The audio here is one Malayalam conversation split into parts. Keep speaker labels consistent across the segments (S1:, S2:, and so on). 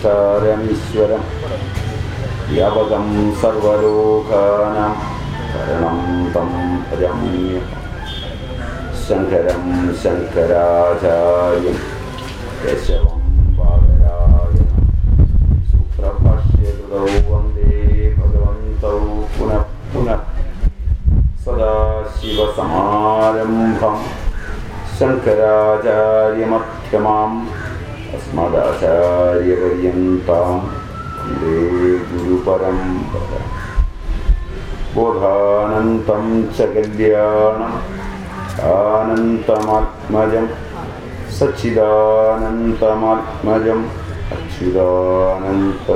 S1: विस्तारमीश्वर। यवगं सर्वलोकानां करणं तं रम्य शङ्करं शङ्कराचार्यं केशवं शुप्रभाष्य गुरौ वन्दे भगवन्तौ पुनः पुनः। सदाशिवसमारम्भं। शङ्कराचार्यमध्यमाम् मदाचार्यपर्यन्तां वंदे गुरुपरम्परा। बोधानन्तं च कल्याणम् आनन्तमात्मजं सच्चिदानन्तमात्मजम् अच्युदानन्त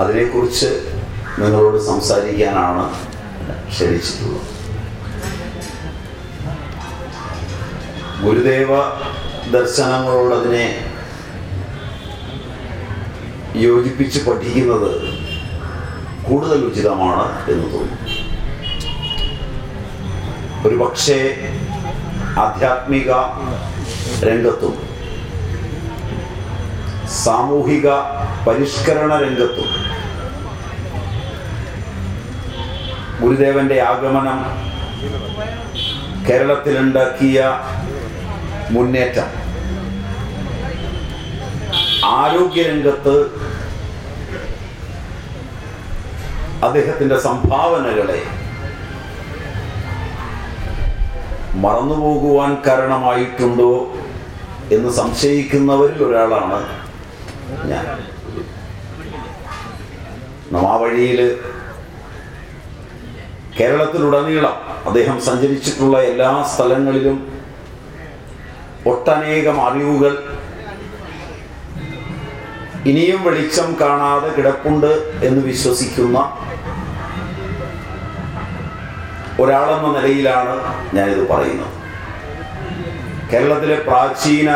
S1: അതിനെക്കുറിച്ച് നിങ്ങളോട് സംസാരിക്കാനാണ് ക്ഷണിച്ചിട്ടുള്ളത് ഗുരുദേവ ദർശനങ്ങളോട് അതിനെ യോജിപ്പിച്ച് പഠിക്കുന്നത് കൂടുതൽ ഉചിതമാണ് എന്ന് തോന്നുന്നു. ഒരു പക്ഷേ ആധ്യാത്മിക രംഗത്തും സാമൂഹിക പരിഷ്കരണ രംഗത്തും ഗുരുദേവന്റെ ആഗമനം കേരളത്തിലുണ്ടാക്കിയ മുന്നേറ്റം. ആരോഗ്യരംഗത്ത് അദ്ദേഹത്തിന്റെ സംഭാവനകളെ മറന്നുപോകുവാൻ കാരണമായിട്ടുണ്ടോ എന്ന് സംശയിക്കുന്നവരിൽ ഒരാളാണ് ഞാൻ. നമ്മ ആ വഴിയിൽ കേരളത്തിലുടനീളം അദ്ദേഹം സഞ്ചരിച്ചിട്ടുള്ള എല്ലാ സ്ഥലങ്ങളിലും ഒട്ടനേകം അറിവുകൾ ഇനിയും വെളിച്ചം കാണാതെ കിടപ്പുണ്ട് എന്ന് വിശ്വസിക്കുന്ന ഒരാളെന്ന നിലയിലാണ് ഞാനിത് പറയുന്നത്. കേരളത്തിലെ പ്രാചീന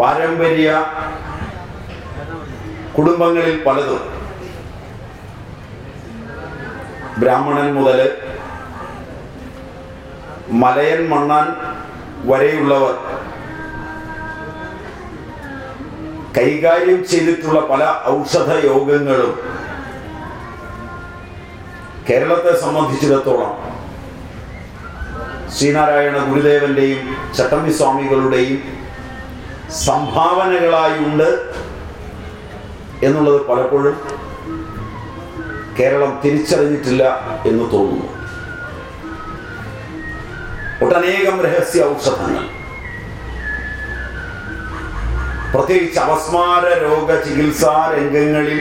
S1: പാരമ്പര്യ കുടുംബങ്ങളിൽ പലതും ബ്രാഹ്മണൻ മുതൽ മലയൻ മണ്ണാൻ വരെയുള്ളവർ കൈകാര്യം ചെയ്തിട്ടുള്ള പല ഔഷധ യോഗങ്ങളും കേരളത്തെ സംബന്ധിച്ചിടത്തോളം ശ്രീനാരായണ ഗുരുദേവന്റെയും ചട്ടമ്പി സ്വാമികളുടെയും സംഭാവനകളായുണ്ട് എന്നുള്ളത് പലപ്പോഴും കേരളം തിരിച്ചറിഞ്ഞിട്ടില്ല എന്ന് തോന്നുന്നു. ഒട്ടനേകം രഹസ്യ ഔഷധങ്ങൾ. പ്രത്യേകിച്ച് അപസ്മാര രോഗ ചികിത്സാ രംഗങ്ങളിൽ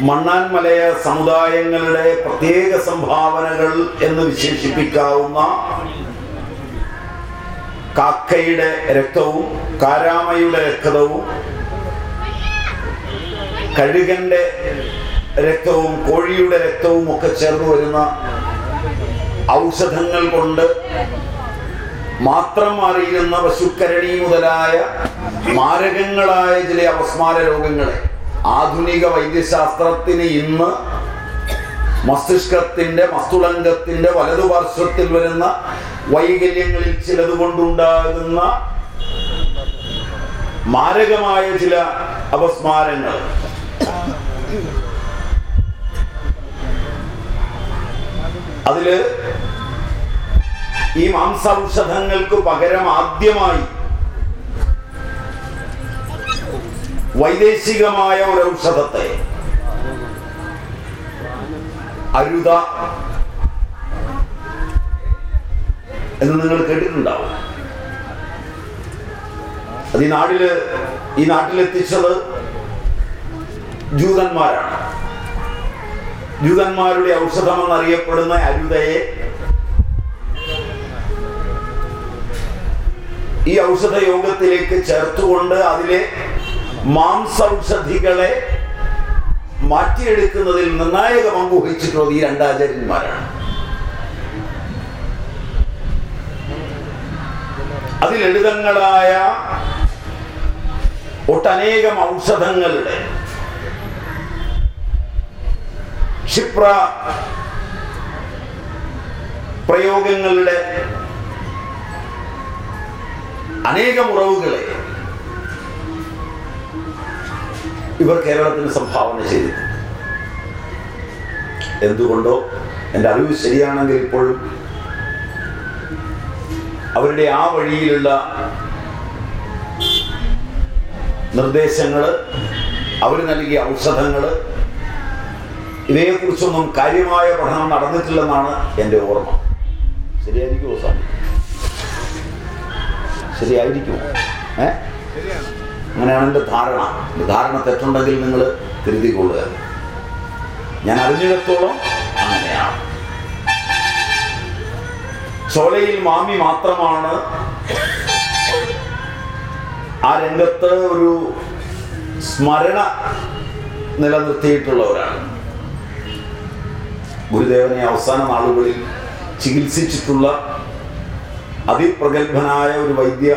S1: മണ്ണാൻമലയ സമുദായങ്ങളുടെ പ്രത്യേക സംഭാവനകൾ എന്ന് വിശേഷിപ്പിക്കാവുന്ന കാക്കയുടെ രക്തവും കാരാമയുടെ രക്തവും കഴുകന്റെ രക്തവും കോഴിയുടെ രക്തവും ഒക്കെ ചേർന്ന് വരുന്ന ഔഷധങ്ങൾ കൊണ്ട് മാത്രം മാറിയിരുന്ന പശുക്കരണി മുതലായ മാരകങ്ങളായ ചില അപസ്മാര രോഗങ്ങളെ. ആധുനിക വൈദ്യശാസ്ത്രത്തിന് ഇന്ന് മസ്തിഷ്കത്തിന്റെ മസ്തുളങ്കത്തിന്റെ വലതുപാർശ്വത്തിൽ വരുന്ന വൈകല്യങ്ങളിൽ ചിലത് കൊണ്ടുണ്ടാകുന്ന മാരകമായ ചില അപസ്മാരങ്ങൾ അതിൽ ഈ മാംസൌഷധങ്ങൾക്ക് പകരം ആദ്യമായി വൈദേശികമായ ഒരു ഔഷധത്തെ അരുത എന്ന് നിങ്ങൾ കേട്ടിട്ടുണ്ടാവും. അത് ഈ നാട്ടിൽ ഈ നാട്ടിലെത്തിച്ചത് ജൂതന്മാരാണ്. ജൂതന്മാരുടെ ഔഷധം എന്നറിയപ്പെടുന്ന അരുതയെ ഈ ഔഷധ യോഗത്തിലേക്ക് ചേർത്തുകൊണ്ട് അതിലെ മാംസൌഷധികളെ മാറ്റിയെടുക്കുന്നതിൽ നിർണായക പങ്ക് വഹിച്ചിട്ടുള്ളത് ഈ രണ്ടാചാര്യന്മാരാണ്. അതിലളിതങ്ങളായ ഒട്ടനേകം ഔഷധങ്ങളുടെ ക്ഷിപ്ര പ്രയോഗങ്ങളുടെ അനേകം ഉറവുകളെ ഇവർ കേരളത്തിന് സംഭാവന ചെയ്തിട്ടുണ്ട്. എന്തുകൊണ്ടോ? എന്റെ അറിവ് ശരിയാണെങ്കിൽ ഇപ്പോഴും അവരുടെ ആ വഴിയിലുള്ള നിർദ്ദേശങ്ങൾ അവർ നൽകിയ ഔഷധങ്ങൾ ഇവയെക്കുറിച്ചൊന്നും കാര്യമായ പഠനം നടന്നിട്ടില്ലെന്നാണ് എന്റെ ഓർമ്മ. ശരിയായിരിക്കുമോ സ്വാമി ശരിയായിരിക്കുമോ ഏ? അങ്ങനെയാണ് എന്റെ ധാരണ. ധാരണ തെറ്റുണ്ടെങ്കിൽ നിങ്ങൾ തിരുത്തിക്കൊള്ളുക ഞാൻ അറിഞ്ഞിടത്തോളം അങ്ങനെയാണ്. ചോലയിൽ മാമി മാത്രമാണ് ആ രംഗത്ത് ഒരു സ്മരണ നിലനിർത്തിയിട്ടുള്ള ഒരാൾ ഗുരുദേവനെ അവസാന നാളുകളിൽ ചികിത്സിച്ചിട്ടുള്ള അതിപ്രഗത്ഭനായ ഒരു വൈദ്യ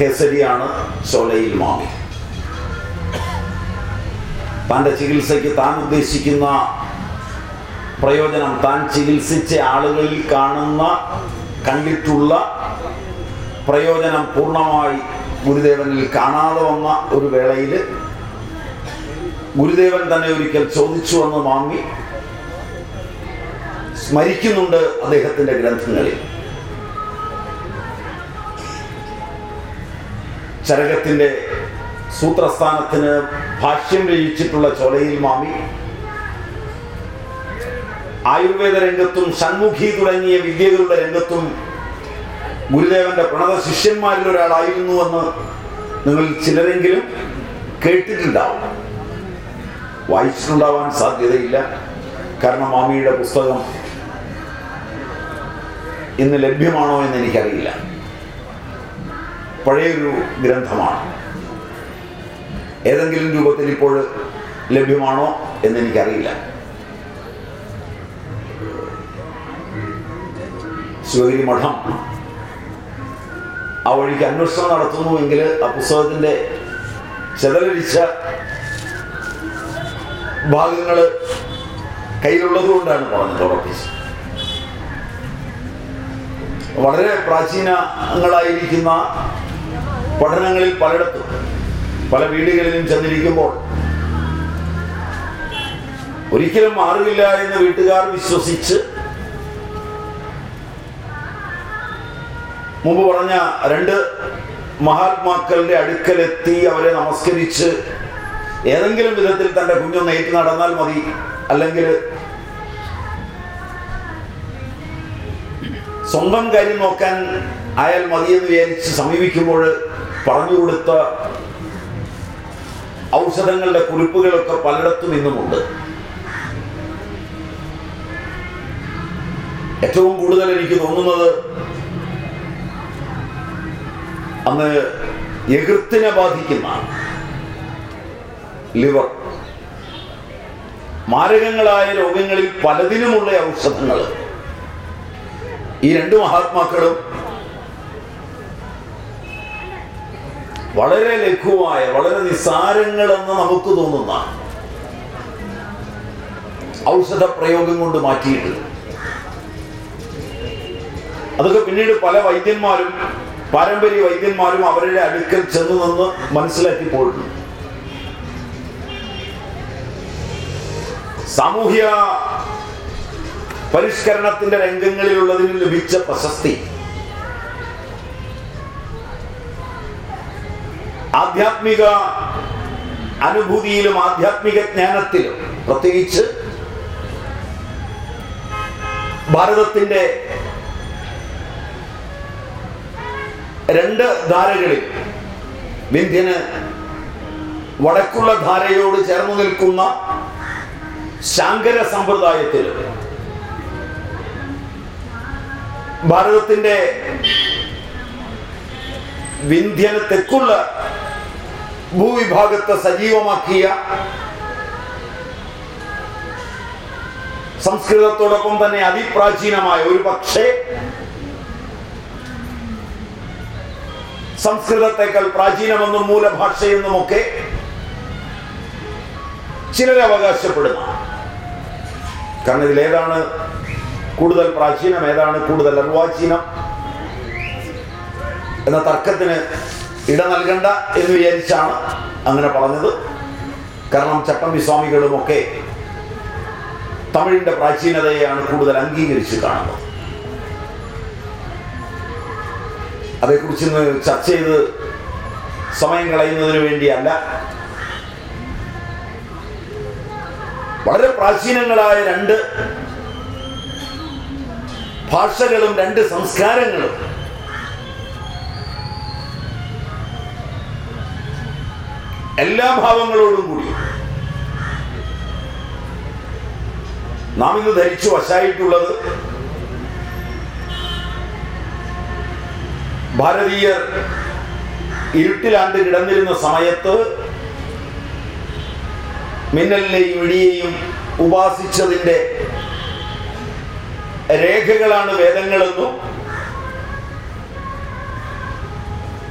S1: കേസരിയാണ് ചോലയിൽ മാമി. തന്റെ ചികിത്സയ്ക്ക് താൻ ഉദ്ദേശിക്കുന്ന പ്രയോജനം താൻ ചികിത്സിച്ച ആളുകളിൽ കാണുന്ന കണ്ടിട്ടുള്ള പ്രയോജനം പൂർണമായി ഗുരുദേവനിൽ കാണാതെ വന്ന ഒരു വേളയിൽ ഗുരുദേവൻ തന്നെ ഒരിക്കൽ ചോദിച്ചു വന്ന് മാമി സ്മരിക്കുന്നുണ്ട് അദ്ദേഹത്തിന്റെ ഗ്രന്ഥങ്ങളിൽ. ചരകത്തിന്റെ സൂത്രസ്ഥാനത്തിന് ഭാഷ്യം രചിച്ചിട്ടുള്ള ചോലയിൽ മാമി ആയുർവേദ രംഗത്തും ഷൺമുഖി തുടങ്ങിയ വിദ്യകളുടെ രംഗത്തും ഗുരുദേവന്റെ പ്രണത ശിഷ്യന്മാരിൽ ഒരാളായിരുന്നുവെന്ന് നിങ്ങൾ ചിലരെങ്കിലും കേട്ടിട്ടുണ്ടാവും. വായിച്ചിട്ടുണ്ടാവാൻ സാധ്യതയില്ല. കാരണം മാമിയുടെ പുസ്തകം ഇന്ന് ലഭ്യമാണോ എന്ന് എനിക്കറിയില്ല. പഴയൊരു ഗ്രന്ഥമാണ്. ഏതെങ്കിലും രൂപത്തിൽ ഇപ്പോൾ ലഭ്യമാണോ എന്ന് എനിക്കറിയില്ല. ശിവഗിരി മഠം ആ വഴിക്ക് അന്വേഷണം നടത്തുന്നുവെങ്കിൽ ആ പുസ്തകത്തിന്റെ ചെലവഴിച്ച ഭാഗങ്ങൾ കയ്യിലുള്ളത് കൊണ്ടാണ് പറഞ്ഞത് ഉറപ്പിച്ച്. വളരെ പ്രാചീനങ്ങളായിരിക്കുന്ന പഠനങ്ങളിൽ പലയിടത്തും പല വീടുകളിലും ചെന്നിരിക്കുമ്പോൾ ഒരിക്കലും മാറില്ല എന്ന് വീട്ടുകാർ വിശ്വസിച്ച് മുമ്പ് പറഞ്ഞ രണ്ട് മഹാത്മാക്കളുടെ അടുക്കലെത്തി അവരെ നമസ്കരിച്ച് ഏതെങ്കിലും വിധത്തിൽ തന്റെ കുഞ്ഞൊന്ന് ഏറ്റു നടന്നാൽ മതി അല്ലെങ്കിൽ സ്വന്തം കാര്യം നോക്കാൻ അയാൾ മതിയെന്ന് വിചാരിച്ച് സമീപിക്കുമ്പോൾ പറഞ്ഞു കൊടുത്ത ഔഷധങ്ങളുടെ കുറിപ്പുകളൊക്കെ പലയിടത്തും ഇന്നുമുണ്ട്. ഏറ്റവും കൂടുതൽ എനിക്ക് തോന്നുന്നത് അന്ന് എകൃത്തിനെ ബാധിക്കുന്ന ലിവർ. മാരകങ്ങളായ രോഗങ്ങളിൽ പലതിനുമുള്ള ഔഷധങ്ങൾ. ഈ രണ്ട് മഹാത്മാക്കളും വളരെ ലഘുവായ വളരെ നിസ്സാരങ്ങളെന്ന് നമുക്ക് തോന്നുന്ന ഔഷധ പ്രയോഗം കൊണ്ട് മാറ്റിയിട്ടുണ്ട് അതൊക്കെ പിന്നീട് പല വൈദ്യന്മാരും പാരമ്പര്യ വൈദ്യന്മാരും അവരുടെ അടുക്കൽ ചെന്ന് നിന്ന് മനസ്സിലാക്കി സാമൂഹ്യ പരിഷ്കരണത്തിന്റെ രംഗങ്ങളിലുള്ളതിന് ലഭിച്ച പ്രശസ്തി. ആധ്യാത്മിക അനുഭൂതിയിലും ആധ്യാത്മിക ജ്ഞാനത്തിലും പ്രത്യേകിച്ച് ഭാരതത്തിന്റെ രണ്ട് ധാരകളിൽ വിന്ധ്യന് വടക്കുള്ള ധാരയോട് ചേർന്ന് നിൽക്കുന്ന ശാങ്കര സമ്പ്രദായത്തിൽ ഭാരതത്തിന്റെ വിന്ധ്യന തെക്കുള്ള ഭൂവിഭാഗത്തെ സജീവമാക്കിയ സംസ്കൃതത്തോടൊപ്പം തന്നെ അതിപ്രാചീനമായ ഒരു പക്ഷേ സംസ്കൃതത്തെക്കാൾ പ്രാചീനമെന്നും മൂലഭാഷയെന്നുമൊക്കെ ചിലരെ അവകാശപ്പെടുന്നു കാരണം ഇതിലേതാണ് കൂടുതൽ പ്രാചീനം ഏതാണ്? കൂടുതൽ അർവാചീനം. എന്ന തർക്കത്തിന് ഇട നൽകണ്ട എന്ന് വിചാരിച്ചാണ് അങ്ങനെ പറഞ്ഞത്. കാരണം ചട്ടമ്പി സ്വാമികളുമൊക്കെ തമിഴിന്റെ പ്രാചീനതയെയാണ് കൂടുതൽ അംഗീകരിച്ച് കാണുന്നത്. അതേക്കുറിച്ച് ഇന്ന് ചർച്ച ചെയ്ത് സമയം കളയുന്നതിന് വേണ്ടിയല്ല. വളരെ പ്രാചീനങ്ങളായ രണ്ട് ഭാഷകളും രണ്ട് സംസ്കാരങ്ങളും. എല്ലാ ഭാവങ്ങളോടും കൂടി. നാം ഇന്ന് ധരിച്ചു വശായിട്ടുള്ളത് ഭാരതീയർ ഇരുട്ടിലാണ്ട് കിടന്നിരുന്ന സമയത്ത് മിന്നലിനെയും ഇടിയെയും ഉപാസിച്ചതിന്റെ രേഖകളാണ് വേദങ്ങളെന്നും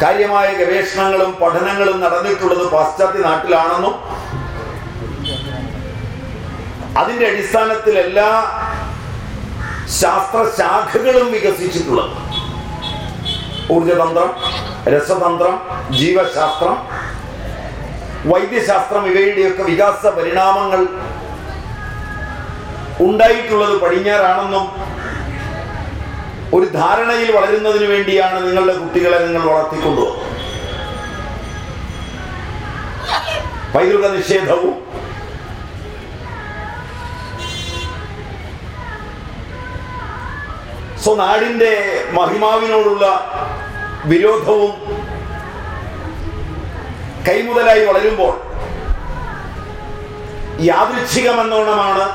S1: കാര്യമായ ഗവേഷണങ്ങളും പഠനങ്ങളും നടന്നിട്ടുള്ളത് പാശ്ചാത്യ നാട്ടിലാണെന്നും അതിന്റെ അടിസ്ഥാനത്തിൽ എല്ലാ ശാസ്ത്രശാഖകളും വികസിച്ചിട്ടുള്ളത്. ഊർജതന്ത്രം രസതന്ത്രം ജീവശാസ്ത്രം വൈദ്യശാസ്ത്രം ഇവയുടെയൊക്കെ വികാസ പരിണാമങ്ങൾ ഉണ്ടായിട്ടുള്ളത് പടിഞ്ഞാറാണെന്നും ഒരു ധാരണയിൽ വളരുന്നതിന് വേണ്ടിയാണ് നിങ്ങളുടെ കുട്ടികളെ നിങ്ങൾ വളർത്തിക്കൊണ്ടുപോകുന്നത് പൈതൃക നിഷേധവും സോ നാടിന്റെ മഹിമാവിനോടുള്ള വിരോധവും കൈമുതലായി വളരുമ്പോൾ യാദൃച്ഛികമെന്നോണമാണ്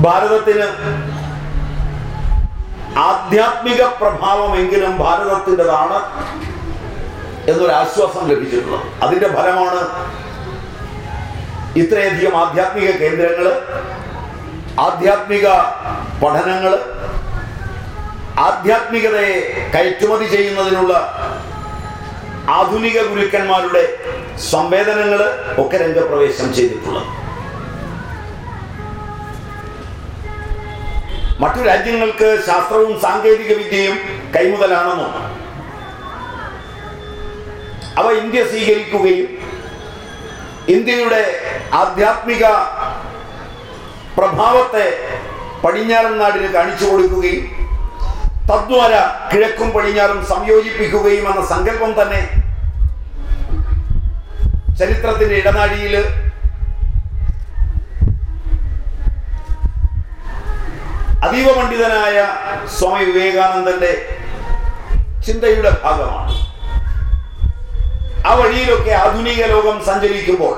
S1: ഭാരതത്തിന് ആധ്യാത്മിക പ്രഭാവമെങ്കിലും ഭാരതത്തിന്റെതാണ് എന്നൊരാശ്വാസം ലഭിച്ചിട്ടുള്ളത്. അതിന്റെ ഫലമാണ് ഇത്രയധികം ആധ്യാത്മിക കേന്ദ്രങ്ങൾ ആധ്യാത്മിക പഠനങ്ങൾ ആധ്യാത്മികതയെ കയറ്റുമതി ചെയ്യുന്നതിനുള്ള ആധുനിക ഗുരുക്കന്മാരുടെ സംവേദനങ്ങൾ ഒക്കെ രംഗപ്രവേശം ചെയ്തിട്ടുള്ളത്. മറ്റു രാജ്യങ്ങൾക്ക് ശാസ്ത്രവും സാങ്കേതിക വിദ്യയും കൈമുതലാണെന്നും അവ ഇന്ത്യ സ്വീകരിക്കുകയും ഇന്ത്യയുടെ ആധ്യാത്മിക പ്രഭാവത്തെ പടിഞ്ഞാറൻ നാടിന് കാണിച്ചു കൊടുക്കുകയും തദ്വാര കിഴക്കും പടിഞ്ഞാറും സംയോജിപ്പിക്കുകയും എന്ന സങ്കല്പം തന്നെ ചരിത്രത്തിന്റെ ഇടനാഴിയിൽ അതീവ പണ്ഡിതനായ സ്വാമി വിവേകാനന്ദന്റെ ചിന്തയുടെ ഭാഗമാണ്. ആ വഴിയിലൊക്കെ ആധുനിക ലോകം സഞ്ചരിക്കുമ്പോൾ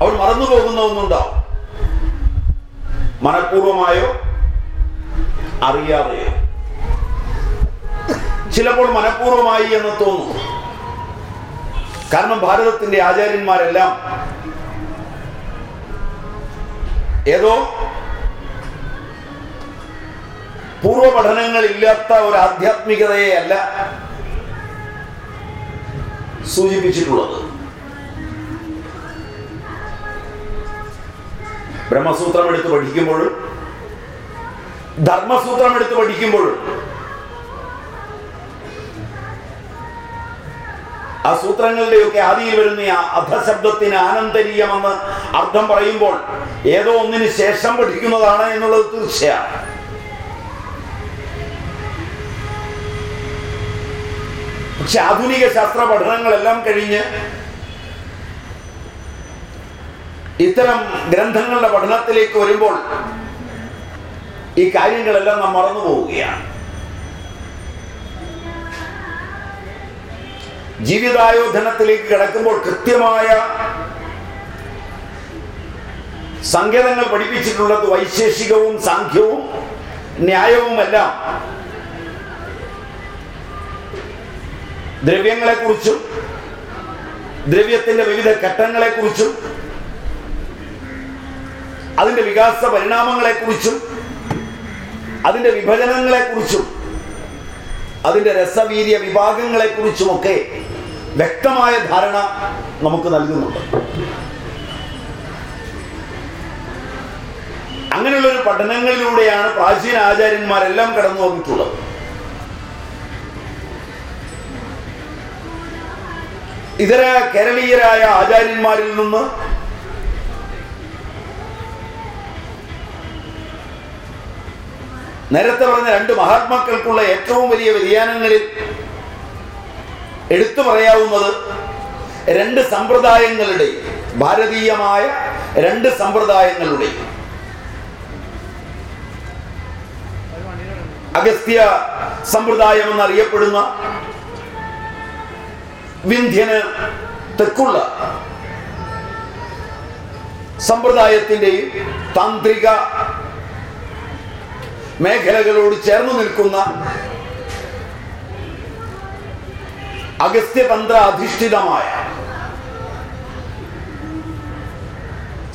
S1: അവർ മറന്നുപോകുന്ന ഒന്നുണ്ടാവും. മനഃപൂർവമായോ അറിയാതെയോ? ചിലപ്പോൾ മനഃപൂർവമായി എന്ന് തോന്നുന്നു കാരണം ഭാരതത്തിന്റെ ആചാര്യന്മാരെല്ലാം ഏതോ പൂർവ പഠനങ്ങളില്ലാത്ത ഒരു ആധ്യാത്മികതയെ അല്ല സൂചിപ്പിച്ചിട്ടുള്ളത്. ബ്രഹ്മസൂത്രം എടുത്ത് പഠിക്കുമ്പോഴും ധർമ്മസൂത്രം എടുത്ത് പഠിക്കുമ്പോഴും ആ സൂത്രങ്ങളുടെയൊക്കെ ആദിയിൽ വരുന്ന ആ അധശബ്ദത്തിന് ആനന്തരീയമെന്ന് അർത്ഥം പറയുമ്പോൾ ഏതോ ഒന്നിന് ശേഷം പഠിക്കുന്നതാണ് എന്നുള്ളത് തീർച്ചയാണ്. പക്ഷെ ആധുനിക ശാസ്ത്ര പഠനങ്ങളെല്ലാം കഴിഞ്ഞ് ഇത്തരം ഗ്രന്ഥങ്ങളുടെ പഠനത്തിലേക്ക് വരുമ്പോൾ ഈ കാര്യങ്ങളെല്ലാം നാം മറന്നു പോവുകയാണ് ജീവിതായോധനത്തിലേക്ക് കിടക്കുമ്പോൾ കൃത്യമായ സങ്കേതങ്ങൾ പഠിപ്പിച്ചിട്ടുള്ളത് വൈശേഷികവും സാഖ്യവും ന്യായവുമെല്ലാം ദ്രവ്യങ്ങളെക്കുറിച്ചും ദ്രവ്യത്തിന്റെ വിവിധ ഘട്ടങ്ങളെക്കുറിച്ചും അതിന്റെ വികാസ പരിണാമങ്ങളെക്കുറിച്ചും അതിന്റെ വിഭജനങ്ങളെക്കുറിച്ചും അതിന്റെ രസവീര്യ വിഭാഗങ്ങളെക്കുറിച്ചുമൊക്കെ വ്യക്തമായ ധാരണ നമുക്ക് നൽകുന്നുണ്ട്. അങ്ങനെയുള്ള ഒരു പഠനങ്ങളിലൂടെയാണ് പ്രാചീന ആചാര്യന്മാരെല്ലാം കടന്നു വന്നിട്ടുള്ളത് ഇതര കേരളീയരായ ആചാര്യന്മാരിൽ നിന്ന് നേരത്തെ പറഞ്ഞ രണ്ട് മഹാത്മാക്കൾക്കുള്ള ഏറ്റവും വലിയ വ്യതിയാനങ്ങളിൽ എടുത്തു പറയാവുന്നത് രണ്ട് സമ്പ്രദായങ്ങളുടെ ഭാരതീയമായ രണ്ട് സമ്പ്രദായങ്ങളുടെ. അഗസ്ത്യ സമ്പ്രദായം എന്നറിയപ്പെടുന്ന വിന്ധ്യന് തെക്കുള്ള സമ്പ്രദായത്തിന്റെയും താന്ത്രിക മേഖലകളോട് ചേർന്ന് നിൽക്കുന്ന അഗസ്ത്യതന്ത്ര അധിഷ്ഠിതമായ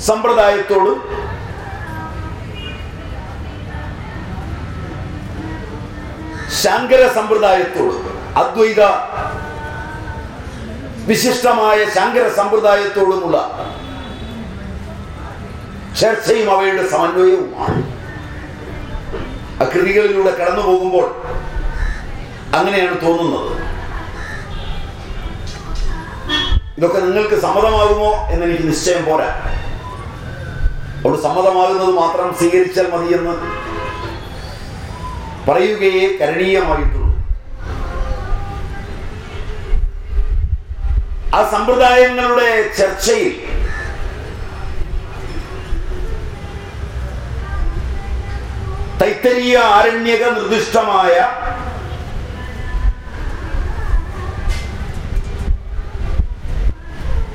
S1: സമ്പ്രദായത്തോട് ശങ്കര സമ്പ്രദായത്തോട് അദ്വൈത വിശിഷ്ടമായ ശങ്കര സമ്പ്രദായത്തോടുമുള്ള ചർച്ചയും അവയുടെ സമന്വയവുമാണ്. ആ കൃതികളിലൂടെ കടന്നു പോകുമ്പോൾ അങ്ങനെയാണ് തോന്നുന്നത്. ഇതൊക്കെ നിങ്ങൾക്ക് സമ്മതമാകുമോ എന്ന് എനിക്ക് നിശ്ചയം പോരാ. അവിടെ സമ്മതമാകുന്നത് മാത്രം സ്വീകരിച്ചാൽ മതിയെന്ന് പറയുകയേ കരണീയമായിട്ടുള്ളൂ. ആ സമ്പ്രദായങ്ങളുടെ ചർച്ചയിൽ തൈത്തരീയ ആരണ്യക നിർദ്ദിഷ്ടമായ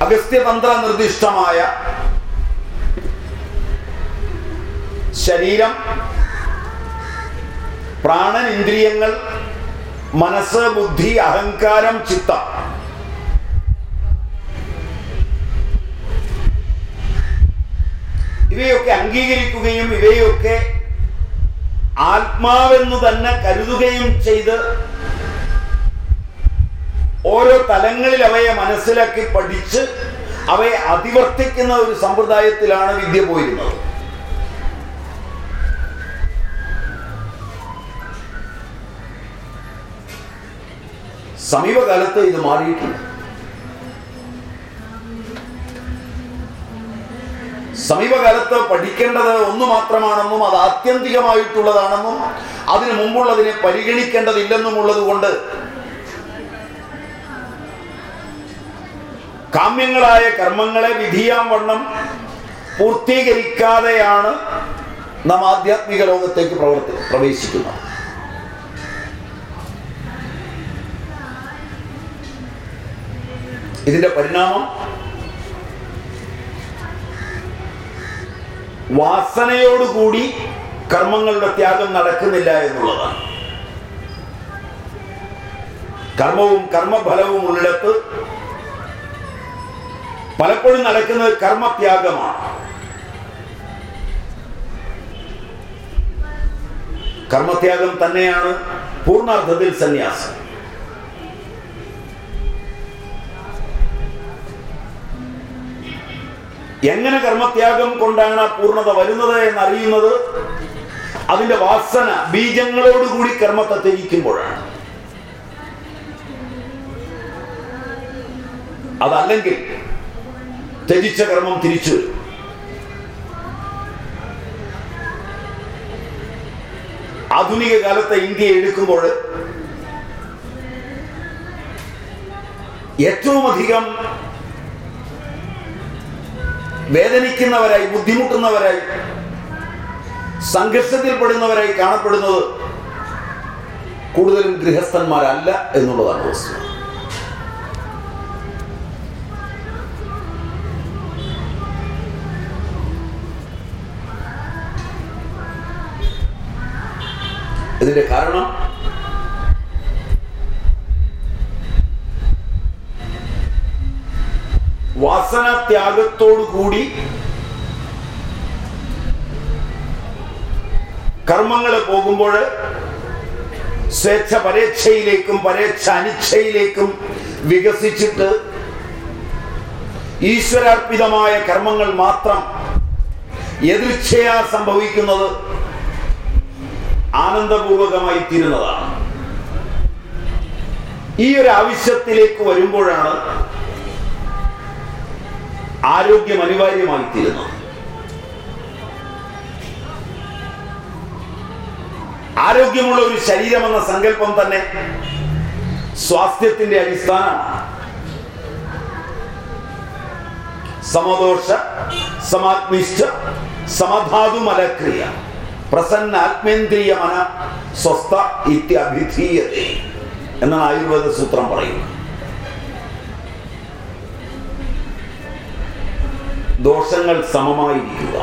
S1: അഗസ്ത്യതന്ത്ര നിർദ്ദിഷ്ടമായ ശരീരം പ്രാണൻ ഇന്ദ്രിയങ്ങൾ മനസ്സ് ബുദ്ധി അഹങ്കാരം ചിത്ത. ഇവയൊക്കെ അംഗീകരിക്കുകയും ഇവയൊക്കെ ആത്മാവെന്ന് തന്നെ കരുതുകയും ചെയ്ത് ഓരോ തലങ്ങളിൽ അവയെ മനസ്സിലാക്കി പഠിച്ച് അവയെ അതിവർത്തിക്കുന്ന ഒരു സമ്പ്രദായത്തിലാണ് വിദ്യ പോയിരുന്നത്. സമീപകാലത്ത് ഇത് മാറിയിട്ടുണ്ട്. സമീപകാലത്ത് പഠിക്കേണ്ടത് ഒന്ന് മാത്രമാണെന്നും അത് ആത്യന്തികമായിട്ടുള്ളതാണെന്നും അതിനു മുമ്പുള്ളതിനെ പരിഗണിക്കേണ്ടതില്ലെന്നുമുള്ളത് കൊണ്ട് കാമ്യങ്ങളായ കർമ്മങ്ങളെ വിധിയാം വണ്ണം പൂർത്തീകരിക്കാതെയാണ് നാം ആധ്യാത്മിക ലോകത്തേക്ക് പ്രവർത്തി പ്രവേശിക്കുന്നത്. ഇതിന്റെ പരിണാമം വാസനയോടുകൂടി കർമ്മങ്ങളുടെ ത്യാഗം നടക്കുന്നില്ല എന്നുള്ളതാണ്. കർമ്മവും കർമ്മഫലവും ഉള്ളിടത്ത് പലപ്പോഴും നടക്കുന്നത് കർമ്മത്യാഗമാണ്. കർമ്മത്യാഗം തന്നെയാണ് പൂർണാർത്ഥത്തിൽ സന്യാസം. എങ്ങനെ കർമ്മത്യാഗം കൊണ്ടാണ് ആ പൂർണത വരുന്നത് എന്നറിയുന്നത് അതിന്റെ വാസന ബീജങ്ങളോടുകൂടി കർമ്മത്തെ ത്യജിക്കുമ്പോഴാണ്. അതല്ലെങ്കിൽ ത്യജിച്ച കർമ്മം തിരിച്ചു. ആധുനിക കാലത്തെ ഇന്ത്യ എടുക്കുമ്പോൾ ഏറ്റവും അധികം വേദനിക്കുന്നവരായി ബുദ്ധിമുട്ടുന്നവരായി സംഘർഷത്തിൽപ്പെടുന്നവരായി കാണപ്പെടുന്നത് കൂടുതലും ഗൃഹസ്ഥന്മാരല്ല എന്നുള്ളതാണ് വസ്തു ഇതിന്റെ കാരണം? വാസനത്യാഗത്തോടുകൂടി ത്യാഗത്തോടു കൂടി കർമ്മങ്ങൾ പോകുമ്പോൾ സ്വേച്ഛ പരേക്ഷയിലേക്കും പരേക്ഷ അനിച്ഛയിലേക്കും വികസിച്ചിട്ട് ഈശ്വരാർപ്പിതമായ കർമ്മങ്ങൾ മാത്രം എതിർച്ഛയാ സംഭവിക്കുന്നത്. ആനന്ദപൂർവകമായി തീരുന്നതാണ്. ഈ ഒരു ആവശ്യത്തിലേക്ക് വരുമ്പോഴാണ് ആരോഗ്യം അനിവാര്യമായി തീരുന്നത്. ആരോഗ്യമുള്ള ഒരു ശരീരം എന്ന സങ്കല്പം തന്നെ സ്വാസ്ഥ്യത്തിന്റെ അടിസ്ഥാനമാണ്. സമദോഷ സമാത്മിഷ്ഠ സമധാതു മലക്രിയ പ്രസന്ന ആത്മേന്ദ്രിയ മന സ്വസ്ഥ ഇത്യഭിധീയതേ എന്നാണ് ആയുർവേദ സൂത്രം പറയുന്നത്. ദോഷങ്ങൾ സമമായിരിക്കുക.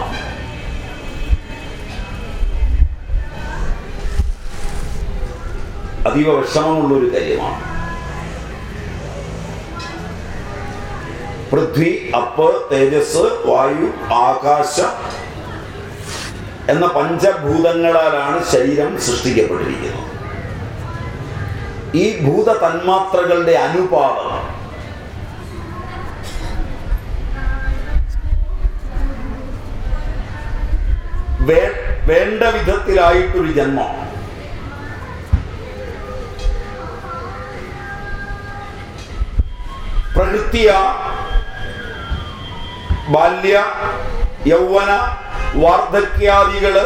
S1: അതീവ വിഷമമുള്ള ഒരു കാര്യമാണ്. പൃഥ്വി അപ്പ് തേജസ് വായു ആകാശം എന്ന പഞ്ചഭൂതങ്ങളാലാണ് ശരീരം സൃഷ്ടിക്കപ്പെട്ടിരിക്കുന്നത്. ഈ ഭൂത തന്മാത്രകളുടെ അനുപാതം വേണ്ട വിധത്തിലായിട്ടൊരു ജന്മം. പ്രകൃതിയ ബാല്യ യൗവന വാർദ്ധക്യാദികൾ.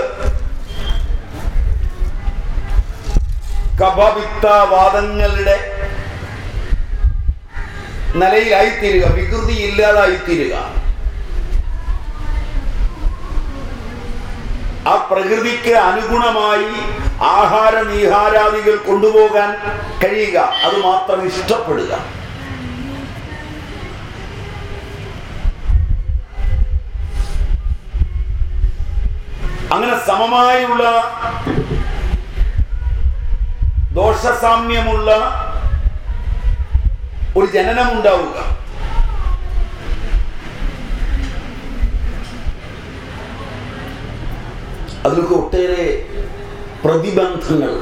S1: കപവിത്താവാദങ്ങളുടെ നിലയിലായിത്തീരുക വികൃതി ഇല്ലാതായിത്തീരുക ആ പ്രകൃതിക്ക് അനുഗുണമായി ആഹാര നീഹാരാദികൾ കൊണ്ടുപോകാൻ കഴിയുക അത് മാത്രം ഇഷ്ടപ്പെടുക. അങ്ങനെ സമമായുള്ള ദോഷസാമ്യമുള്ള ഒരു ജനനം ഉണ്ടാവുക അതിലൊക്കെ ഒട്ടേറെ പ്രതിബന്ധങ്ങൾ.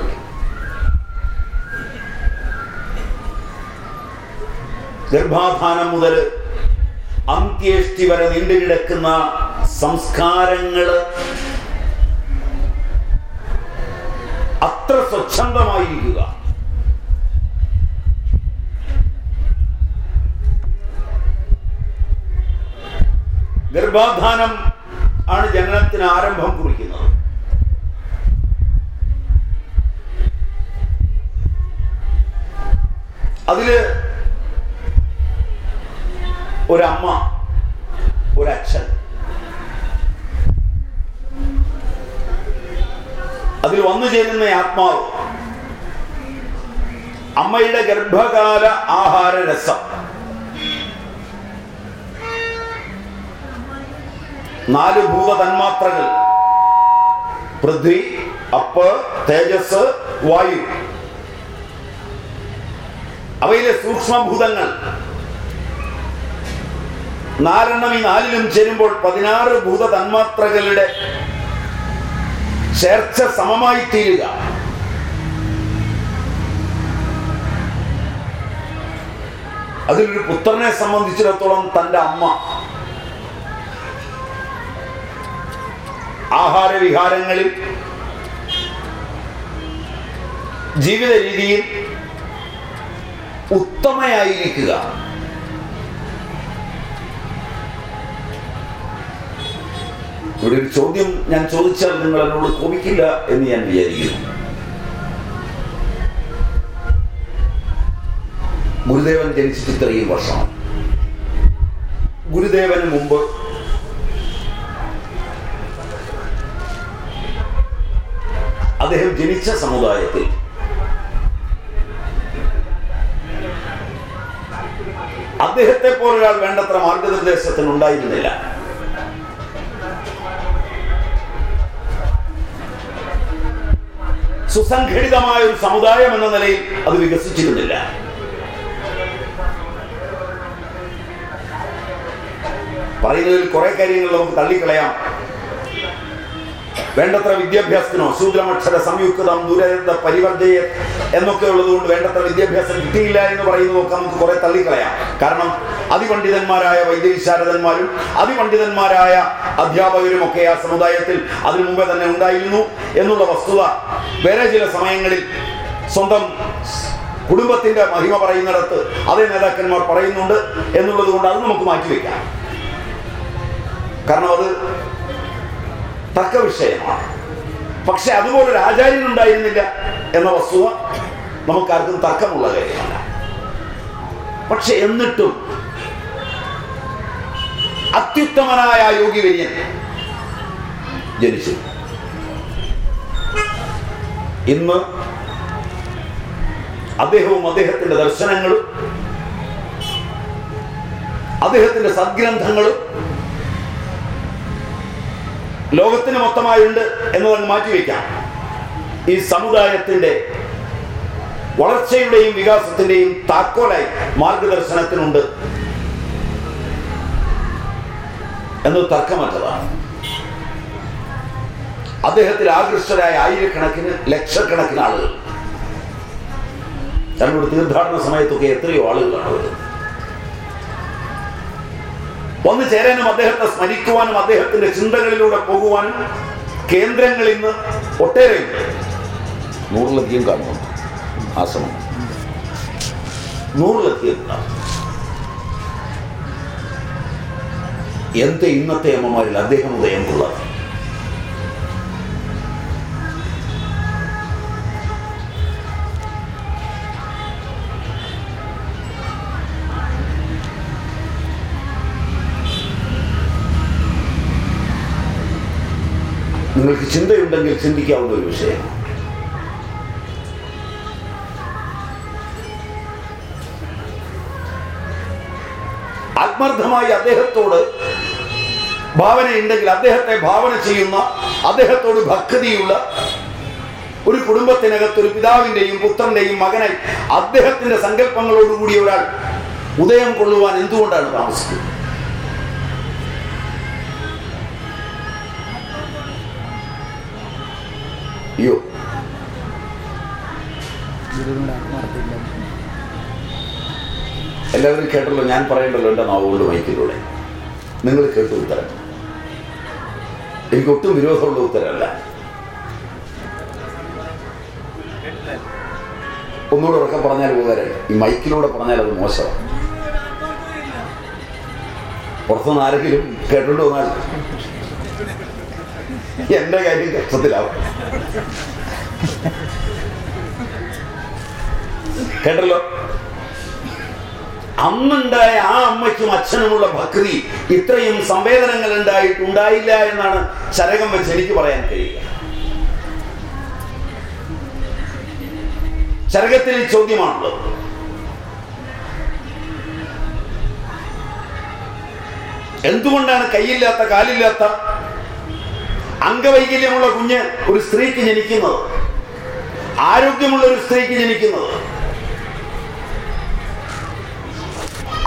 S1: ഗർഭാധാനം മുതൽ അന്ത്യേഷ്ടി വരെ നീണ്ടുകിടക്കുന്ന സംസ്കാരങ്ങൾ അത്ര സ്വച്ഛന്തമായിരിക്കുക ഗർഭാധാനം ആണ് ജനനത്തിന് ആരംഭം കുറിക്കുന്നത്. അതിൽ ഒരമ്മ ഒരച്ഛൻ. അതിൽ വന്നു ചേരുന്ന ആത്മാവ്. അമ്മയുടെ ഗർഭകാല ആഹാര രസം. നാല് ഭൂത തന്മാത്രകൾ പൃഥ്വി അപ്പ് തേജസ് വായു. അവയിലെ സൂക്ഷ്മഭൂതങ്ങൾ. നാലെണ്ണം ഈ നാലിലും ചേരുമ്പോൾ പതിനാറ് ഭൂത തന്മാത്രകളുടെ ചേർച്ച സമമായി തീരുക. അതിലൊരു പുത്രനെ സംബന്ധിച്ചിടത്തോളം തന്റെ അമ്മ. ആഹാര വിഹാരങ്ങളിൽ ജീവിത രീതിയിൽ ഉത്തമയായിരിക്കുക. ഇവിടെ ഒരു ചോദ്യം ഞാൻ ചോദിച്ചാൽ നിങ്ങൾ എന്നോട് കോപിക്കില്ല എന്ന് ഞാൻ വിചാരിക്കുന്നു. ഗുരുദേവൻ ജനിച്ചിട്ട് ഇത്രയും വർഷമാണ് ഗുരുദേവന് മുമ്പ് അദ്ദേഹം ജനിച്ച സമുദായത്തിൽ അദ്ദേഹത്തെ പോലൊരാൾ വേണ്ടത്ര മാർഗനിർദ്ദേശത്തിന് ഉണ്ടായിരുന്നില്ല. സുസംഘടിതമായ ഒരു സമുദായം എന്ന നിലയിൽ അത് വികസിച്ചിരുന്നില്ല പറയുന്നതിൽ കുറെ കാര്യങ്ങൾ നമുക്ക് തള്ളിക്കളയാം. വേണ്ടത്ര വിദ്യാഭ്യാസത്തിനോ ശൂദ്രമക്ഷര സംയുക്തം ദുരന്ത പരിവർജയ എന്നൊക്കെ ഉള്ളതുകൊണ്ട് വേണ്ടത്ര വിദ്യാഭ്യാസം കിട്ടിയില്ല എന്ന് പറയുന്നതൊക്കെ നമുക്ക് കുറെ തള്ളിക്കളയാം. കാരണം അതിപണ്ഡിതന്മാരായ വൈദ്യവിശാരദന്മാരും അതിപണ്ഡിതന്മാരായ അധ്യാപകരും ഒക്കെ ആ സമുദായത്തിൽ അതിനു മുമ്പേ തന്നെ ഉണ്ടായിരുന്നു എന്നുള്ള വസ്തുത വേറെ ചില സമയങ്ങളിൽ സ്വന്തം കുടുംബത്തിന്റെ മഹിമ പറയുന്നിടത്ത് അതേ നേതാക്കന്മാർ പറയുന്നുണ്ട് എന്നുള്ളത് കൊണ്ട് അത് നമുക്ക് മാറ്റിവെക്കാം. കാരണം അത് തർക്ക വിഷയമാണ് പക്ഷെ അതുപോലെ ഒരു ആചാര്യൻ ഉണ്ടായിരുന്നില്ല എന്ന വസ്തുത നമുക്കാർക്കും തർക്കമുള്ള കാര്യമല്ല. പക്ഷെ എന്നിട്ടും അത്യുത്തമനായ യോഗി വര്യൻ ജനിച്ചു. ഇന്ന് അദ്ദേഹവും അദ്ദേഹത്തിന്റെ ദർശനങ്ങളും അദ്ദേഹത്തിന്റെ സദ്ഗ്രന്ഥങ്ങളും ലോകത്തിന് മൊത്തമായുണ്ട് എന്നതങ്ങ് മാറ്റിവെക്കാം ഈ സമുദായത്തിന്റെ വളർച്ചയുടെയും വികാസത്തിന്റെയും താക്കോലായി മാർഗദർശനത്തിനുണ്ട് എന്നത് തർക്കമറ്റതാണ്. അദ്ദേഹത്തിൽ ആകൃഷ്ടരായ ആയിരക്കണക്കിന് ലക്ഷക്കണക്കിന് ആളുകൾ. തങ്ങളുടെ തീർത്ഥാടന സമയത്തൊക്കെ എത്രയോ ആളുകളാണ് വരുന്നത്. വന്നു ചേരാനും അദ്ദേഹത്തെ സ്മരിക്കുവാനും അദ്ദേഹത്തിന്റെ ചിന്തകളിലൂടെ പോകുവാനും കേന്ദ്രങ്ങൾ ഇന്ന് ഒട്ടേറെ നൂറിലധികം കാണുന്നുണ്ട് ആശ്രമം. നൂറിലധികം എന്ത് ഇന്നത്തെ അമ്മമാരിൽ അദ്ദേഹം ഉദയം കൊള്ളാം. നിങ്ങൾക്ക് ചിന്തയുണ്ടെങ്കിൽ ചിന്തിക്കാവുന്ന ഒരു വിഷയം. ആത്മാർത്ഥമായി അദ്ദേഹത്തോട് ഭാവനയുണ്ടെങ്കിൽ അദ്ദേഹത്തെ ഭാവന ചെയ്യുന്ന അദ്ദേഹത്തോട് ഭക്തിയുള്ള ഒരു കുടുംബത്തിനകത്ത് ഒരു പിതാവിന്റെയും പുത്രന്റെയും മകനായി അദ്ദേഹത്തിന്റെ സങ്കല്പങ്ങളോടുകൂടി ഒരാൾ ഉദയം കൊള്ളുവാൻ എന്തുകൊണ്ടാണ് താമസിക്കുന്നത്? അയ്യോ എല്ലാവരും കേട്ടല്ലോ ഞാൻ പറയണ്ടല്ലോ എന്റെ നാവുകൊണ്ട് മൈക്കിലൂടെ. നിങ്ങൾ കേട്ടു ഉത്തരം. എനിക്ക് ഒട്ടും വിരോധമുള്ള ഉത്തരമല്ല. ഒന്നുകൂടെ ഉറക്കം പറഞ്ഞാൽ ഉപകാരം. ഈ മൈക്കിലൂടെ പറഞ്ഞാൽ അത് മോശമാണ്. പുറത്തുനിന്ന് ആരെങ്കിലും കേട്ടോണ്ട് വന്നാൽ എന്റെ കാര്യം കഷ്ടത്തിലാവും കേട്ടല്ലോ? അന്നുണ്ടായ ആ അമ്മയ്ക്കും അച്ഛനുമുള്ള ഭക്തി ഇത്രയും സംവേദനങ്ങൾ ഉണ്ടായിട്ടുണ്ടായില്ല എന്നാണ് ശരകം വെച്ച് എനിക്ക് പറയാൻ കഴിയുക. ശരകത്തിൽ ചോദ്യമാണുള്ളത്. എന്തുകൊണ്ടാണ് കൈയില്ലാത്ത കാലില്ലാത്ത അംഗവൈകല്യമുള്ള കുഞ്ഞ് ഒരു സ്ത്രീക്ക് ജനിക്കുന്നത് ആരോഗ്യമുള്ള ഒരു സ്ത്രീക്ക് ജനിക്കുന്നത്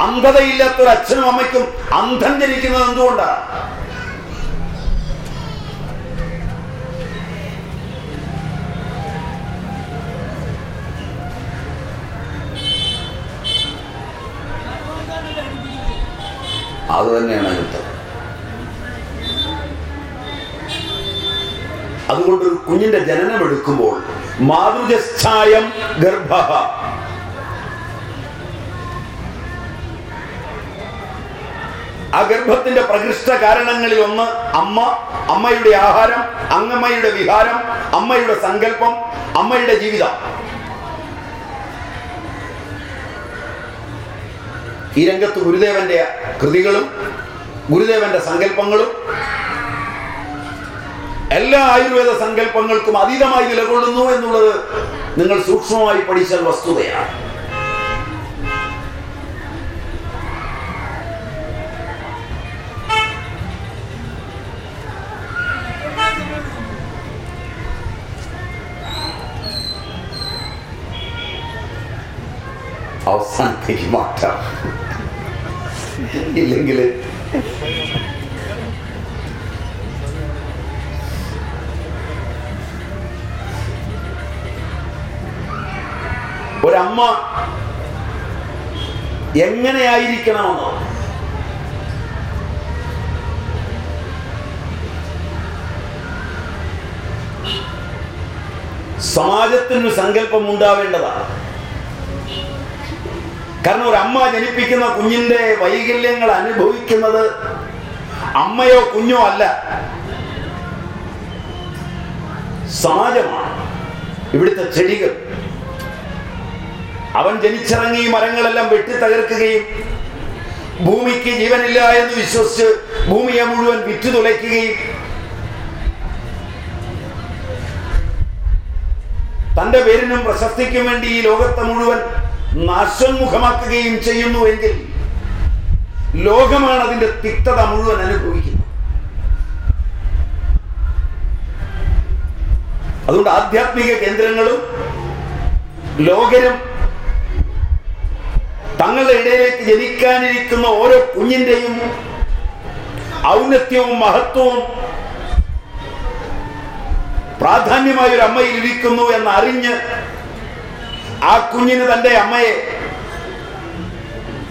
S1: അന്ധതയില്ലാത്ത ഒരു അച്ഛനും അമ്മയ്ക്കും അന്ധം ജനിക്കുന്നത് എന്തുകൊണ്ടാണ് അത് തന്നെയാണ് അതിനർത്ഥം അതുകൊണ്ട് ഒരു കുഞ്ഞിന്റെ ജനനം എടുക്കുമ്പോൾ മാതൃജസ്ഥായം ഗർഭ. ആ ഗർഭത്തിന്റെ പ്രകൃഷ്ട കാരണങ്ങളിൽ ഒന്ന് അമ്മ അമ്മയുടെ ആഹാരം അങ്ങമ്മയുടെ വിഹാരം അമ്മയുടെ സങ്കല്പം അമ്മയുടെ ജീവിതം. ഈ രംഗത്ത് ഗുരുദേവന്റെ കൃതികളും ഗുരുദേവന്റെ സങ്കല്പങ്ങളും എല്ലാ ആയുർവേദ സങ്കല്പങ്ങൾക്കും അതീതമായി നിലകൊള്ളുന്നു എന്നുള്ളത് നിങ്ങൾ സൂക്ഷ്മമായി പഠിച്ച വസ്തുതയാണ്. അവസാനത്തേക്ക് മാറ്റാം ഇല്ലെങ്കിൽ ഒരമ്മ എങ്ങനെയായിരിക്കണമെന്നോ? സമാജത്തിന് സങ്കല്പം ഉണ്ടാവേണ്ടതാണ്. കാരണം ഒരു അമ്മ ജനിപ്പിക്കുന്ന കുഞ്ഞിന്റെ വൈകല്യങ്ങൾ അനുഭവിക്കുന്നത് അമ്മയോ കുഞ്ഞോ അല്ല. സമാജമാണ്. ഇവിടുത്തെ ചെടികൾ. അവൻ ജനിച്ചിറങ്ങി മരങ്ങളെല്ലാം വെട്ടി തകർക്കുകയും ഭൂമിക്ക് ജീവനില്ല എന്ന് വിശ്വസിച്ച് ഭൂമിയെ മുഴുവൻ വിറ്റു തുലയ്ക്കുകയും തന്റെ പേരിനും പ്രശസ്തിക്കും വേണ്ടി ഈ ലോകത്തെ മുഴുവൻ നാശോന്മുഖമാക്കുകയും ചെയ്യുന്നു എങ്കിൽ ലോകമാണ് അതിന്റെ തിക്തത മുഴുവൻ അനുഭവിക്കുന്നത്. അതുകൊണ്ട് ആധ്യാത്മിക കേന്ദ്രങ്ങളും ലോകരും തങ്ങളുടെ ഇടയിലേക്ക് ജനിക്കാനിരിക്കുന്ന ഓരോ കുഞ്ഞിന്റെയും ഔന്നത്യവും മഹത്വവും പ്രാധാന്യമായ ഒരു അമ്മയിൽ ഇരിക്കുന്നു എന്നറിഞ്ഞ് ആ കുഞ്ഞിന് തന്റെ അമ്മയെ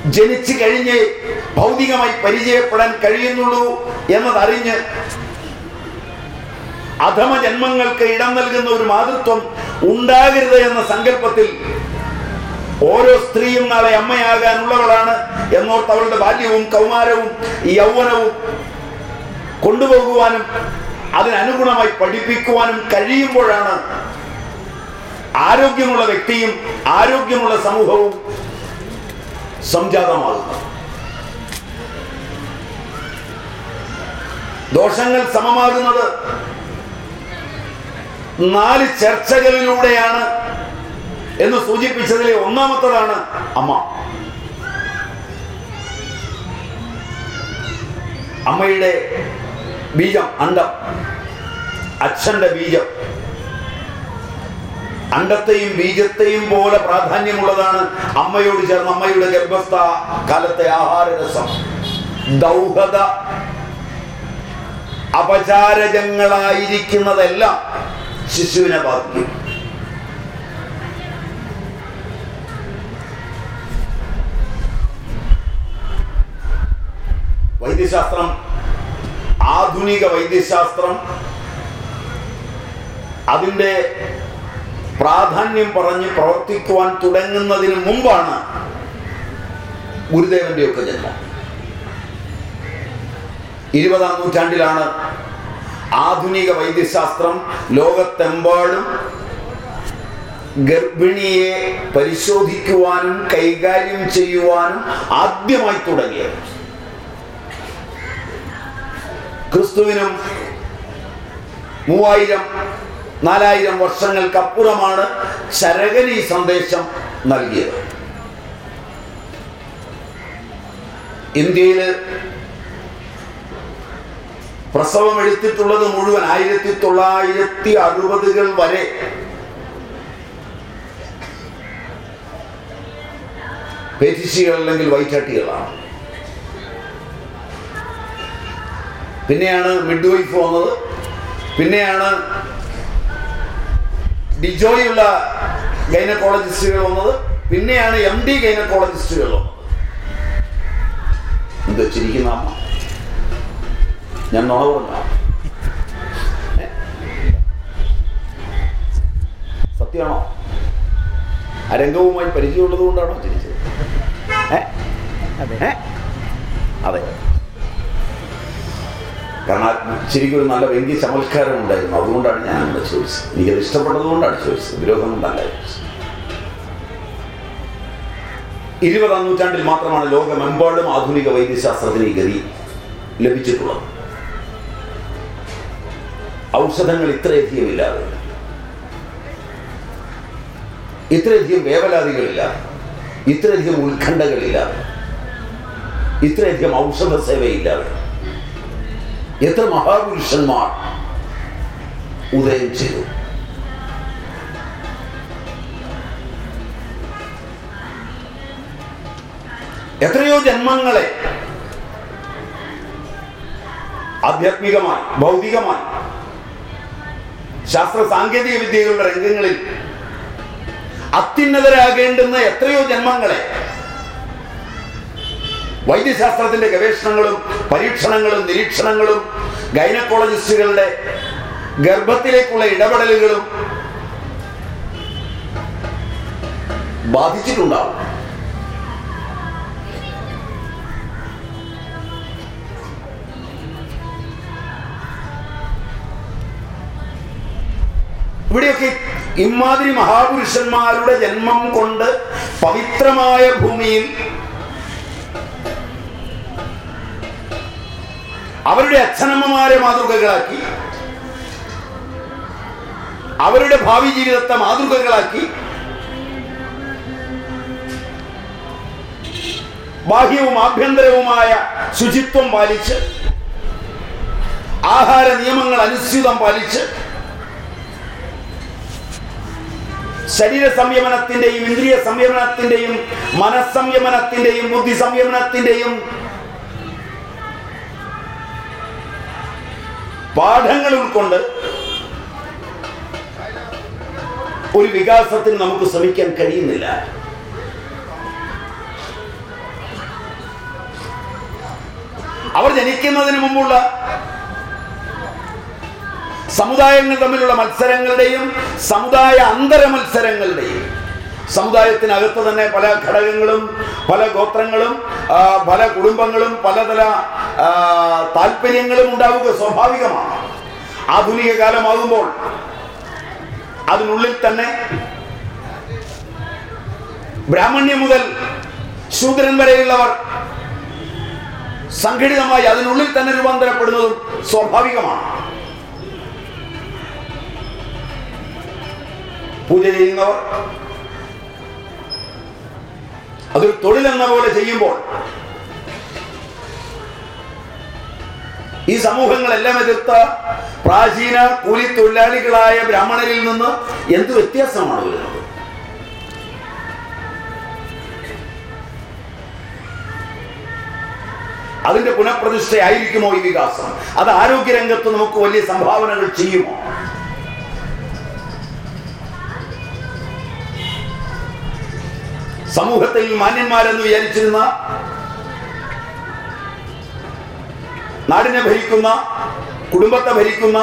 S1: ജനിച്ചു കഴിഞ്ഞ് ഭൗതികമായി പരിചയപ്പെടാൻ കഴിയുന്നുള്ളൂ എന്നതറിഞ്ഞ് അധമ ജന്മങ്ങൾക്ക് ഇടം നൽകുന്ന ഒരു മാതൃത്വം ഉണ്ടാകരുത് എന്ന സങ്കല്പത്തിൽ ഓരോ സ്ത്രീയും നാളെ അമ്മയാകാനുള്ളവളാണ് എന്നോർത്ത് അവളുടെ ബാല്യവും കൗമാരവും യൗവനവും കൊണ്ടുപോകുവാനും അതിനനുഗുണമായി പഠിപ്പിക്കുവാനും കഴിയുമ്പോഴാണ് ആരോഗ്യമുള്ള വ്യക്തിയും ആരോഗ്യമുള്ള സമൂഹവും സംജാതമാകുന്നത്. ദോഷങ്ങൾ സമമാകുന്നത് നാല് ചർച്ചകളിലൂടെയാണ് എന്ന് സൂചിപ്പിച്ചതിലെ ഒന്നാമത്തതാണ് അമ്മ. അമ്മയുടെ ബീജം അണ്ടം. അച്ഛന്റെ ബീജം. അണ്ടത്തെയും ബീജത്തെയും പോലെ പ്രാധാന്യമുള്ളതാണ് അമ്മയോട് ചേർന്ന് അമ്മയുടെ ഗർഭസ്ഥ കാലത്തെ ആഹാരരസം ദൗഹത അപചാരജങ്ങളായിരിക്കുന്നതെല്ലാം ശിശുവിനെ ബാധിക്കും. വൈദ്യശാസ്ത്രം ആധുനിക വൈദ്യശാസ്ത്രം അതിന്റെ പ്രാധാന്യം പറഞ്ഞ് പ്രവർത്തിക്കുവാൻ തുടങ്ങുന്നതിന് മുമ്പാണ് ഗുരുദേവന്റെ ഒക്കെ ജന്മം. ഇരുപതാം നൂറ്റാണ്ടിലാണ് ആധുനിക വൈദ്യശാസ്ത്രം ലോകത്തെമ്പാടും ഗർഭിണിയെ പരിശോധിക്കുവാനും കൈകാര്യം ചെയ്യുവാനും ആദ്യമായി തുടങ്ങിയത്. ക്രിസ്തുവിനും മൂവായിരം നാലായിരം വർഷങ്ങൾക്കപ്പുറമാണ് ശരകനി സന്ദേശം നൽകിയത്. ഇന്ത്യയിൽ പ്രസവം എടുത്തിട്ടുള്ളത് മുഴുവൻ ആയിരത്തി തൊള്ളായിരത്തി അറുപതുകൾ വരെ പെറ്റിഷികൾ അല്ലെങ്കിൽ വൈറ്റാട്ടികളാണ് പിന്നെയാണ് മിഡ് വൈഫ് വന്നത്. പിന്നെയാണ് ഡിജോയുള്ള ഗൈനക്കോളജിസ്റ്റുകൾ വന്നത്. പിന്നെയാണ് എം ഡി ഗൈനക്കോളജിസ്റ്റുകൾ വന്നത്. എന്താ ചിരിക്കുന്ന അമ്മ? ഞാൻ നുണ പറഞ്ഞ സത്യമാണോ? ആ രംഗവുമായി പരിചയമുള്ളത് കൊണ്ടാണോ ചിരിച്ചത്
S2: അതെ?
S1: അതെ. കാരണം ശരിക്കും ഒരു നല്ല വ്യംഗ്യ ചമത്കാരം ഉണ്ടായിരുന്നു. അതുകൊണ്ടാണ് ഞാൻ അങ്ങനെ ചോദിച്ചത്. എനിക്കത് ഇഷ്ടപ്പെട്ടത് കൊണ്ടാണ് ചോദിച്ചത്. വിരോധം കൊണ്ടല്ല ഇരുപതാം നൂറ്റാണ്ടിൽ മാത്രമാണ് ലോകമെമ്പാടും ആധുനിക വൈദ്യശാസ്ത്രത്തിന് ഈ ഗതി ലഭിച്ചിട്ടുള്ളത്. ഔഷധങ്ങൾ ഇത്രയധികം ഇല്ലാതെ ഇത്രയധികം വേവലാതികളില്ല ഇത്രയധികം ഉത്കണ്ഠകളില്ല ഇത്രയധികം ഔഷധ സേവയില്ലാതെ എത്ര മഹാപുരുഷന്മാർ ഉദയം ചെയ്തു. എത്രയോ ജന്മങ്ങളെ ആധ്യാത്മികമായി ഭൗതികമായി ശാസ്ത്ര സാങ്കേതിക വിദ്യകളുടെ രംഗങ്ങളിൽ അത്യുന്നതരാകേണ്ടുന്ന എത്രയോ ജന്മങ്ങളെ വൈദ്യശാസ്ത്രത്തിന്റെ ഗവേഷണങ്ങളും പരീക്ഷണങ്ങളും നിരീക്ഷണങ്ങളും ഗൈനക്കോളജിസ്റ്റുകളുടെ ഗർഭത്തിലേക്കുള്ള ഇടപെടലുകളും ബാധിച്ചിട്ടുണ്ടാവും. ഇവിടെയൊക്കെ ഇമാതിരി മഹാപുരുഷന്മാരുടെ ജന്മം കൊണ്ട് പവിത്രമായ ഭൂമിയിൽ അവരുടെ അച്ഛനമ്മമാരെ മാതൃകകളാക്കി അവരുടെ ഭാവി ജീവിതത്തെ മാതൃകകളാക്കി ബാഹ്യവും ആഭ്യന്തരവുമായ ശുചിത്വം പാലിച്ച് ആഹാര നിയമങ്ങൾ അനുസ്യൂതം പാലിച്ച് ശരീര സംയമനത്തിന്റെയും ഇന്ദ്രിയ സംയമനത്തിന്റെയും മനസ്സംയമനത്തിന്റെയും ബുദ്ധി സംയമനത്തിന്റെയും പാഠങ്ങൾ ഉൾക്കൊണ്ട് ഒരു വികാസത്തിന് നമുക്ക് ശ്രമിക്കാൻ കഴിയുന്നില്ല. അവർ ജനിക്കുന്നതിന് മുമ്പുള്ള സമുദായങ്ങൾ തമ്മിലുള്ള മത്സരങ്ങളുടെയും സമുദായ അന്തര മത്സരങ്ങളുടെയും സമുദായത്തിനകത്ത് തന്നെ പല ഘടകങ്ങളും പല ഗോത്രങ്ങളും പല കുടുംബങ്ങളും പലതര താല്പര്യങ്ങളും ഉണ്ടാവുക സ്വാഭാവികമാണ്. ആധുനിക കാലമാകുമ്പോൾ അതിനുള്ളിൽ തന്നെ ബ്രാഹ്മണ്യം മുതൽ ശൂദ്രൻ വരെയുള്ളവർ സംഘടിതമായി അതിനുള്ളിൽ തന്നെ രൂപാന്തരപ്പെടുന്നതും സ്വാഭാവികമാണ്. പൂജ ചെയ്യുന്നവർ അതൊരു തൊഴിലെന്ന പോലെ ചെയ്യുമ്പോൾ ഈ സമൂഹങ്ങളെല്ലാം എതിർത്ത പ്രാചീന കൂലി തൊഴിലാളികളായ ബ്രാഹ്മണരിൽ നിന്ന് എന്ത് വ്യത്യാസമാണ് വരുന്നത്? അതിന്റെ പുനഃപ്രതിഷ്ഠയായിരിക്കുമോ ഈ വികാസം? അത് ആരോഗ്യരംഗത്ത് നമുക്ക് വലിയ സംഭാവനകൾ ചെയ്യുമോ? സമൂഹത്തിൽ മാന്യന്മാരെന്ന് വിചാരിച്ചിരുന്ന നാടിനെ ഭരിക്കുന്ന കുടുംബത്തെ ഭരിക്കുന്ന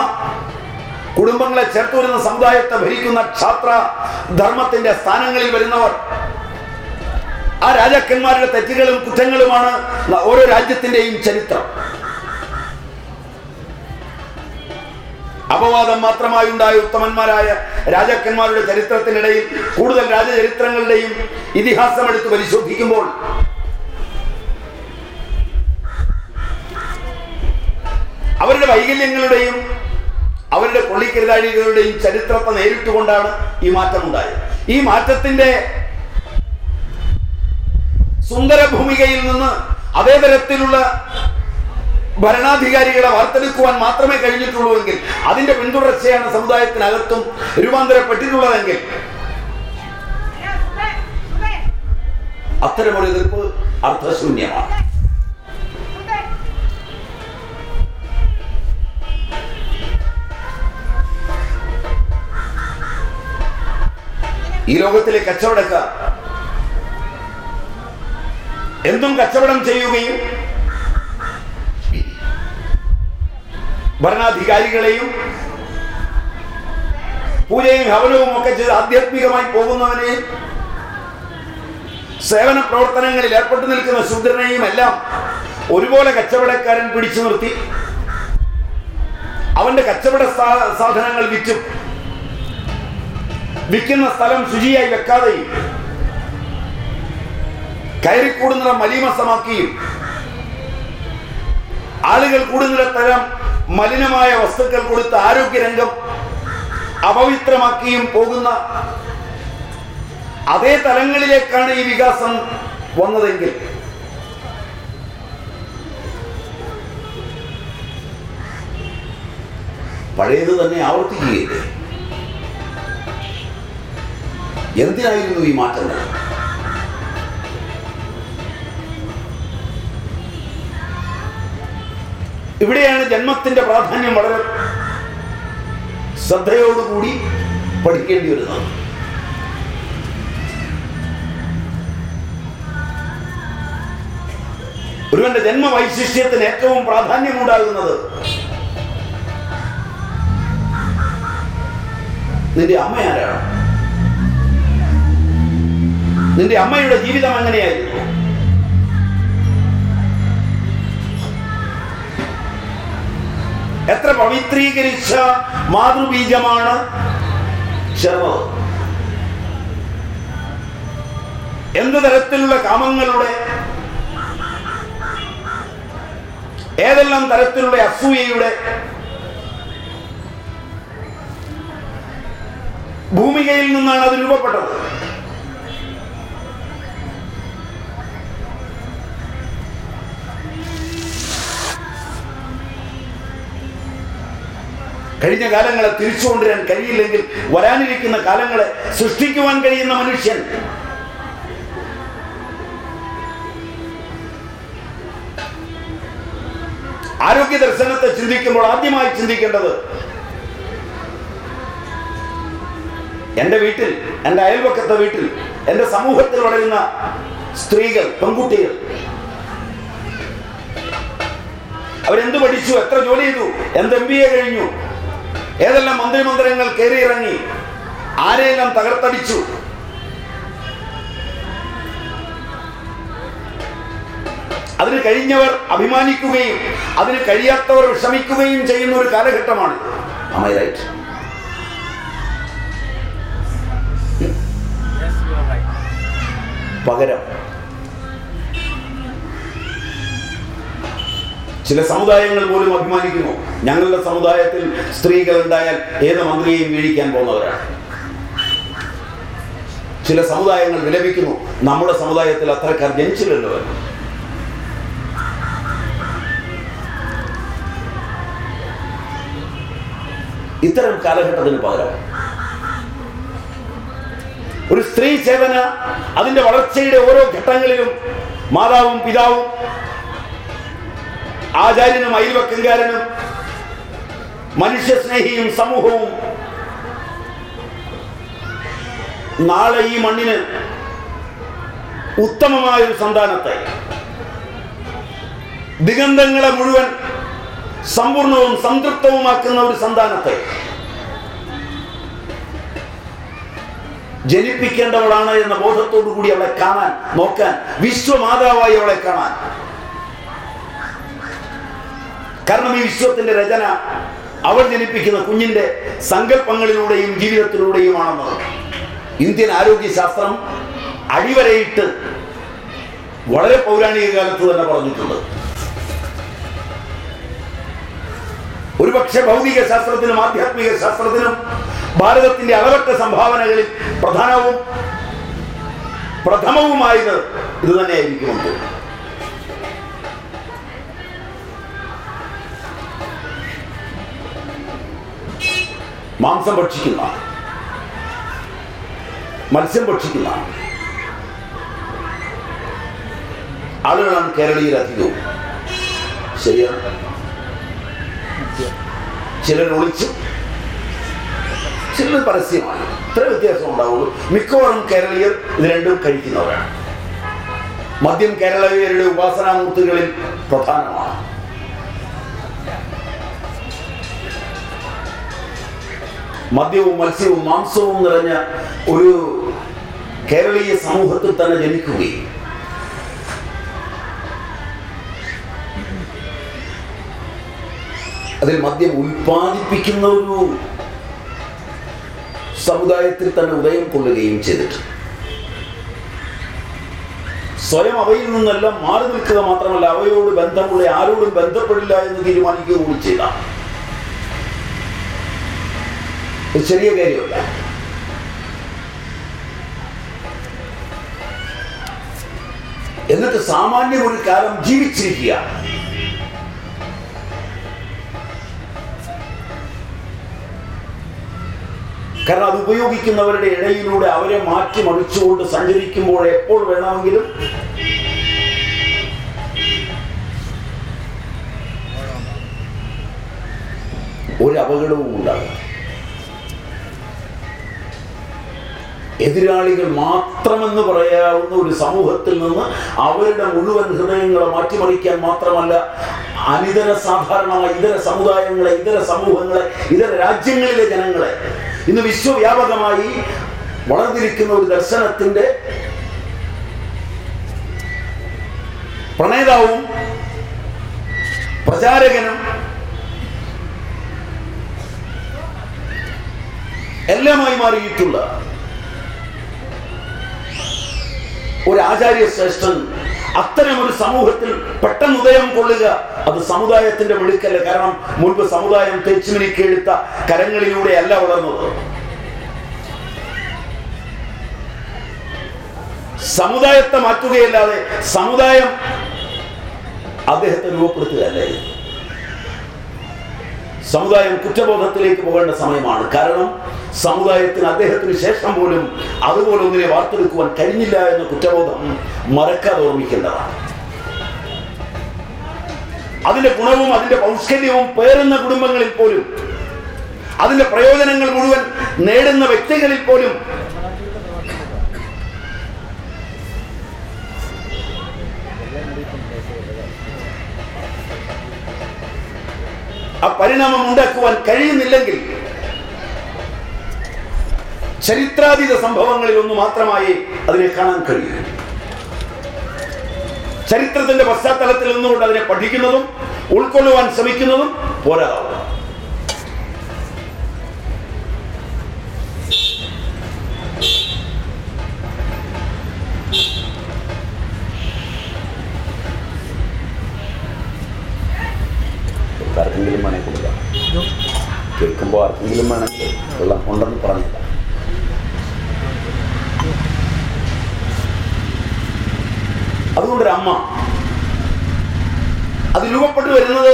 S1: കുടുംബങ്ങളെ ചേർത്ത് വരുന്ന സമുദായത്തെ ഭരിക്കുന്ന ക്ഷാത്ര ധർമ്മത്തിന്റെ സ്ഥാനങ്ങളിൽ വരുന്നവർ ആ രാജാക്കന്മാരുടെ തെറ്റുകളും കുറ്റങ്ങളുമാണ് ഓരോ രാജ്യത്തിന്റെയും ചരിത്രം. അപവാദം മാത്രമായി ഉണ്ടായ ഉത്തമന്മാരായ രാജാക്കന്മാരുടെ ചരിത്രത്തിനിടയിൽ കൂടുതൽ രാജചരിത്രങ്ങളുടെയും ഇതിഹാസം എടുത്ത് പരിശോധിക്കുമ്പോൾ അവരുടെ വൈകല്യങ്ങളുടെയും അവരുടെ കൊള്ളിക്കരുതാഴികളുടെയും ചരിത്രത്തെ നേരിട്ടുകൊണ്ടാണ് ഈ മാറ്റമുണ്ടായത്. ഈ മാറ്റത്തിന്റെ സുന്ദര ഭൂമികയിൽ നിന്ന് അതേ തരത്തിലുള്ള ഭരണാധികാരികളെ വാർത്തെടുക്കുവാൻ മാത്രമേ കഴിഞ്ഞിട്ടുള്ളൂ എങ്കിൽ അതിന്റെ പിന്തുടർച്ചയാണ് സമുദായത്തിനകത്തും രൂപാന്തരപ്പെട്ടിട്ടുള്ളതെങ്കിൽ. അത്തരമൊരു എതിർപ്പ് അർത്ഥശൂന്യമാണ് ഈ ലോകത്തിലെ കച്ചവടക്കാർ എന്തും കച്ചവടം ചെയ്യുകയും ഭരണാധികാരികളെയും പൂജയും ഹവനവും ഒക്കെ ചെയ്ത് ആധ്യാത്മികമായി പോകുന്നവനെ സേവന പ്രവർത്തനങ്ങളിൽ ഏർപ്പെട്ടു നിൽക്കുന്ന ശൂദ്രനെയും എല്ലാം ഒരുപോലെ കച്ചവടക്കാരൻ പിടിച്ചു നിർത്തി. അവന്റെ കച്ചവട സാധനങ്ങൾ വിറ്റും. വിൽക്കുന്ന സ്ഥലം ശുചിയായി വെക്കാതെയും കയറിക്കൂടുന്ന മലീമസമാക്കിയും ആളുകൾ കൂടുന്നിടത്തരം മലിനമായ വസ്തുക്കൾ കൊടുത്ത് ആരോഗ്യരംഗം അപവിത്രമാക്കിയും പോകുന്ന അതേ തലങ്ങളിലേക്കാണ് ഈ വികാസം വന്നതെങ്കിൽ പഴയത് തന്നെ ആവർത്തിക്കുകയില്ലേ? എന്തിനായിരുന്നു ഈ മാറ്റങ്ങൾ? ഇവിടെയാണ് ജന്മത്തിന്റെ പ്രാധാന്യം വളരെ ശ്രദ്ധയോടുകൂടി പഠിക്കേണ്ടി വരുന്നത്. ഒരുവന്റെ ജന്മവൈശിഷ്ട്യത്തിന് ഏറ്റവും പ്രാധാന്യം ഉണ്ടാകുന്നത് നിന്റെ അമ്മ ആരാണ് നിന്റെ അമ്മയുടെ ജീവിതം എങ്ങനെയായിരുന്നു എത്ര പവിത്രീകരിച്ച മാതൃബീജമാണ്? ചെറുത് എന്ത് തരത്തിലുള്ള കാമങ്ങളുടെ? ഏതെല്ലാം തരത്തിലുള്ള അസൂയയുടെ? ഭൂമികയിൽ നിന്നാണ് അത് രൂപപ്പെട്ടത്. കഴിഞ്ഞ കാലങ്ങളെ തിരിച്ചു കൊണ്ടുവരാൻ കഴിയില്ലെങ്കിൽ വരാനിരിക്കുന്ന കാലങ്ങളെ സൃഷ്ടിക്കുവാൻ കഴിയുന്ന മനുഷ്യൻ. ആരോഗ്യ ദർശനത്തെ ചിന്തിക്കുമ്പോൾ ആദ്യമായി ചിന്തിക്കേണ്ടത് എന്റെ വീട്ടിൽ എന്റെ അയൽവക്കത്തെ വീട്ടിൽ എന്റെ സമൂഹത്തിൽ വളരുന്ന സ്ത്രീകൾ പെൺകുട്ടികൾ. അവരെന്ത് പഠിച്ചു എത്ര ജോലി ചെയ്തു എന്ത് എം ബി എ കഴിഞ്ഞു ഏതെല്ലാം മന്ത്രിമന്ദിരങ്ങൾ കയറിയിറങ്ങി? ആരെയെല്ലാം തകർത്തടിച്ചു? അതിന് കഴിഞ്ഞവർ അഭിമാനിക്കുകയും അതിന് കഴിയാത്തവർ വിഷമിക്കുകയും ചെയ്യുന്ന ഒരു കാലഘട്ടമാണ്. റൈറ്റ്. പകരം. ചില സമുദായങ്ങൾ പോലും അഭിമാനിക്കുന്നു. ഞങ്ങളുടെ സമുദായത്തിൽ സ്ത്രീകൾ ഉണ്ടായാൽ ഏത് മന്ത്രിയെയും വീഴിക്കാൻ പോകുന്നവരാണ്. ചില സമുദായങ്ങൾ വിലപിക്കുന്നു. നമ്മുടെ സമുദായത്തിൽ അത്രക്കാർ ജനിച്ചില്ലല്ലോ. ഇത്തരം കാലഘട്ടത്തിന് പകരം ഒരു സ്ത്രീ ചേതന അതിന്റെ വളർച്ചയുടെ ഓരോ ഘട്ടങ്ങളിലും മാതാവും പിതാവും ആചാര്യനും അയൽവക്കങ്കാരനും മനുഷ്യസ്നേഹിയും സമൂഹവും. നാളെ ഈ മണ്ണിന് ഉത്തമമായ ഒരു സന്താനത്തെ. ദിഗന്ധങ്ങളെ മുഴുവൻ സമ്പൂർണവും സംതൃപ്തവുമാക്കുന്ന ഒരു സന്താനത്തെ. ജനിപ്പിക്കേണ്ടവളാണ് എന്ന ബോധത്തോടു കൂടി അവളെ കാണാൻ നോക്കാൻ വിശ്വമാതാവായി അവളെ കാണാൻ. കാരണം ഈ വിശ്വത്തിന്റെ രചന അവൾ ജനിപ്പിക്കുന്ന കുഞ്ഞിന്റെ സങ്കല്പങ്ങളിലൂടെയും ജീവിതത്തിലൂടെയുമാണെന്ന് ഇന്ത്യൻ ആരോഗ്യ ശാസ്ത്രം അടിവരയിട്ട് വളരെ പൗരാണിക കാലത്ത് തന്നെ പറഞ്ഞിട്ടുണ്ട്. ഒരുപക്ഷെ ഭൗതിക ശാസ്ത്രത്തിനും ആധ്യാത്മിക ശാസ്ത്രത്തിനും ഭാരതത്തിന്റെ അളവറ്റ സംഭാവനകളിൽ പ്രധാനവും പ്രഥമവുമായത് ഇത് തന്നെയായിരിക്കുമെന്ന് മാംസം ഭക്ഷിക്കുന്ന മത്സ്യം ഭക്ഷിക്കുന്ന ആളുകളാണ് കേരളീയർ അധികവും ശരിയാണ് ചിലർ ഒളിച്ച് ചിലർ പരസ്യമാണ്. ഇത്ര വ്യത്യാസം ഉണ്ടാവുള്ളൂ. മിക്കവാറും കേരളീയർ ഇത് രണ്ടും കഴിക്കുന്നവരാണ്. മദ്യം കേരളീയരുടെ ഉപാസനാമൂർത്തികളിൽ പ്രധാനമാണ്. മദ്യവും മത്സ്യവും മാംസവും നിറഞ്ഞ ഒരു കേരളീയ സമൂഹത്തിൽ തന്നെ ജനിക്കുകയും. അതിൽ മദ്യം ഉൽപ്പാദിപ്പിക്കുന്ന ഒരു സമുദായത്തിൽ തന്നെ ഉദയം കൊള്ളുകയും ചെയ്തിട്ട് സ്വയം അവയിൽ നിന്നെല്ലാം മാറി നിൽക്കുക മാത്രമല്ല അവയോട് ബന്ധമുള്ള ആരോടും ബന്ധപ്പെടില്ല എന്ന് തീരുമാനിക്കുക കൂടി ചെയ്ത ഇത് ചെറിയ കാര്യമല്ല എന്നിട്ട് സാമാന്യം ഒരു കാലം ജീവിച്ചിരിക്കുക. കാരണം അത് ഉപയോഗിക്കുന്നവരുടെ ഇടയിലൂടെ അവരെ മാറ്റി മറിച്ചുകൊണ്ട് സഞ്ചരിക്കുമ്പോൾ എപ്പോൾ വേണമെങ്കിലും ഒരു അപകടവും ഉണ്ടാകും. എതിരാളികൾ മാത്രമെന്ന് പറയാവുന്ന ഒരു സമൂഹത്തിൽ നിന്ന് അവരുടെ മുഴുവൻ ഹൃദയങ്ങളെ മാറ്റിമറിക്കാൻ മാത്രമല്ല അനിതര സാധാരണമായ ഇതര സമുദായങ്ങളെ ഇതര സമൂഹങ്ങളെ ഇതര രാജ്യങ്ങളിലെ ജനങ്ങളെ ഇന്ന് വിശ്വവ്യാപകമായി വളർന്നിരിക്കുന്ന ഒരു ദർശനത്തിന്റെ പ്രണേതാവും പ്രചാരകനും എല്ലാമായി മാറിയിട്ടുള്ള ഒരു ആചാര്യശ്രേഷ്ഠൻ അത്തരം ഒരു സമൂഹത്തിൽ പെട്ടെന്ന് ഉദയം കൊള്ളുക അത് സമുദായത്തിന്റെ വിളിക്കല്ല കാരണം മുൻപ് സമുദായം തെച്ചുമിനിക്കെടുത്ത കരങ്ങളിലൂടെ അല്ല വളർന്നത്. സമുദായത്തെ മാറ്റുകയല്ലാതെ സമുദായം അദ്ദേഹത്തെ രൂപപ്പെടുത്തുകയല്ലേ? സമുദായം കുറ്റബോധത്തിലേക്ക് പോകേണ്ട സമയമാണ്. കാരണം സമുദായത്തിന് അദ്ദേഹത്തിന് ശേഷം പോലും അതുപോലെ ഒന്നിനെ വാർത്തെടുക്കുവാൻ കഴിഞ്ഞില്ല എന്ന കുറ്റബോധം മറക്കാതെ ഓർമ്മിക്കേണ്ടതാണ്. അതിന്റെ ഗുണവും അതിന്റെ പൗഷ്കര്യവും പേറുന്ന കുടുംബങ്ങളിൽ പോലും അതിന്റെ പ്രയോജനങ്ങൾ മുഴുവൻ നേടുന്ന വ്യക്തികളിൽ പോലും ആ പരിണാമം ഉണ്ടാക്കുവാൻ കഴിയുന്നില്ലെങ്കിൽ ചരിത്രാതീത സംഭവങ്ങളിൽ ഒന്ന് മാത്രമായി അതിനെ കാണാൻ കഴിയും. ചരിത്രത്തിന്റെ പശ്ചാത്തലത്തിൽ നിന്നുകൊണ്ട് അതിനെ പഠിക്കുന്നതും ഉൾക്കൊള്ളുവാൻ ശ്രമിക്കുന്നതും പോരാതാവും ആർക്കെങ്കിലും വേണേ കൊടുക്കാം. കേൾക്കുമ്പോൾ ആർക്കെങ്കിലും വേണമെങ്കിൽ വെള്ളം ഉണ്ടെന്ന് പറഞ്ഞില്ല അതുകൊണ്ടൊരു അമ്മ അത് രൂപപ്പെട്ടു വരുന്നത്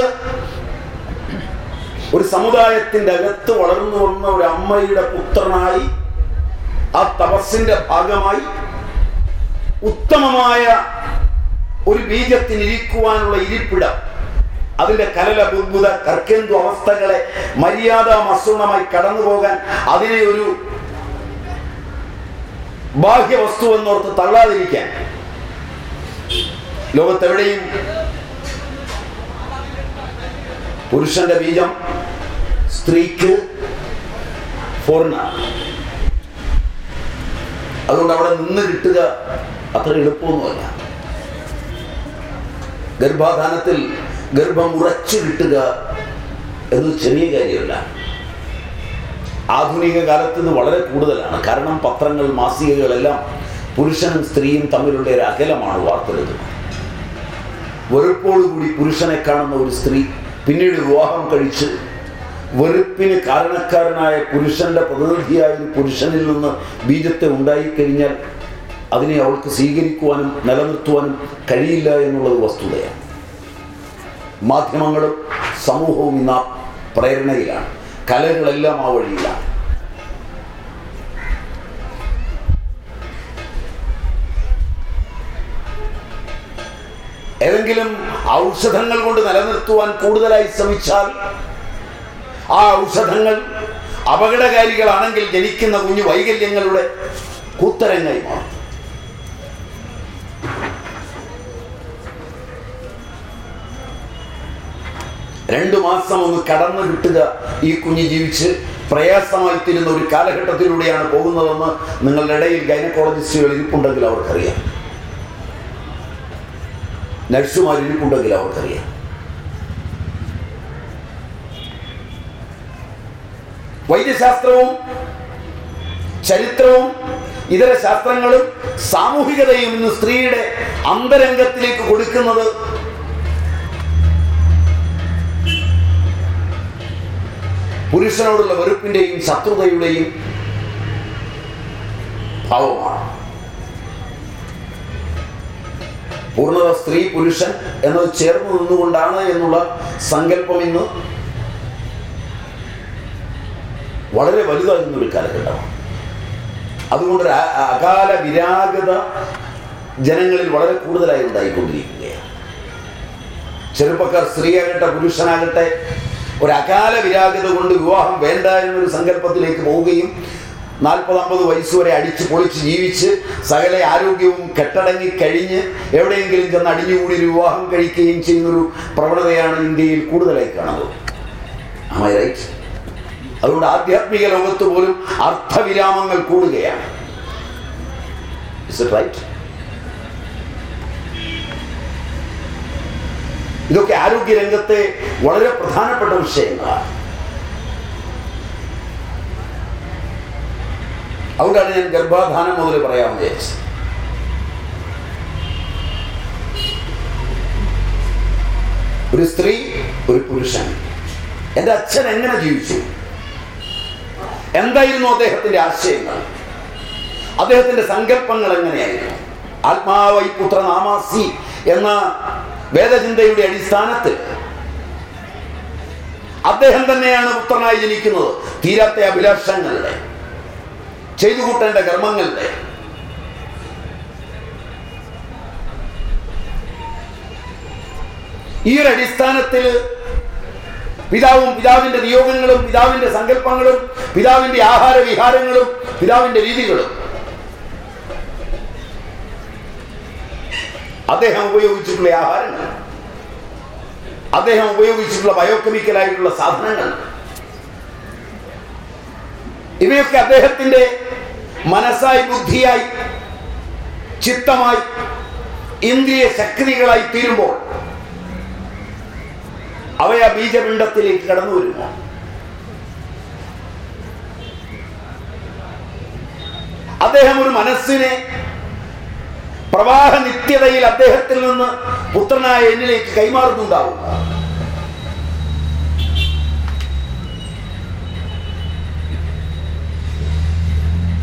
S1: ഒരു സമുദായത്തിന്റെ അകത്ത് വളർന്നു വന്ന ഒരു അമ്മയുടെ പുത്രനായി ആ തപസ്സിന്റെ ഭാഗമായി ഉത്തമമായ ഒരു ബീജത്തിനിരിക്കുവാനുള്ള ഇരിപ്പിടം. അതിന്റെ കലല ബുദ്ധുത കർക്കെന്തു അവസ്ഥകളെ മര്യാദ മസൂണമായി കടന്നു പോകാൻ അതിനെ ഒരു ബാഹ്യ വസ്തു എന്നോർത്ത് തള്ളാതിരിക്കാൻ. ലോകത്തെവിടെയും പുരുഷന്റെ ബീജം സ്ത്രീക്ക് ഫോറിനാണ് അതുകൊണ്ട് അവിടെ നിന്ന് കിട്ടുക അത്ര എളുപ്പമൊന്നുമല്ല. ഗർഭാധാനത്തിൽ ഗർഭം ഉറച്ചു കിട്ടുക എന്നത് ചെറിയ കാര്യമല്ല. ആധുനിക കാലത്ത് ഇത് വളരെ കൂടുതലാണ്. കാരണം പത്രങ്ങൾ മാസികകളെല്ലാം പുരുഷനും സ്ത്രീയും തമ്മിലുള്ള ഒരു അകലമാണ് വാർത്തെടുക്കുന്നത് വെറുപ്പോടുകൂടി പുരുഷനെ കാണുന്ന ഒരു സ്ത്രീ പിന്നീട് വിവാഹം കഴിച്ച് വെറുപ്പിന് കാരണക്കാരനായ പുരുഷന്റെ പ്രതിനിധിയായ ഒരു പുരുഷനിൽ നിന്ന് ബീജത്തെ ഉണ്ടായിക്കഴിഞ്ഞാൽ അതിനെ അവൾക്ക് സ്വീകരിക്കുവാനും നിലനിർത്തുവാനും കഴിയില്ല എന്നുള്ളത് വസ്തുതയാണ്. മാധ്യമങ്ങളും സമൂഹവും ഇന്ന് പ്രേരണയിലാണ്. കലകളെല്ലാം ആ വഴിയിലാണ്. ഏതെങ്കിലും ഔഷധങ്ങൾ കൊണ്ട് നിലനിർത്തുവാൻ കൂടുതലായി ശ്രമിച്ചാൽ ആ ഔഷധങ്ങൾ അപകടകാരികളാണെങ്കിൽ ജനിക്കുന്ന കുഞ്ഞു വൈകല്യങ്ങളുടെ കൂത്തരങ്ങായി രണ്ടു മാസം ഒന്ന് കടന്നു കിട്ടുക ഈ കുഞ്ഞ് ജീവിച്ച് പ്രയാസമായി തീരുന്ന ഒരു കാലഘട്ടത്തിലൂടെയാണ് പോകുന്നതെന്ന് നിങ്ങളുടെ ഇടയിൽ ഗൈനക്കോളജിസ്റ്റുകൾ ഇരിപ്പുണ്ടെങ്കിൽ അവർക്കറിയാം. നഴ്സുമാർ ഇരിപ്പുണ്ടെങ്കിൽ അവർക്കറിയാം വൈദ്യശാസ്ത്രവും ചരിത്രവും ഇതര ശാസ്ത്രങ്ങളും സാമൂഹികതയും ഇന്ന് സ്ത്രീയുടെ അന്തരംഗത്തിലേക്ക് കൊടുക്കുന്നത് പുരുഷനോടുള്ള വെറുപ്പിന്റെയും ശത്രുതയുടെയും ഭാവമാണ്. പൂർണത സ്ത്രീ പുരുഷൻ എന്നത് ചേർന്ന് നിന്നുകൊണ്ടാണ് എന്നുള്ള സങ്കല്പം ഇന്ന് വളരെ വലുതാകുന്ന ഒരു കാലഘട്ടമാണ് അതുകൊണ്ട് അകാല വിരാഗത ജനങ്ങളിൽ വളരെ കൂടുതലായി ഉണ്ടായിക്കൊണ്ടിരിക്കുകയാണ്. ചെറുപ്പക്കാർ സ്ത്രീയാകട്ടെ പുരുഷനാകട്ടെ ഒരു അകാല വിരാഗത കൊണ്ട് വിവാഹം വേണ്ട എന്നൊരു സങ്കല്പത്തിലേക്ക് പോവുകയും നാൽപ്പത് അമ്പത് വയസ്സ് വരെ അടിച്ച് പൊളിച്ച് ജീവിച്ച് സകല ആരോഗ്യവും കെട്ടടങ്ങി കഴിഞ്ഞ് എവിടെയെങ്കിലും ചെന്ന് അടിഞ്ഞുകൂടി വിവാഹം കഴിക്കുകയും ചെയ്യുന്നൊരു പ്രവണതയാണ് ഇന്ത്യയിൽ കൂടുതലായി കാണുന്നത്. അതുകൊണ്ട് ആധ്യാത്മിക ലോകത്ത് പോലും അർത്ഥവിരാമങ്ങൾ കൂടുകയാണ്. Right? ഇതൊക്കെ ആരോഗ്യ രംഗത്തെ വളരെ പ്രധാനപ്പെട്ട വിഷയങ്ങളാണ്. അതുകൊണ്ടാണ് ഞാൻ ഗർഭാധാനം മുതൽ പറയാൻ വിചാരിച്ചത് ഒരു സ്ത്രീ ഒരു പുരുഷൻ. എന്റെ അച്ഛൻ എങ്ങനെ ജീവിച്ചു? എന്തായിരുന്നു അദ്ദേഹത്തിന്റെ ആശയങ്ങൾ? അദ്ദേഹത്തിന്റെ സങ്കല്പങ്ങൾ എങ്ങനെയായിരുന്നു? ആത്മാവൈ പുത്ര നാമാസി എന്ന വേദചിന്തയുടെ അടിസ്ഥാനത്തിൽ അദ്ദേഹം തന്നെയാണ് പുത്രനായി ജനിക്കുന്നത്. തീരാത്ത അഭിലാഷങ്ങളുടെ ചെയ്തു കൂട്ടേണ്ട കർമ്മങ്ങളുടെ ഈ ഒരു അടിസ്ഥാനത്തിൽ പിതാവും പിതാവിന്റെ നിയോഗങ്ങളും പിതാവിന്റെ സങ്കല്പങ്ങളും പിതാവിന്റെ ആഹാര വിഹാരങ്ങളും പിതാവിന്റെ രീതികളും. അദ്ദേഹം ഉപയോഗിച്ചിട്ടുള്ള ആഹാരങ്ങൾ അദ്ദേഹം ഉപയോഗിച്ചിട്ടുള്ള ബയോകെമിക്കലായിട്ടുള്ള സാധനങ്ങൾ ഇവയൊക്കെ അദ്ദേഹത്തിന്റെ മനസ്സായി ബുദ്ധിയായി ചിത്തമായി ഇന്ദ്രിയ ശക്തികളായി തീരുമ്പോൾ അവയെ ബീജപിണ്ഡത്തിലേക്ക് കടന്നു വരുമോ? അദ്ദേഹം ഒരു മനസ്സിനെ പ്രവാഹ നിത്യതയിൽ അദ്ദേഹത്തിൽ നിന്ന് പുത്രനായ എന്നിലേക്ക് കൈമാറുന്നുണ്ടാവും.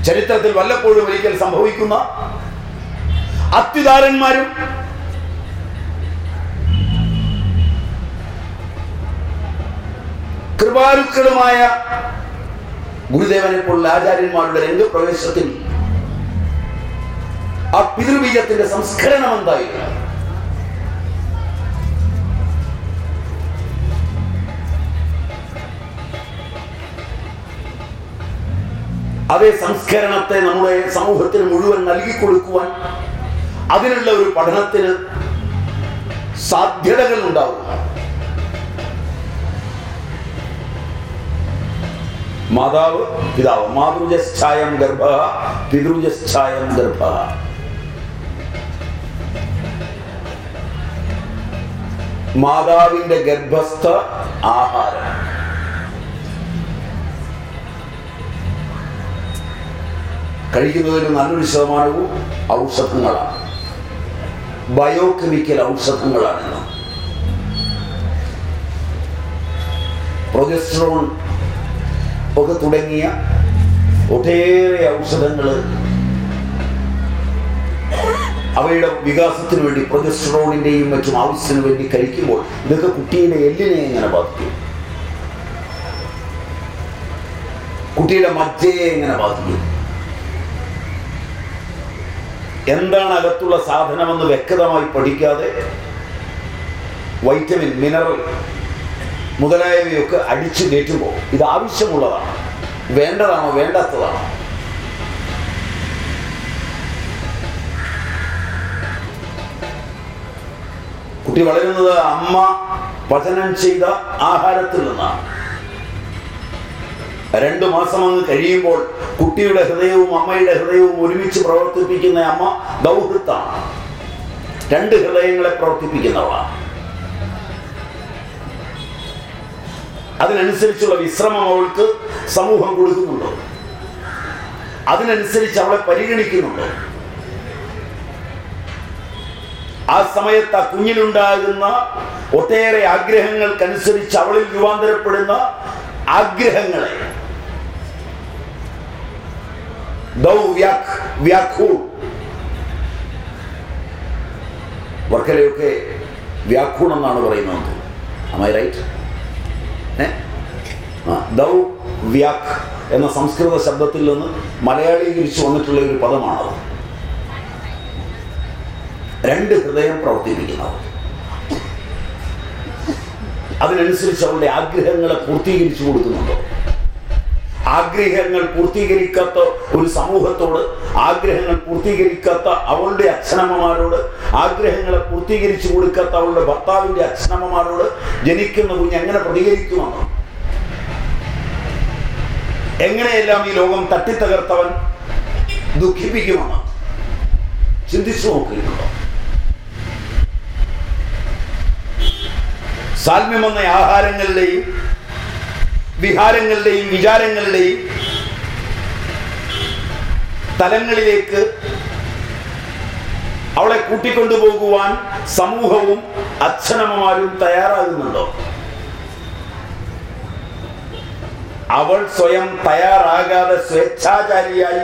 S1: ചരിത്രത്തിൽ വല്ലപ്പോഴും ഒരിക്കൽ സംഭവിക്കുന്ന അത്യുദാരന്മാരും കൃപാരുക്കളുമായ ഗുരുദേവനെ പോലുള്ള ആചാര്യന്മാരുടെ രംഗപ്രവേശത്തിൽ ആ പിതൃബീജത്തിന്റെ സംസ്കരണം എന്തായിരുന്നു? അതേ സംസ്കരണത്തെ നമ്മുടെ സമൂഹത്തിന് മുഴുവൻ നൽകി കൊടുക്കുവാൻ അതിനുള്ള ഒരു പഠനത്തിന് സാധ്യതകൾ ഉണ്ടാവും. മാതാവ് പിതാവ് മാതൃജായം ഗർഭ പിതൃജായം ഗർഭ. മാതാവിന്റെ ഗർഭസ്ഥ ആഹാരം. കഴിക്കുന്നതിന് നല്ലൊരു ശതമാനവും ഔഷധങ്ങളാണ്. ബയോകെമിക്കൽ ഔഷധങ്ങളാണ് പ്രൊജസ്ട്രോൺ ഒക്കെ തുടങ്ങിയ ഒട്ടേറെ ഔഷധങ്ങൾ അവയുടെ വികാസത്തിന് വേണ്ടി പ്രൊജസ്ട്രോണിന്റെയും മറ്റും ആവശ്യത്തിന് വേണ്ടി കഴിക്കുമ്പോൾ ഇതൊക്കെ കുട്ടിയുടെ എല്ലിനെ എങ്ങനെ ബാധിക്കും? കുട്ടിയുടെ മജ്ജയെ എങ്ങനെ ബാധിക്കും? എന്താണ് അകത്തുള്ള സാധനമെന്ന് വ്യക്തമായി പഠിക്കാതെ വൈറ്റമിൻ മിനറൽ മുതലായവയൊക്കെ അടിച്ചു കയറ്റുമ്പോൾ ഇത് ആവശ്യമുള്ളതാണ്. വേണ്ടതാണോ വേണ്ടാത്തതാണോ? കുട്ടി വളരുന്നത് അമ്മ പചനം ചെയ്ത ആഹാരത്തിൽ നിന്നാണ്. രണ്ടു മാസം അങ്ങ് കഴിയുമ്പോൾ കുട്ടിയുടെ ഹൃദയവും അമ്മയുടെ ഹൃദയവും ഒരുമിച്ച് പ്രവർത്തിപ്പിക്കുന്ന അമ്മ ദൗഹൃത്താണ്. രണ്ട് ഹൃദയങ്ങളെ പ്രവർത്തിപ്പിക്കുന്നവളാണ്. അതിനനുസരിച്ചുള്ള വിശ്രമം അവൾക്ക് സമൂഹം കൊടുക്കുന്നുണ്ട്? അതിനനുസരിച്ച് അവളെ പരിഗണിക്കുന്നുണ്ട്? ആ സമയത്ത് ആ കുഞ്ഞിനുണ്ടാകുന്ന ഒട്ടേറെ ആഗ്രഹങ്ങൾക്കനുസരിച്ച് അവളിൽ രൂപാന്തരപ്പെടുന്ന ആഗ്രഹങ്ങളെ ദൗ വ്യാഖ് വ്യാഖൂ വർക്കലയൊക്കെ വ്യാഖൂൺ എന്നാണ് പറയുന്നത്. അമൈ റൈറ്റ് ദൗ വ്യാഖ് എന്ന സംസ്കൃത ശബ്ദത്തിൽ നിന്ന് മലയാളീകരിച്ച് വന്നിട്ടുള്ള ഒരു പദമാണത്. രണ്ട് ഹൃദയം പ്രവർത്തിപ്പിക്കുന്നത് അതിനനുസരിച്ച് അവരുടെ ആഗ്രഹങ്ങളെ പൂർത്തീകരിച്ചു കൊടുക്കുന്നുണ്ടോ? ആഗ്രഹങ്ങൾ പൂർത്തീകരിക്കാത്ത ഒരു സമൂഹത്തോട് ആഗ്രഹങ്ങൾ പൂർത്തീകരിക്കാത്ത അവളുടെ അച്ഛനമ്മമാരോട് ആഗ്രഹങ്ങളെ പൂർത്തീകരിച്ചു കൊടുക്കാത്ത അവളുടെ ഭർത്താവിന്റെ അച്ഛനമ്മമാരോട് ജനിക്കുന്ന കുഞ്ഞ് എങ്ങനെ പ്രതികരിക്കുമെന്ന്? എങ്ങനെയെല്ലാം ഈ ലോകം തട്ടിത്തകർത്തവൻ ദുഃഖിപ്പിക്കുമെന്ന് ചിന്തിച്ചു നോക്കിയിട്ടുണ്ടോ സാൽമ്യം ആഹാരങ്ങളിലെയും വിഹാരങ്ങളുടെയും വിചാരങ്ങളുടെയും തലങ്ങളിലേക്ക് അവളെ കൂട്ടിക്കൊണ്ടുപോകുവാൻ സമൂഹവും അച്ഛനമ്മമാരും തയ്യാറാകുന്നുണ്ടോ? അവൾ സ്വയം തയ്യാറാകാതെ സ്വേച്ഛാചാരിയായി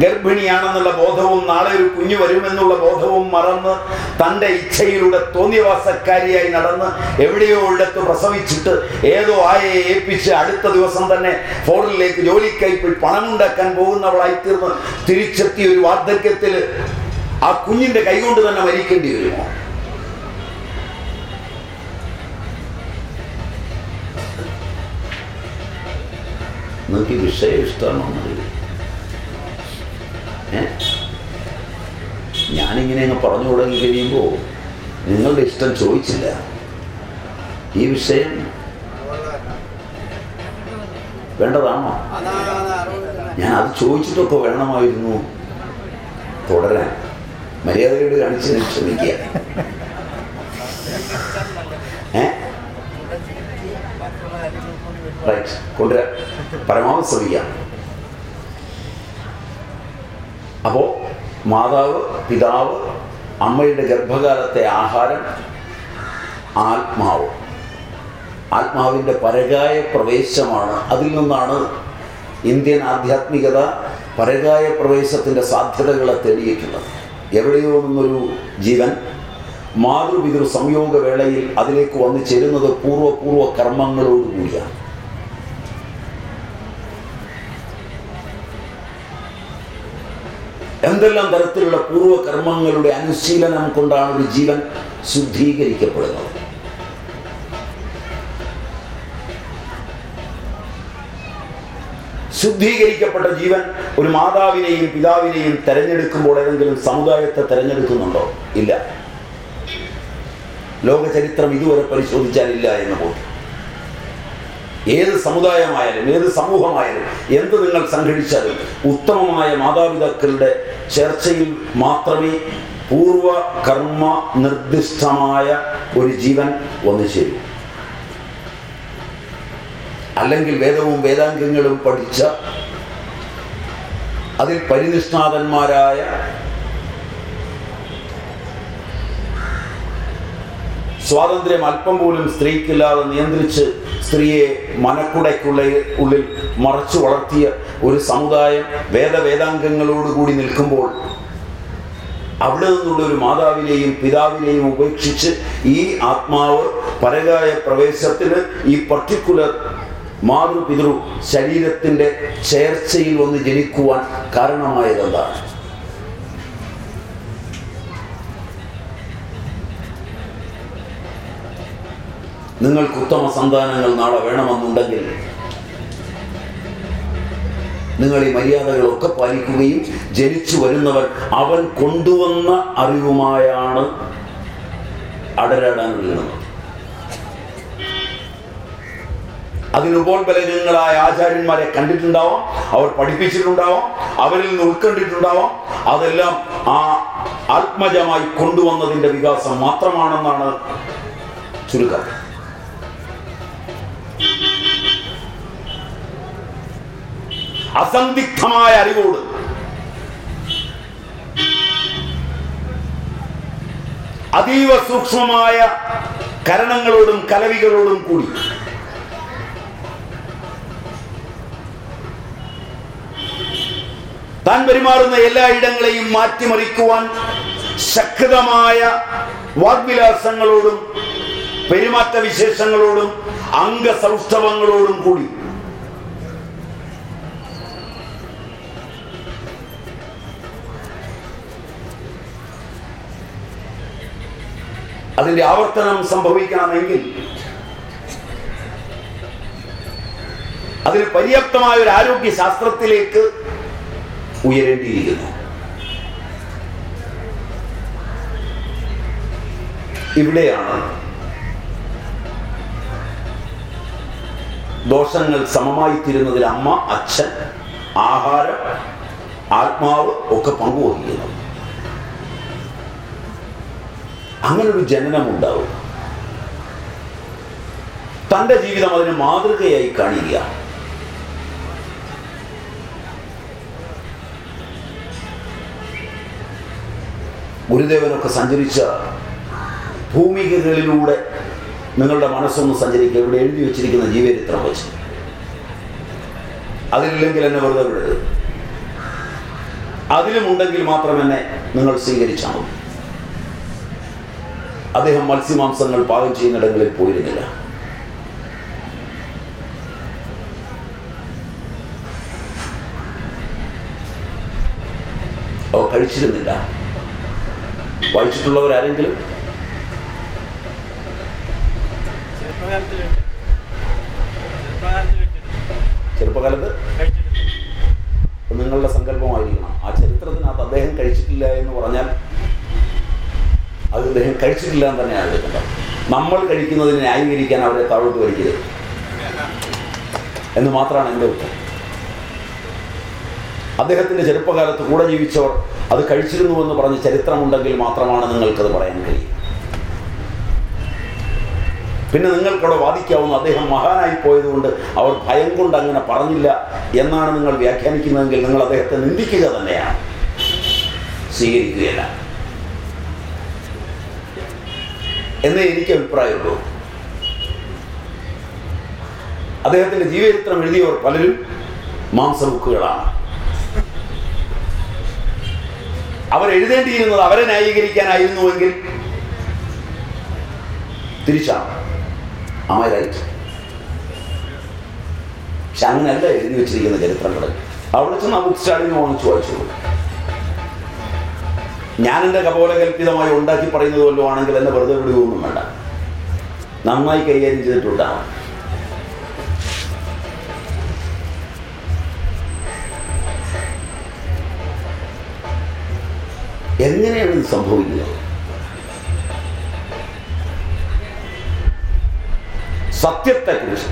S1: ഗർഭിണിയാണെന്നുള്ള ബോധവും നാളെ ഒരു കുഞ്ഞു വരുമെന്നുള്ള ബോധവും മറന്ന് തന്റെ ഇച്ഛയിലൂടെ തോന്നിയവാസക്കാരിയായി നടന്ന് എവിടെയോ ഇടത്ത് പ്രസവിച്ചിട്ട് ഏതോ ആയെ ഏൽപ്പിച്ച് അടുത്ത ദിവസം തന്നെ ഫോറിനിലേക്ക് ജോലിക്കായി പോയി പണമുണ്ടാക്കാൻ പോകുന്നവളായി തീർന്ന് തിരിച്ചെത്തിയ ഒരു വാർദ്ധക്യത്തിൽ ആ കുഞ്ഞിന്റെ കൈകൊണ്ട് തന്നെ മരിക്കേണ്ടി വരുമോ നിങ്ങൾക്ക് വിഷയം ഇഷ്ടമാണോ എന്നറിയില്ല ഏ? ഞാനിങ്ങനെ അങ്ങ് പറഞ്ഞു തുടങ്ങി കഴിയുമ്പോൾ നിങ്ങളുടെ ഇഷ്ടം ചോദിച്ചില്ല. ഈ വിഷയം വേണ്ടതാണോ? ഞാൻ അത് ചോദിച്ചിട്ടൊക്കെ വേണമായിരുന്നു. തുടരാൻ. മര്യാദയോട് കാണിച്ച് ഞാൻ ക്ഷമിക്കുക ഏ റൈറ്റ് പരമാവധി ശ്രമിക്കാം. അപ്പോൾ മാതാവ് പിതാവ് അമ്മയുടെ ഗർഭകാലത്തെ ആഹാരം ആത്മാവ്. ആത്മാവിന്റെ പരകായ പ്രവേശമാണ്. അതിൽ നിന്നാണ് ഇന്ത്യൻ ആധ്യാത്മികത പരകായ പ്രവേശത്തിന്റെ സാധ്യതകളെ തെളിയിക്കുന്നത്. എവിടെയോ നിന്നൊരു ജീവൻ മാതൃപിതൃ സംയോഗ വേളയിൽ അതിലേക്ക് വന്നു ചേരുന്നത് പൂർവപൂർവ കർമ്മങ്ങളോടുകൂടിയാണ്. എന്തെല്ലാം തരത്തിലുള്ള പൂർവകർമ്മങ്ങളുടെ അനുശീലനം കൊണ്ടാണ് ഒരു ജീവൻ ശുദ്ധീകരിക്കപ്പെടുന്നത്? ശുദ്ധീകരിക്കപ്പെട്ട ജീവൻ ഒരു മാതാവിനെയും പിതാവിനെയും തെരഞ്ഞെടുക്കുമ്പോൾ ഏതെങ്കിലും സമുദായത്തെ തെരഞ്ഞെടുക്കുന്നുണ്ടോ? ഇല്ല. ലോകചരിത്രം ഇതുവരെ പരിശോധിച്ചാലില്ല എന്ന് ബോധ്യം ഏത് സമുദായമായാലും ഏത് സമൂഹമായാലും എന്ത് നിങ്ങൾ സംഘടിച്ചാലും ഉത്തമമായ മാതാപിതാക്കളുടെ ചർച്ചയിൽ മാത്രമേ പൂർവ കർമ്മ നിർദ്ദിഷ്ടമായ ഒരു ജീവൻ വന്നു ചേരൂ. അല്ലെങ്കിൽ വേദവും വേദാംഗങ്ങളും പഠിച്ച അതിൽ പരിനിഷ്ഠാതന്മാരായ സ്വാതന്ത്ര്യം അല്പം പോലും സ്ത്രീക്കില്ലാതെ നിയന്ത്രിച്ച് സ്ത്രീയെ മനക്കുടയ്ക്കുള്ള ഉള്ളിൽ മറച്ചു വളർത്തിയ ഒരു സമുദായം വേദവേദാംഗങ്ങളോടുകൂടി നിൽക്കുമ്പോൾ അവിടെ നിന്നുള്ള ഒരു മാതാവിനെയും പിതാവിനെയും ഉപേക്ഷിച്ച് ഈ ആത്മാവ് പരകായ പ്രവേശത്തിന് ഈ പർട്ടിക്കുലർ മാതൃപിതൃ ശരീരത്തിന്റെ ചേർച്ചയിൽ ഒന്ന് ജനിക്കുവാൻ കാരണമായതെന്താണ്? നിങ്ങൾക്ക് ഉത്തമ സന്താനങ്ങൾ നാളെ വേണമെന്നുണ്ടെങ്കിൽ നിങ്ങൾ ഈ മര്യാദകളൊക്കെ പാലിക്കുകയും ജനിച്ചു വരുന്നവർ അവൻ കൊണ്ടുവന്ന അറിവുമായാണ് അടരാടാൻ വീഴുന്നത് അതിനുപോൽബലങ്ങളായ ആചാര്യന്മാരെ കണ്ടിട്ടുണ്ടാവാം അവർ പഠിപ്പിച്ചിട്ടുണ്ടാവാം അവരിൽ നിന്ന് ഉൾക്കൊണ്ടിട്ടുണ്ടാവാം. അതെല്ലാം ആ ആത്മജമായി കൊണ്ടുവന്നതിന്റെ വികാസം മാത്രമാണെന്നാണ് ചുരുക്കം. അസന്ദിഗ്ധമായ അറിവോട്. അതീവ സൂക്ഷ്മമായ കരണങ്ങളോടും കലവികളോടും കൂടി. താൻ പെരുമാറുന്ന എല്ലാ ഇടങ്ങളെയും മാറ്റിമറിക്കുവാൻ ശക്തമായ വാഗ്വിലാസങ്ങളോടും പെരുമാറ്റ വിശേഷങ്ങളോടും അംഗസൗഷ്ഠവങ്ങളോടും കൂടി. അതിന്റെ ആവർത്തനം സംഭവിക്കണമെങ്കിൽ അതിന് പര്യാപ്തമായ ഒരു ആരോഗ്യ ശാസ്ത്രത്തിലേക്ക് ഉയരേണ്ടിയിരിക്കുന്നു. ഇവിടെയാണ് ദോഷങ്ങൾ സമമായി തീരുന്നതിൽ അമ്മ അച്ഛൻ ആഹാരം ആത്മാവ് ഒക്കെ പങ്കുവഹിക്കുന്നത്. അങ്ങനൊരു ജനനം ഉണ്ടാവും തന്റെ ജീവിതം അതിന് മാതൃകയായി കാണുക ഗുരുദേവനൊക്കെ സഞ്ചരിച്ച ഭൂമികകളിലൂടെ നിങ്ങളുടെ മനസ്സൊന്ന് സഞ്ചരിക്കുക. ഇവിടെ എഴുതി വെച്ചിരിക്കുന്ന ജീവചരിത്രം വെച്ച്. അതിലില്ലെങ്കിൽ എന്നെ വെറുതെ വിടരുത്. അതിലുമുണ്ടെങ്കിൽ മാത്രം എന്നെ നിങ്ങൾ സ്വീകരിച്ചാൽ മതി. അദ്ദേഹം മത്സ്യമാംസങ്ങൾ പാകം ചെയ്യുന്നിടങ്ങളിൽ പോയിരുന്നില്ല. അവ കഴിച്ചിരുന്നില്ല. വായിച്ചിട്ടുള്ളവരാരെങ്കിലും?
S2: ചെറുപ്പകാലത്ത്.
S1: നിങ്ങളുടെ സങ്കല്പമായിരിക്കണം. ആ ചരിത്രത്തിനകത്ത് അദ്ദേഹം കഴിച്ചിട്ടില്ല എന്ന് പറഞ്ഞാൽ അത് അദ്ദേഹം കഴിച്ചിട്ടില്ല എന്ന് തന്നെയാണ് അദ്ദേഹം നമ്മൾ കഴിക്കുന്നതിനെ ന്യായീകരിക്കാൻ അവരെ താഴോട്ട് വലിക്കരുത്. എന്ന് മാത്രമാണ് എന്റെ ഉത്തരം. അദ്ദേഹത്തിന്റെ ചെറുപ്പകാലത്ത് കൂടെ ജീവിച്ചവർ അത് കഴിച്ചിരുന്നുവെന്ന് പറഞ്ഞ് ചരിത്രമുണ്ടെങ്കിൽ മാത്രമാണ് നിങ്ങൾക്കത് പറയാൻ കഴിയും പിന്നെ നിങ്ങൾക്കവിടെ വാദിക്കാവുന്ന അദ്ദേഹം മഹാനായി പോയതുകൊണ്ട് അവർ ഭയം കൊണ്ട് അങ്ങനെ പറഞ്ഞില്ല എന്നാണ് നിങ്ങൾ വ്യാഖ്യാനിക്കുന്നതെങ്കിൽ നിങ്ങൾ അദ്ദേഹത്തെ നിന്ദിക്കുക തന്നെയാണ്. സ്വീകരിക്കുകയല്ല. എന്നേ എനിക്ക് അഭിപ്രായമുള്ളൂ. അദ്ദേഹത്തിന്റെ ജീവചരിത്രം എഴുതിയവർ പലരും മാംസബുക്കുകളാണ് അവർ എഴുതേണ്ടിയിരുന്നത് അവരെ ന്യായീകരിക്കാനായിരുന്നുവെങ്കിൽ തിരിച്ചാണ്. Right? പക്ഷെ അങ്ങനെയല്ല എഴുതി വെച്ചിരിക്കുന്ന ചരിത്രങ്ങൾ അവിടെ ചെന്ന് ആ ബുക്ക് സ്റ്റാഡിന് വാങ്ങിച്ചു വായിച്ചോളൂ ഞാൻ എന്റെ കപോലകൽപ്പിതമായി ഉണ്ടാക്കി പറയുന്നത് വല്ലതും ആണെങ്കിൽ എന്നെ വെറുതെ വിടുകയൊന്നും വേണ്ട. നന്നായി കൈകാര്യം ചെയ്തിട്ടുണ്ടാവും എങ്ങനെയാണ് ഇത് സംഭവിക്കുന്നത്? സത്യത്തെക്കുറിച്ച്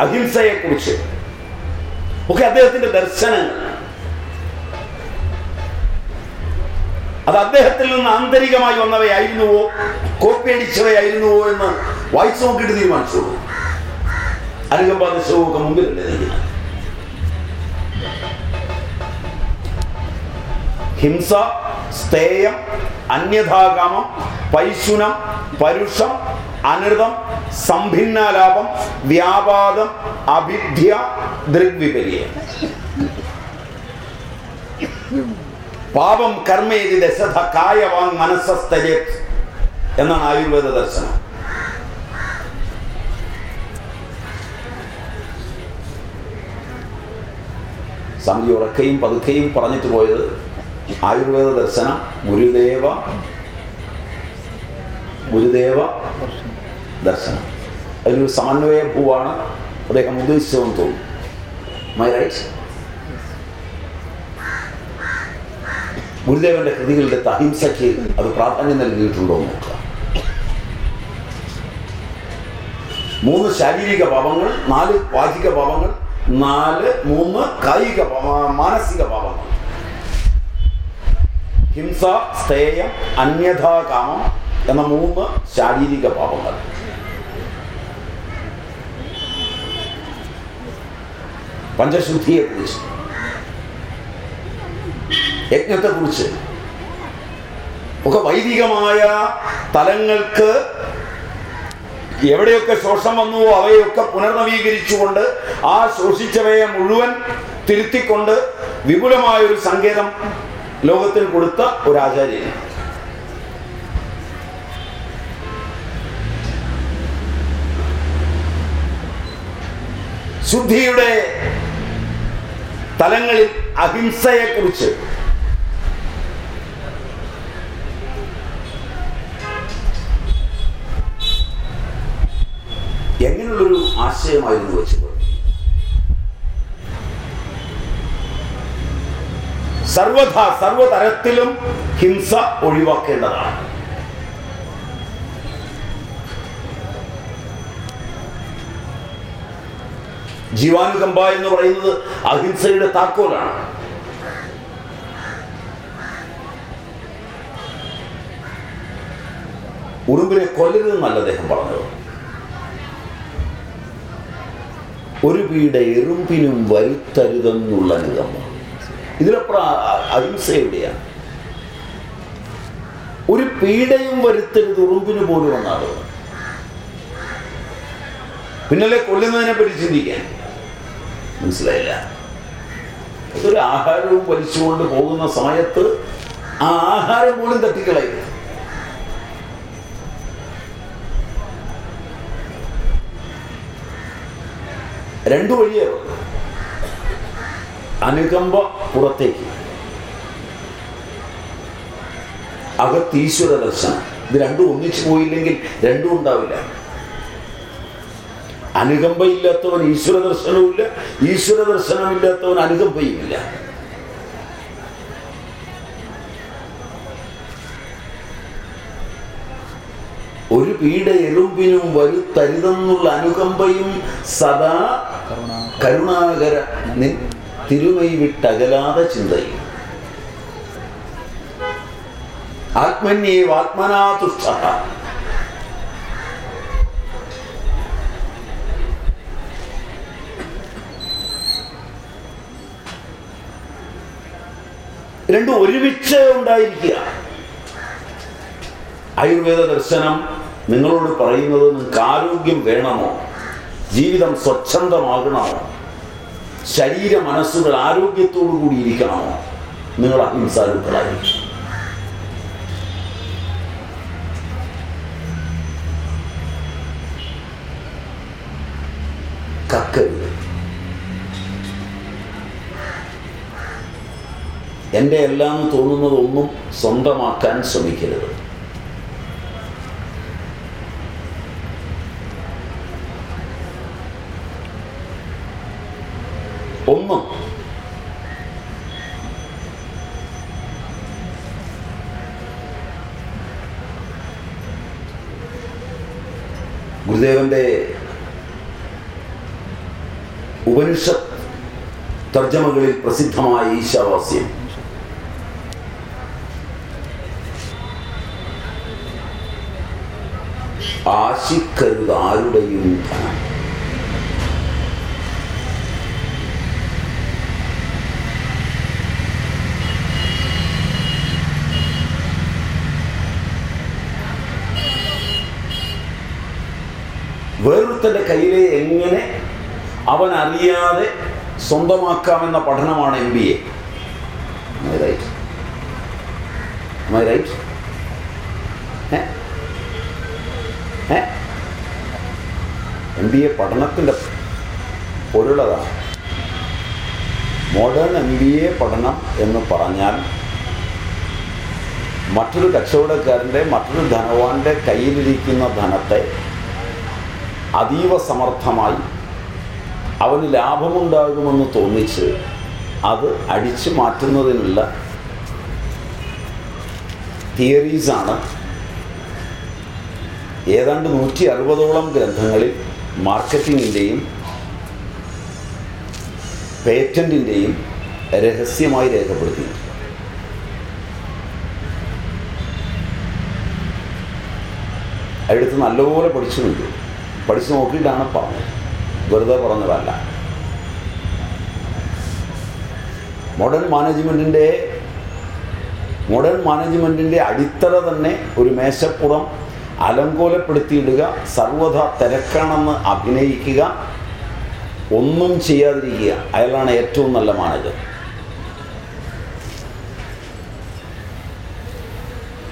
S1: അഹിംസയെക്കുറിച്ച് ഒക്കെ അദ്ദേഹത്തിന്റെ ദർശനങ്ങൾ. അത് അദ്ദേഹത്തിൽ നിന്ന് ആന്തരികമായി വന്നവയായിരുന്നുവോ? കോപ്പി അടിച്ചവയായിരുന്നുവോ എന്ന് വായിച്ചു നോക്കിയിട്ട് തീരുമാനിച്ചോളൂ അനുകമ്പാദശവും ഒക്കെ മുമ്പിലല്ലേ നിൽക്കുന്നത് ഹിംസ സ്തേയം അന്യഥാകാമം പൈശുനം പരുഷം അനൃതം സംഭിന്നാലാപം വ്യാപാദം അഭിധ്യ ദൃഗ്വിപര്യം. പാപം കർമ്മേതി ദശധ കായവാങ് മനസ്സസ്ഥയത് എന്നാണ് ആയുർവേദ ദർശനം. സമിതി ഉറക്കയും പതുക്കെയും പറഞ്ഞിട്ട് പോയത് ആയുർവേദ ദർശനം ഗുരുദേവ ഗുരുദേവ ദർശനം. അതിനൊരു സമന്വയ ഭൂവാണ് അദ്ദേഹം ഉദ്ദേശിച്ചതെന്ന് തോന്നുന്നു. മൈ റൈറ്റ് ഗുരുദേവന്റെ കൃതികളുടെ അഹിംസയ്ക്ക് അത് പ്രാധാന്യം നൽകിയിട്ടുണ്ടോ നോക്കുക. മൂന്ന് ശാരീരിക പാപങ്ങൾ നാല് വാചിക പാപങ്ങൾ നാല് മൂന്ന് കായിക മാനസിക പാപങ്ങൾ ഹിംസ സ്ഥേയം അന്യഥാകാമം എന്ന മൂന്ന് ശാരീരിക പാപങ്ങൾ പഞ്ചശുദ്ധിയെക്കുറിച്ച് യജ്ഞത്തെക്കുറിച്ച്. ഒക്കെ വൈദികമായ തലങ്ങൾക്ക് എവിടെയൊക്കെ ശോഷം വന്നുവോ അവയൊക്കെ പുനർനവീകരിച്ചുകൊണ്ട് ആ ശോഷിച്ചവയെ മുഴുവൻ തിരുത്തിക്കൊണ്ട് വിപുലമായ ഒരു സങ്കേതം ലോകത്തിൽ കൊടുത്ത ഒരു ആചാര്യൻ. ശുദ്ധിയുടെ തലങ്ങളിൽ അഹിംസയെക്കുറിച്ച്. എങ്ങനെയുള്ളൊരു ആശയമായിരുന്നു വെച്ചത്? സർവധ സർവതരത്തിലും ഹിംസ ഒഴിവാക്കേണ്ടതാണ്. ജീവാനുകമ്പ എന്ന് പറയുന്നത് അഹിംസയുടെ താക്കോലാണ്. ഉറുമ്പിനെ കൊല്ലരുതെന്നല്ല അദ്ദേഹം പറഞ്ഞത്. ഒരു പീഡ എറുമ്പിനും വരുത്തരുതെന്നുള്ള നിഗമ ഇതിലപ്പുറം അഹിംസ എവിടെയാണ്? ഒരു പീഡയും വരുത്തരുത് ഉറുമ്പിന് പോലും എന്നാണ്. പിന്നല്ലേ കൊല്ലുന്നതിനെ പറ്റി ചിന്തിക്കാൻ. മനസ്സിലായില്ല. അതൊരു ആഹാരവും വലിച്ചുകൊണ്ട് പോകുന്ന സമയത്ത് ആ ആഹാരം പോലും തട്ടിക്കളയും രണ്ടു വഴിയേ. അനുകമ്പ പുറത്തേക്ക്. അകത്ത് ഈശ്വര ദർശനം. ഇത് രണ്ടും ഒന്നിച്ചു പോയില്ലെങ്കിൽ രണ്ടും ഉണ്ടാവില്ല. അനുകമ്പയില്ലാത്തവൻ ഈശ്വര ദർശനവുമില്ല ഈശ്വര ദർശനമില്ലാത്തവൻ അനുകമ്പയുമില്ല. ഒരു പീഡ എറുമ്പിനും വരുത്തരുതെന്നുള്ള അനുകമ്പയും സദാ കരുണാകര തിരുമൈ വിട്ടകലാതെ ചിന്തയും. ആത്മന്യേവ് ആത്മനാ രണ്ടും ഒരുമിച്ച് ഉണ്ടായിരിക്കുക. ആയുർവേദ ദർശനം നിങ്ങളോട് പറയുന്നത് നിങ്ങൾക്ക് ആരോഗ്യം വേണമോ ജീവിതം സ്വച്ഛന്തമാകണമോ ശരീര മനസ്സുകൾ ആരോഗ്യത്തോടു കൂടി ഇരിക്കണമോ? നിങ്ങൾ അഹിംസാലുക്കളായിരിക്കും കക്കരുത്. എന്റെ എല്ലാം തോന്നുന്നതൊന്നും സ്വന്തമാക്കാൻ ശ്രമിക്കരുത്. ഒന്നും. ഗുരുദേവന്റെ ഉപനിഷത്ത് തർജമകളിൽ പ്രസിദ്ധമായ ഈശാവാസ്യം. ആശിക്കരുത് ആരുടെയും ധനം. വേറൊരുത്തന്റെ കയ്യിലെ എങ്ങനെ അവൻ അറിയാതെ സ്വന്തമാക്കാമെന്ന പഠനമാണ് M B A right right M B A പഠനത്തിന്റെ പൊരുളതാണ്. മോഡേൺ എം ബി എ പഠനം എന്ന് പറഞ്ഞാൽ മറ്റൊരു കച്ചവടക്കാരന്റെ മറ്റൊരു ധനവാന്റെ കയ്യിലിരിക്കുന്ന ധനത്തെ അതീവ സമർത്ഥമായി അവന് ലാഭമുണ്ടാകുമെന്ന് തോന്നിച്ച് അത് അടിച്ചു മാറ്റുന്നതിനുള്ള തിയറീസാണ് ഏതാണ്ട് നൂറ്റി അറുപതോളം ഗ്രന്ഥങ്ങളിൽ മാർക്കറ്റിങ്ങിന്റെയും പേറ്റന്റിന്റെയും രഹസ്യമായി രേഖപ്പെടുത്തി അടുത്ത് നല്ലപോലെ പഠിച്ചിട്ടുണ്ട് പഠിച്ചു നോക്കിയിട്ടാണ് പറഞ്ഞത്. വെറുതെ പറഞ്ഞതല്ല. മോഡേൺ മാനേജ്മെന്റിന്റെ മോഡേൺ മാനേജ്മെന്റിന്റെ അടിത്തറ തന്നെ ഒരു മേശപ്പുറം അലങ്കോലപ്പെടുത്തിയിടുക സർവത തിരക്കാണെന്ന് അഭിനയിക്കുക ഒന്നും ചെയ്യാതിരിക്കുക. അയാളാണ് ഏറ്റവും നല്ല മാനേജർ.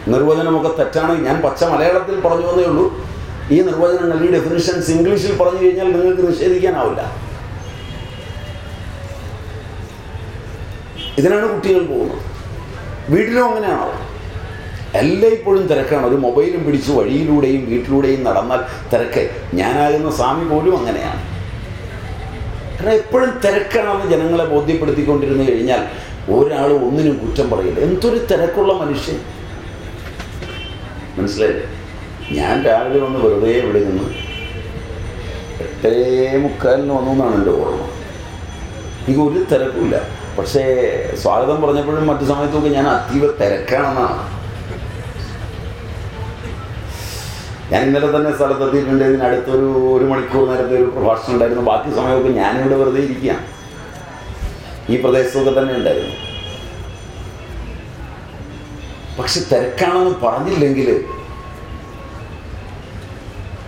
S1: നിർവചനമൊക്കെ തെറ്റാണെങ്കിൽ ഞാൻ പച്ച മലയാളത്തിൽ പറഞ്ഞു വന്നേ ഉള്ളൂ. ഈ നിർവചനങ്ങൾ ഈ ഡെഫിനിഷൻസ് ഇംഗ്ലീഷിൽ പറഞ്ഞു കഴിഞ്ഞാൽ നിങ്ങൾക്ക് നിഷേധിക്കാനാവില്ല. ഇതിനാണ് കുട്ടികൾ പോകുന്നത്. വീട്ടിലും അങ്ങനെയാണോ? എല്ലായ്പ്പോഴും തിരക്കാണ്. ഒരു മൊബൈലും പിടിച്ച് വഴിയിലൂടെയും വീട്ടിലൂടെയും നടന്നാൽ തിരക്ക്. ഞാനാകുന്ന സ്വാമി പോലും അങ്ങനെയാണ്. കാരണം എപ്പോഴും തിരക്കാണെന്ന് ജനങ്ങളെ ബോധ്യപ്പെടുത്തിക്കൊണ്ടിരുന്നു കഴിഞ്ഞാൽ ഒരാൾ ഒന്നിനും കുറ്റം പറയില്ല. എന്തൊരു തിരക്കുള്ള മനുഷ്യൻ? മനസ്സിലായില്ലേ? ഞാൻ രാവിലെ വന്ന് വെറുതെ ഇവിടെ നിന്ന് എട്ടേ മുക്കാലിന് വന്നു എന്നാണ് എന്റെ ഓർമ്മ. എനിക്ക് ഒരു തിരക്കുമില്ല. പക്ഷേ സ്വാഗതം പറഞ്ഞപ്പോഴും മറ്റു സമയത്തൊക്കെ ഞാൻ അതീവ തിരക്കാണെന്നാണ്. ഞാൻ ഇന്നലെ തന്നെ സ്ഥലത്തെത്തിയിട്ടുണ്ട് ഇതിനടുത്തൊരു ഒരു മണിക്കൂർ നേരത്തെ ഒരു പ്രഭാഷണം ഉണ്ടായിരുന്നു. ബാക്കി സമയമൊക്കെ ഞാനിവിടെ വെറുതെ ഇരിക്കുകയാണ്. ഈ പ്രദേശത്തൊക്കെ തന്നെ ഉണ്ടായിരുന്നു. പക്ഷെ തിരക്കാണെന്ന് പറഞ്ഞില്ലെങ്കിൽ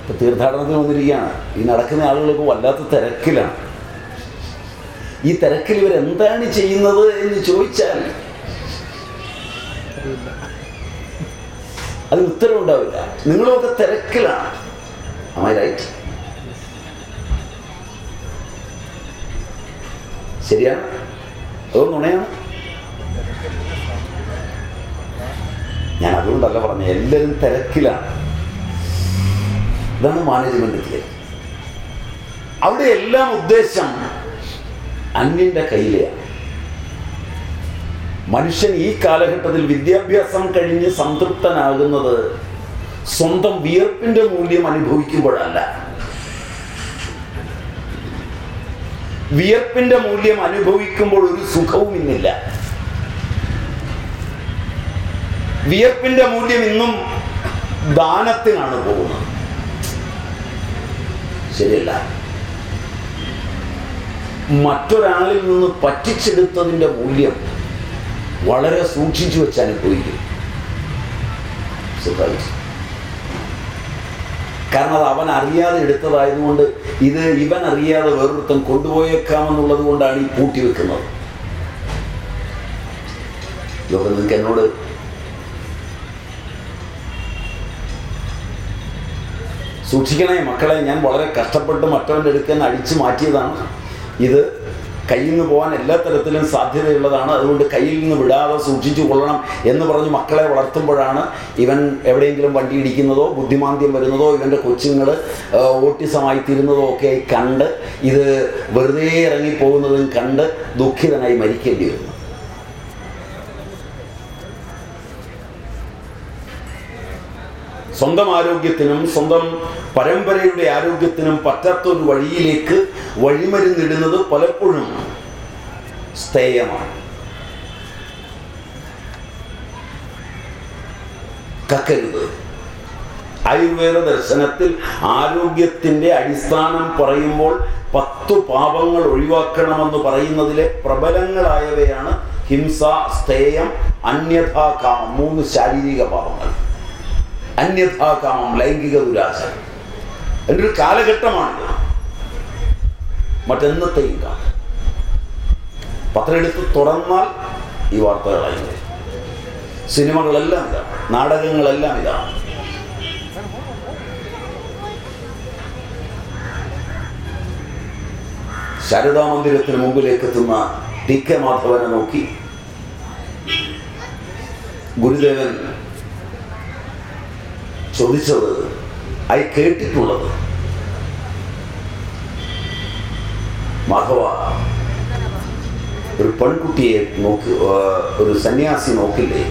S1: ഇപ്പൊ തീർത്ഥാടനത്തിന് വന്നിരിക്കുകയാണ്. ഈ നടക്കുന്ന ആളുകൾക്ക് വല്ലാത്ത തിരക്കിലാണ്. ഈ തിരക്കിൽ ഇവരെന്താണ് ചെയ്യുന്നത് എന്ന് ചോദിച്ചാൽ അതിന് ഉത്തരവുണ്ടാവില്ല. നിങ്ങളൊക്കെ തിരക്കിലാണ്. അമ്മ റൈറ്റ്? ശരിയാണ് അതോ നുണയാണ്? ഞാൻ അതുകൊണ്ടല്ല പറഞ്ഞത്. എല്ലാവരും തിരക്കിലാണ്. ഇതാണ് മാനേജ്മെന്റ് തിയറി അവിടെ എല്ലാം ഉദ്ദേശം അന്യന്റെ കയ്യിലെയാണ്. മനുഷ്യൻ ഈ കാലഘട്ടത്തിൽ വിദ്യാഭ്യാസം കഴിഞ്ഞ് സംതൃപ്തനാകുന്നത് സ്വന്തം വിയർപ്പിന്റെ മൂല്യം അനുഭവിക്കുമ്പോഴല്ല. വിയർപ്പിന്റെ മൂല്യം അനുഭവിക്കുമ്പോൾ ഒരു സുഖവും ഇന്നില്ല. വിയർപ്പിന്റെ മൂല്യം ഇന്നും ദാനത്തിനാണ് പോകുന്നത്. ശരിയല്ല. മറ്റൊരാളിൽ നിന്ന് പറ്റിച്ചെടുത്തതിന്റെ മൂല്യം വളരെ സൂക്ഷിച്ചു വെച്ച് അനുഭവിക്കും. കാരണം അത് അവൻ അറിയാതെ എടുത്തതായതുകൊണ്ട് ഇത് ഇവൻ അറിയാതെ വേറൊരുത്തൻ കൊണ്ടുപോയേക്കാമെന്നുള്ളത് കൊണ്ടാണ് ഈ പൂട്ടി വെക്കുന്നത്. ഇതൊക്കെ നിങ്ങൾക്ക് എന്നോട് സൂക്ഷിക്കണേ മക്കളെ ഞാൻ വളരെ കഷ്ടപ്പെട്ട് മറ്റവന്റെ അടുക്കൽ അടിച്ചു മാറ്റിയതാണ്. ഇത് കയ്യിൽ നിന്ന് പോകാൻ എല്ലാ തരത്തിലും സാധ്യതയുള്ളതാണ്. അതുകൊണ്ട് കയ്യിൽ നിന്ന് വിടാതെ സൂക്ഷിച്ചു കൊള്ളണം എന്ന് പറഞ്ഞ് മക്കളെ വളർത്തുമ്പോഴാണ് ഇവൻ എവിടെയെങ്കിലും വണ്ടി ഇടിക്കുന്നതോ ബുദ്ധിമാന്ദ്യം വരുന്നതോ ഇവന്റെ കൊച്ചുങ്ങൾ ഓട്ടിസമായി തീരുന്നതോ ഒക്കെ കണ്ട് ഇത് വെറുതെ ഇറങ്ങിപ്പോകുന്നതും കണ്ട് ദുഃഖിതനായി മരിക്കേണ്ടി വരുന്നു. സ്വന്തം ആരോഗ്യത്തിനും സ്വന്തം പരമ്പരയുടെ ആരോഗ്യത്തിനും പറ്റാത്ത ഒരു വഴിയിലേക്ക് വഴിമരുന്നിടുന്നത് പലപ്പോഴും സ്ഥേയമാണ് കക്കരുത്. ആയുർവേദ ദർശനത്തിൽ ആരോഗ്യത്തിന്റെ അടിസ്ഥാനം പറയുമ്പോൾ പത്തു പാപങ്ങൾ ഒഴിവാക്കണമെന്ന് പറയുന്നതിലെ പ്രബലങ്ങളായവയാണ് ഹിംസ സ്ഥേയം അന്യഥാകാമം മൂന്ന് ശാരീരിക പാപങ്ങൾ. അന്യഥാകാമം ലൈംഗിക ദുരാശ. എന്റെ ഒരു കാലഘട്ടമാണ് മറ്റെന്നത്തെയും കാണും. പത്രം എടുത്ത് തുറന്നാൽ ഈ വാർത്തകളായി. സിനിമകളെല്ലാം ഇതാണ് നാടകങ്ങളെല്ലാം ഇതാണ് ശാരദാ മന്ദിരത്തിന് മുമ്പിലേക്ക് എത്തുന്ന ടി കെ മാധവനെ നോക്കി. ഗുരുദേവൻ ചോദിച്ചത് ഐ കേട്ടിട്ടുള്ളത്. മാധവ ഒരു പെൺകുട്ടിയെ നോക്കി ഒരു സന്യാസി നോക്കില്ലേ?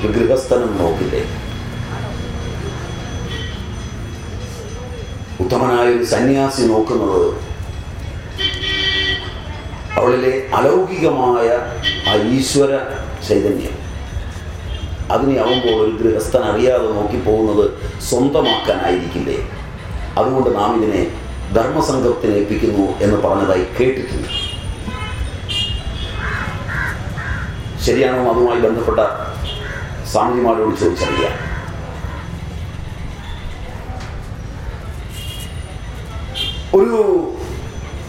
S1: ഒരു ഗൃഹസ്ഥനും നോക്കില്ലേ? ഉത്തമനായ ഒരു സന്യാസി നോക്കുന്നത് അവളിലെ അലൗകികമായ ആ ഈശ്വര ചൈതന്യം. അതിനെ ആവുമ്പോൾ ഒരു ഗൃഹസ്ഥൻ അറിയാതെ നോക്കി പോകുന്നത് സ്വന്തമാക്കാനായിരിക്കില്ലേ? അതുകൊണ്ട് നാം ഇതിനെ ധർമ്മസംഘത്തിന് ഏൽപ്പിക്കുന്നു എന്ന് പറഞ്ഞതായി കേട്ടിട്ടുണ്ട്. ശരിയാണോ അതുമായി ബന്ധപ്പെട്ട സ്വാമിജിമാരോട് ചോദിച്ചറിയാം. ഒരു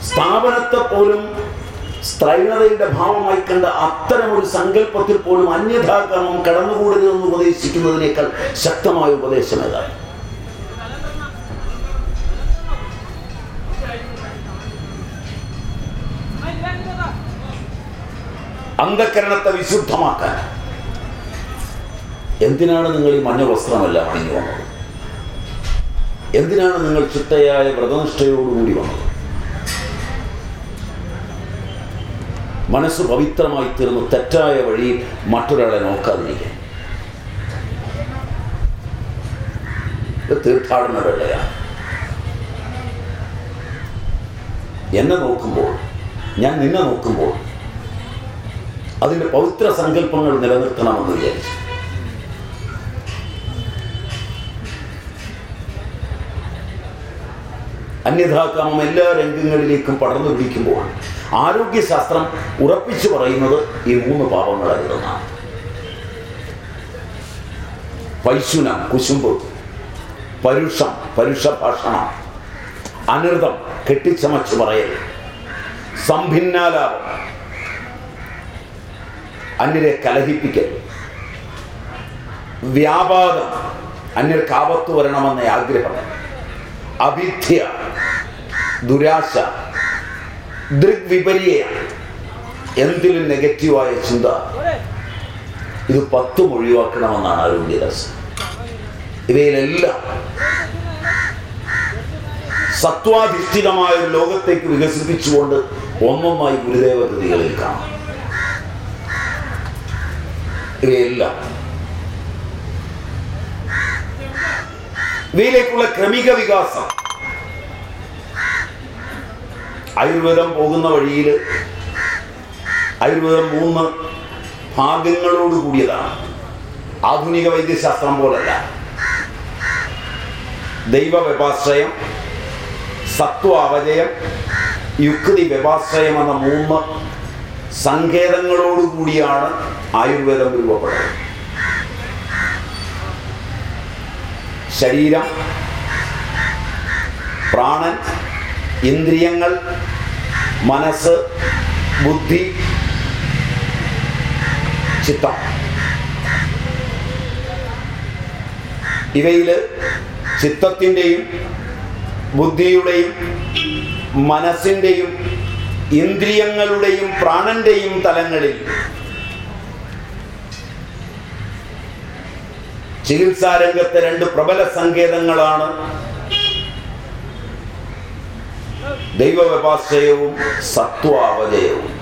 S1: സ്ഥാപനത്തെ പോലും സ്ത്രൈണതയുടെ ഭാവമായി കണ്ട അത്തരം ഒരു സങ്കല്പത്തിൽ പോലും അന്യഥാക്രമം കടന്നുകൂടരുതെന്ന് ഉപദേശിക്കുന്നതിനേക്കാൾ ശക്തമായ ഉപദേശം ഏതാണ്? അന്ധകരണത്തെ വിശുദ്ധമാക്കാൻ. എന്തിനാണ് നിങ്ങൾ ഈ മഞ്ഞ വസ്ത്രമെല്ലാം അണിഞ്ഞു വന്നത്? എന്തിനാണ് നിങ്ങൾ ചിട്ടയായ വ്രതനിഷ്ഠയോടുകൂടി വന്നത്? മനസ്സ് പവിത്രമായി തീർന്നു. തെറ്റായ വഴിയിൽ മറ്റൊരാളെ നോക്കാതിരിക്കാൻ ഇത് തീർത്ഥാടന വേളയാണ് എന്നെ നോക്കുമ്പോൾ ഞാൻ നിന്നെ നോക്കുമ്പോൾ അതിന്റെ പവിത്ര സങ്കല്പങ്ങൾ നിലനിർത്തണമെന്ന് വിചാരിച്ചു. അന്യഥാകാമം എല്ലാ രംഗങ്ങളിലേക്കും പടർന്നു പിടിക്കുമ്പോൾ ആരോഗ്യശാസ്ത്രം ഉറപ്പിച്ചു പറയുന്നത് ഈ മൂന്ന് പാപങ്ങളായിരുന്നാണ് പൈശുന കുശുമ്പ് പരുഷം പരുഷ ഭക്ഷണം അനൃതം കെട്ടിച്ചമച്ചു പറയൽ സംഭിന്നാലാപം അന്യരെ കലഹിപ്പിക്കൽ വ്യാപാദം അന്യർക്ക് ആപത്ത് വരണമെന്ന ആഗ്രഹം അവിദ്യ ദുരാശ ദൃഗ്വിപര്യ എന്തിലും നെഗറ്റീവായ ചിന്ത. ഇത് പത്തും ഒഴിവാക്കണമെന്നാണ് അരുണ്യദാസ് ഇവയിലെല്ലാം സത്വാധിഷ്ഠിതമായ ഒരു ലോകത്തേക്ക് വികസിപ്പിച്ചുകൊണ്ട് ഒന്നൊന്നായി ഗുരുദേവ കൃതികളിൽ കാണാം. ഇവയെല്ലാം ഇവയിലേക്കുള്ള ക്രമിക വികാസം ആയുർവേദം പോകുന്ന വഴിയിൽ ആയുർവേദം മൂന്ന് ഭാഗങ്ങളോട് കൂടിയതാണ്. ആധുനിക വൈദ്യശാസ്ത്രം പോലല്ല. ദൈവ വ്യപാശ്രയം സത്വ അവജയം യുക്തി വ്യപാശ്രയം എന്ന മൂന്ന് സങ്കേതങ്ങളോട് കൂടിയാണ് ആയുർവേദം രൂപപ്പെടുന്നത്. ശരീരം പ്രാണൻ ഇന്ദ്രിയങ്ങൾ മനസ്സ് ബുദ്ധി ചിത്തം. ഇവയിൽ ചിത്തത്തിന്റെയും ബുദ്ധിയുടെയും മനസ്സിന്റെയും ഇന്ദ്രിയങ്ങളുടെയും പ്രാണന്റെയും തലങ്ങളിൽ ചികിത്സാരംഗത്തെ രണ്ട് പ്രബല സങ്കേതങ്ങളാണ് ദൈവവ്യപാശ്രയവും സത്വാവജയവും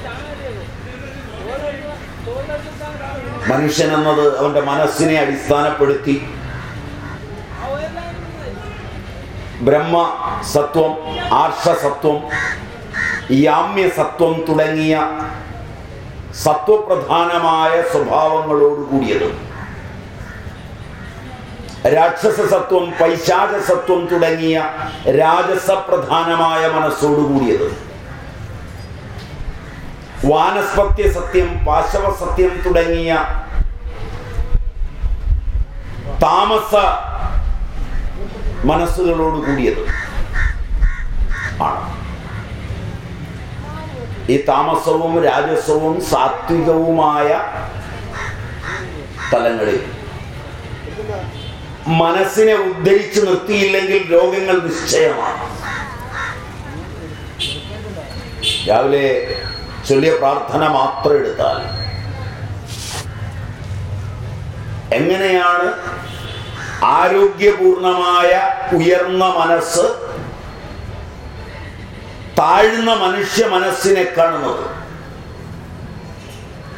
S1: മനുഷ്യൻ എന്നത് അവന്റെ മനസ്സിനെ അടിസ്ഥാനപ്പെടുത്തി ബ്രഹ്മ സത്വം ആർഷസത്വം യാമ്യസത്വം തുടങ്ങിയ സത്വപ്രധാനമായ സ്വഭാവങ്ങളോട് കൂടിയത് രാക്ഷസസത്വം പൈശാചസത്വം തുടങ്ങിയ രാജസപ്രധാനമായ മനസ്സോടുകൂടിയത്. വാനസ്പത്യ സത്യം പാശവ സത്യം തുടങ്ങിയ താമസ മനസ്സുകളോട് കൂടിയത് ആണ്. ഈ താമസവും രാജസവും സാത്വികവുമായ തലങ്ങളിൽ മനസ്സിനെ ഉദ്ധരിച്ചു നിർത്തിയില്ലെങ്കിൽ രോഗങ്ങൾ നിശ്ചയമാണ് രാവിലെ ചെറിയ പ്രാർത്ഥന മാത്രം എടുത്താൽ എങ്ങനെയാണ് ആരോഗ്യപൂർണമായ ഉയർന്ന മനസ്സ് താഴ്ന്ന മനുഷ്യ മനസ്സിനെ കാണുന്നത്?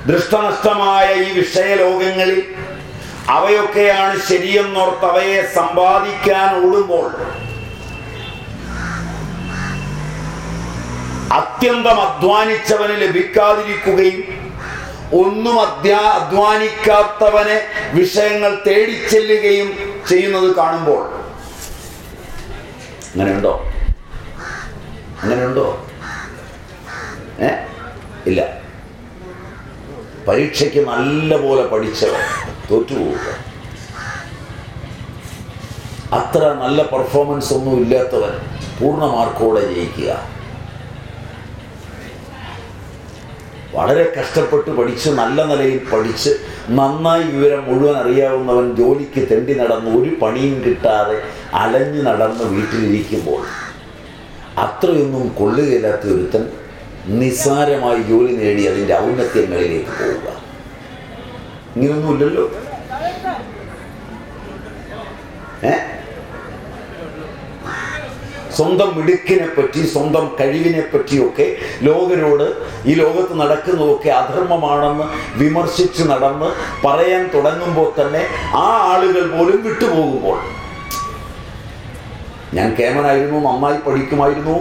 S1: ദൃഷ്ടനഷ്ടമായ ഈ വിഷയലോകങ്ങളിൽ അവയൊക്കെയാണ് ശരിയെന്നോർത്ത് അവയെ സമ്പാദിക്കാൻ ഓടുമ്പോൾ അത്യന്തം അധ്വാനിച്ചവന് ലഭിക്കാതിരിക്കുകയും ഒന്നും അധ്യാ അധ്വാനിക്കാത്തവനെ വിഷയങ്ങൾ തേടിച്ചെല്ലുകയും ചെയ്യുന്നത് കാണുമ്പോൾ. അങ്ങനെയുണ്ടോ? അങ്ങനെയുണ്ടോ? ഏ? ഇല്ല. പരീക്ഷയ്ക്ക് നല്ലപോലെ പഠിച്ചവൻ. തോറ്റുപോവുക. അത്ര നല്ല പെർഫോമൻസ് ഒന്നും ഇല്ലാത്തവൻ പൂർണ മാർക്കോടെ ജയിക്കുക. വളരെ കഷ്ടപ്പെട്ട് പഠിച്ച് നല്ല നിലയിൽ പഠിച്ച് നന്നായി വിവരം മുഴുവൻ അറിയാവുന്നവൻ ജോലിക്ക് തെണ്ടി നടന്ന് ഒരു പണിയും കിട്ടാതെ അലഞ്ഞു നടന്ന് വീട്ടിലിരിക്കുമ്പോൾ അത്രയൊന്നും കൊള്ളുകയില്ലാത്ത ഒരുത്തൻ നിസ്സാരമായി ജോലി നേടി അതിന്റെ ഔന്നത്യങ്ങളിലേക്ക് പോവുക. ഇങ്ങനൊന്നുമില്ലല്ലോ ഏ? സ്വന്തം മിടുക്കിനെ പറ്റി സ്വന്തം കഴിവിനെ പറ്റിയൊക്കെ ലോകരോട് ഈ ലോകത്ത് നടക്കുന്നതൊക്കെ അധർമ്മമാണെന്ന് വിമർശിച്ച് നടന്ന് പറയാൻ തുടങ്ങുമ്പോൾ തന്നെ ആ ആളുകൾ പോലും വിട്ടുപോകുമ്പോൾ ഞാൻ കേമനായിരുന്നു നന്നായി പഠിക്കുമായിരുന്നു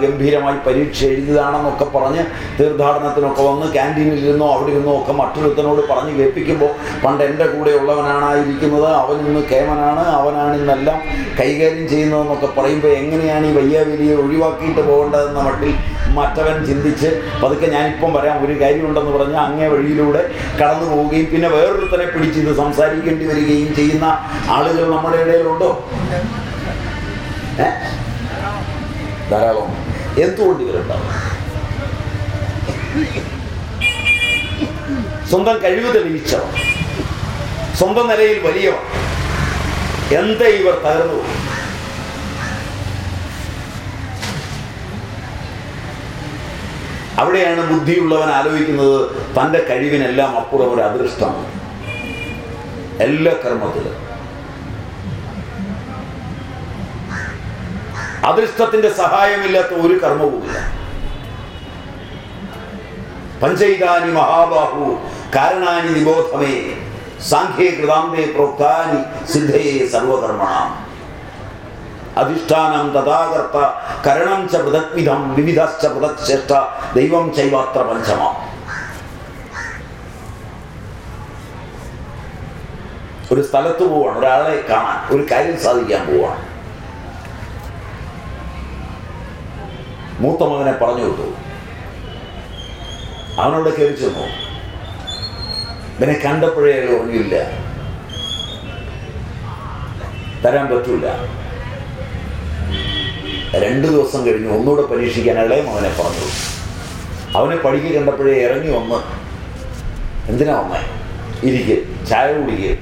S1: ഗംഭീരമായി പരീക്ഷ എഴുതിയതാണെന്നൊക്കെ പറഞ്ഞ് തീർത്ഥാടനത്തിനൊക്കെ വന്ന് ക്യാന്റീനിൽ ഇരുന്നോ അവിടെ ഇരുന്നോ ഒക്കെ മറ്റൊരുത്തനോട് പറഞ്ഞ് കേൾപ്പിക്കുമ്പോൾ പണ്ട് എന്റെ കൂടെ ഉള്ളവനാണായിരിക്കുന്നത് അവൻ ഇന്ന് കേമനാണ് അവനാണ് ഇന്നെല്ലാം കൈകാര്യം ചെയ്യുന്നതെന്നൊക്കെ പറയുമ്പോൾ എങ്ങനെയാണ് ഈ വയ്യാവലിയെ ഒഴിവാക്കിയിട്ട് പോകേണ്ടതെന്ന മട്ടിൽ മറ്റവൻ ചിന്തിച്ച് പതുക്കെ ഞാനിപ്പം വരാം ഒരു കാര്യമുണ്ടെന്ന് പറഞ്ഞ് അങ്ങേ വഴിയിലൂടെ കടന്നു പോവുകയും പിന്നെ വേറൊരുത്തനെ പിടിച്ച് സംസാരിക്കേണ്ടി വരികയും ചെയ്യുന്ന ആളുകൾ നമ്മുടെ ഇടയിലുണ്ടോ? ധാരാളം. എന്തുകൊണ്ട് ഇവരുണ്ടാവും സ്വന്തം കഴിവ് തെളിയിച്ചവർ സ്വന്തം നിലയിൽ വലിയവർ എന്താ ഇവർ തകർന്നു അവിടെയാണ് ബുദ്ധിയുള്ളവൻ ആലോചിക്കുന്നത് തന്റെ കഴിവിനെല്ലാം അപ്പുറം ഒരു അദൃഷ്ടമാണ്. എല്ലാ കർമ്മത്തിലും. അദൃഷ്ടത്തിന്റെ സഹായമില്ലാത്ത ഒരു കർമ്മവുമില്ല പഞ്ചൈതാനി മഹാബാഹു കാരണാനി നിബോധമേ സാഖ്യേ കൃതാന്തേ പ്രോക്താനി സിദ്ധേ സർവകർമ്മണാം. അധിഷ്ഠാനം തഥാകർത്ത കരണം ച പൃഥക്വിധം വിവിധശ്ച പൃഥക്ശ്രേഷ്ഠ ദൈവം ചൈവാത്ര പഞ്ചമ. ഒരു സ്ഥലത്ത് പോവാണ് ഒരാളെ കാണാൻ ഒരു കാര്യം സാധിക്കാൻ പോവാണ്. മൂത്ത മകനെ പറഞ്ഞു വിട്ടു അവനോട് കയറി ചെന്നു. ഇവനെ കണ്ടപ്പോഴേ ഉറങ്ങിയില്ല. തരാൻ പറ്റൂല. രണ്ടു ദിവസം കഴിഞ്ഞ് ഒന്നുകൂടെ പരീക്ഷിക്കാൻ ഇളയ മകനെ പറഞ്ഞു. അവനെ പഠിക്കുക കണ്ടപ്പോഴേ ഇറങ്ങി വന്ന് എന്തിനാ വന്നേ? ഇരിക്ക് ചായ കുടിക്ക്.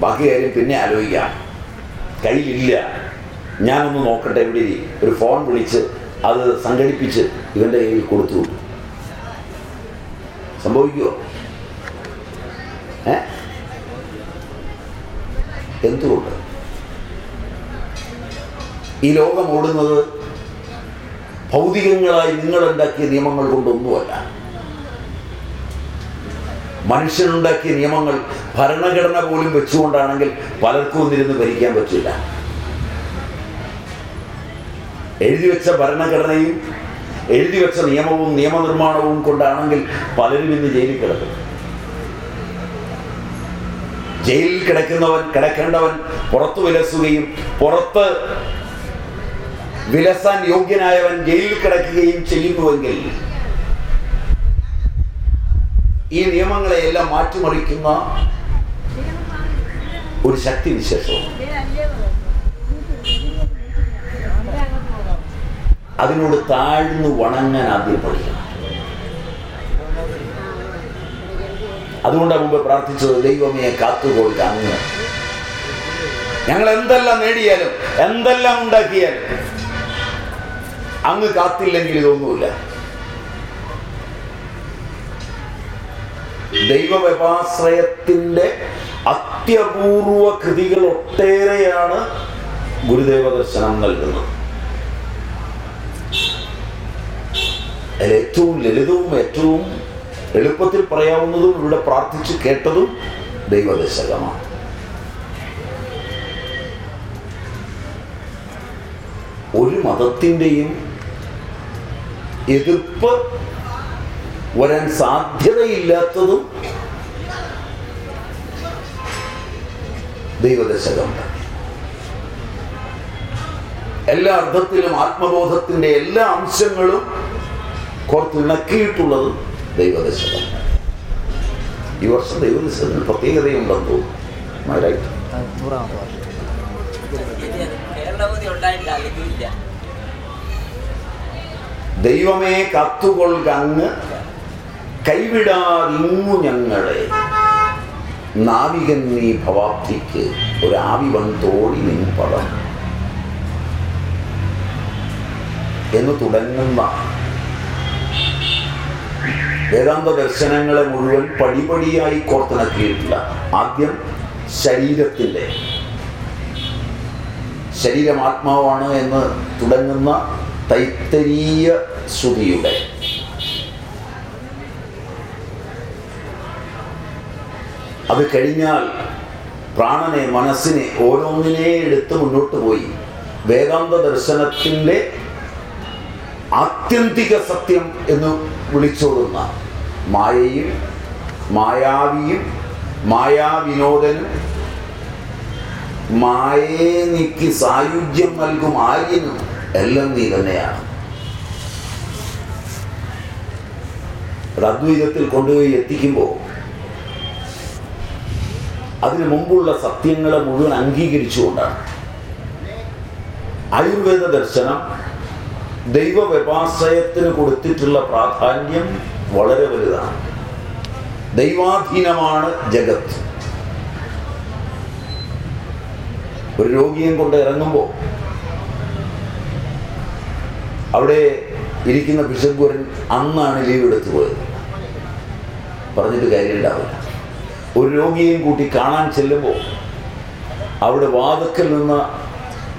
S1: ബാക്കി കാര്യം പിന്നെ ആലോചിക്കാം. കയ്യിലില്ല. ഞാനൊന്ന് നോക്കട്ടെ ഇവിടെ. ഒരു ഫോൺ വിളിച്ച് അത് സംഘടിപ്പിച്ച് ഇവന്റെ കയ്യിൽ കൊടുത്തു. സംഭവിക്കുമോ ഏ? എന്തുകൊണ്ട്? ഈ ലോകം ഓടുന്നത് ഭൗതികങ്ങളായി നിങ്ങളുണ്ടാക്കിയ നിയമങ്ങൾ കൊണ്ടൊന്നുമല്ല. മനുഷ്യനുണ്ടാക്കിയ നിയമങ്ങൾ ഭരണഘടന പോലും വെച്ചുകൊണ്ടാണെങ്കിൽ പലർക്കും ഒന്നിരുന്ന് ഭരിക്കാൻ പറ്റില്ല. എഴുതി വെച്ച ഭരണഘടനയും എഴുതി വെച്ച നിയമവും നിയമനിർമ്മാണവും കൊണ്ടാണെങ്കിൽ പലരും ഇന്ന് ജയിലിൽ കിടക്കും. ജയിലിൽ കിടക്കുന്നവൻ കിടക്കേണ്ടവൻ പുറത്തു വിലസുകയും പുറത്ത് വിലസാൻ യോഗ്യനായവൻ ജയിലിൽ കിടക്കുകയും ചെയ്യുന്നുവെങ്കിൽ ഈ നിയമങ്ങളെ എല്ലാം മാറ്റിമറിക്കുന്ന ഒരു ശക്തി വിശേഷവും അതിനോട് താഴ്ന്നു വണങ്ങാൻ ആദ്യം പഠിക്കണം. അതുകൊണ്ടാണ് മുമ്പ് പ്രാർത്ഥിച്ചത് ദൈവമേ കാത്തുകൊള്ളുക അങ്ങ്. ഞങ്ങൾ എന്തെല്ലാം നേടിയാലും എന്തെല്ലാം ഉണ്ടാക്കിയാലും അങ്ങ് കാത്തില്ലെങ്കിൽ ഇതൊന്നുമില്ല. ദൈവവ്യപാശ്രയത്തിന്റെ അത്യപൂർവ കൃതികൾ ഒട്ടേറെയാണ് ഗുരുദേവ ദർശനം നൽകുന്നത്. ഏറ്റവും ലളിതവും ഏറ്റവും എളുപ്പത്തിൽ പറയാവുന്നതും ഇവിടെ പ്രാർത്ഥിച്ച് കേട്ടതും ദൈവദശകമാണ് ഒരു മതത്തിന്റെയും എതിർപ്പ് വരാൻ സാധ്യതയില്ലാത്തതും ദൈവദശകം എല്ലാ അർത്ഥത്തിലും ആത്മബോധത്തിന്റെ എല്ലാ അംശങ്ങളും കോർത്തിണക്കിയിട്ടുള്ളത് ദൈവദശതാണ് ഈ വർഷം ദൈവദശകത്തിന് പ്രത്യേകതയുണ്ടെന്ന്
S3: ഇല്ല
S1: ദൈവമേ കത്തുകൊള്ളുക അങ്ങ് കൈവിടാതിങ്ങു ഞങ്ങളെ. നാവികൻ നീ ഒരു ഒരാവി വൻതോടി നിൻ പടം. എന്ന് തുടങ്ങുന്ന വേദാന്ത ദർശനങ്ങളെ മുഴുവൻ പടിപടിയായി കോർത്തിണക്കിയിട്ടില്ല. ആദ്യം ശരീരത്തിന്റെ ശരീരം ആത്മാവാണ് എന്ന് തുടങ്ങുന്ന തൈത്തരീയ ശ്രുതിയുടെ അത് കഴിഞ്ഞാൽ പ്രാണനെ മനസ്സിനെ ഓരോന്നിനെ എടുത്ത് മുന്നോട്ട് പോയി. വേദാന്ത ദർശനത്തിന്റെ ആത്യന്തിക സത്യം എന്ന് വിളിച്ചോടുന്ന മായയും മായാവിയും മായാവിനോദനും മായേനിക്ക് നീക്കി സായുജ്യം നൽകും ആര്യനും എല്ലാം നീ തന്നെയാണ്. അദ്വൈതത്തിൽ കൊണ്ടുപോയി എത്തിക്കുമ്പോൾ അതിനു മുമ്പുള്ള സത്യങ്ങളെ മുഴുവൻ അംഗീകരിച്ചുകൊണ്ടാണ്. ആയുർവേദ ദർശനം ദൈവവ്യപാശ്രയത്തിന് കൊടുത്തിട്ടുള്ള പ്രാധാന്യം വളരെ വലുതാണ്. ദൈവാധീനമാണ് ജഗത്ത്. ഒരു രോഗിയും കൊണ്ട് ഇറങ്ങുമ്പോൾ അവിടെ ഇരിക്കുന്ന ബിഷപ്പുരൻ അന്നാണ് ലീവ് എടുത്തു പോയത്. പറഞ്ഞിട്ട് കാര്യമുണ്ടാവില്ല. ഒരു രോഗിയെയും കൂട്ടി കാണാൻ ചെല്ലുമ്പോൾ അവിടെ വാദത്തിൽ നിന്ന്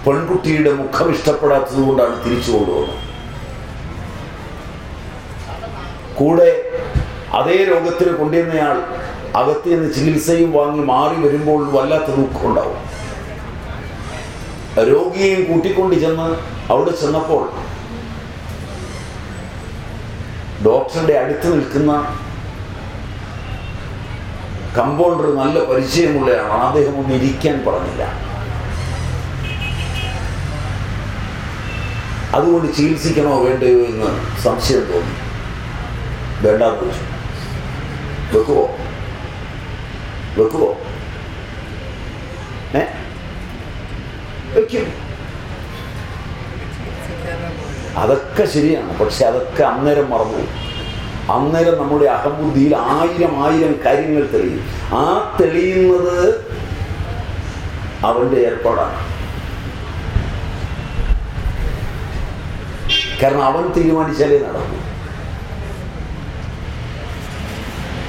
S1: പെൺകുട്ടിയുടെ മുഖം ഇഷ്ടപ്പെടാത്തത് കൊണ്ടാണ് തിരിച്ചു കൊണ്ടുവന്നത് കൂടെ അതേ രോഗത്തിന് കൊണ്ടുവന്നയാൾ അകത്ത് നിന്ന് ചികിത്സയും വാങ്ങി മാറി വരുമ്പോൾ വല്ലാത്ത ദുഃഖമുണ്ടാവും രോഗിയെയും കൂട്ടിക്കൊണ്ട് ചെന്ന് അവിടെ ചെന്നപ്പോൾ ഡോക്ടറുടെ അടുത്ത് നിൽക്കുന്ന കമ്പൗണ്ടർ നല്ല പരിചയമുള്ളയാണ് അദ്ദേഹം ഒന്ന് ഇരിക്കാൻ പറഞ്ഞില്ല. അതുകൊണ്ട് ചികിത്സിക്കണോ വേണ്ടയോ എന്ന് സംശയം തോന്നി. വേണ്ടാന്ന് വെച്ചു. വെക്കുവോ? വെക്കുവോ? ഏ? വെക്കും. അതൊക്കെ ശരിയാണ്. പക്ഷെ അതൊക്കെ അന്നേരം മറന്നു. അന്നേരം നമ്മുടെ അഹംബുദ്ധിയിൽ ആയിരം ആയിരം കാര്യങ്ങൾ തെളിയും. ആ തെളിയുന്നത് അവന്റെ ഏർപ്പാടാണ്. കാരണം അവൻ തീരുമാനിച്ചാലേ നടക്കൂ.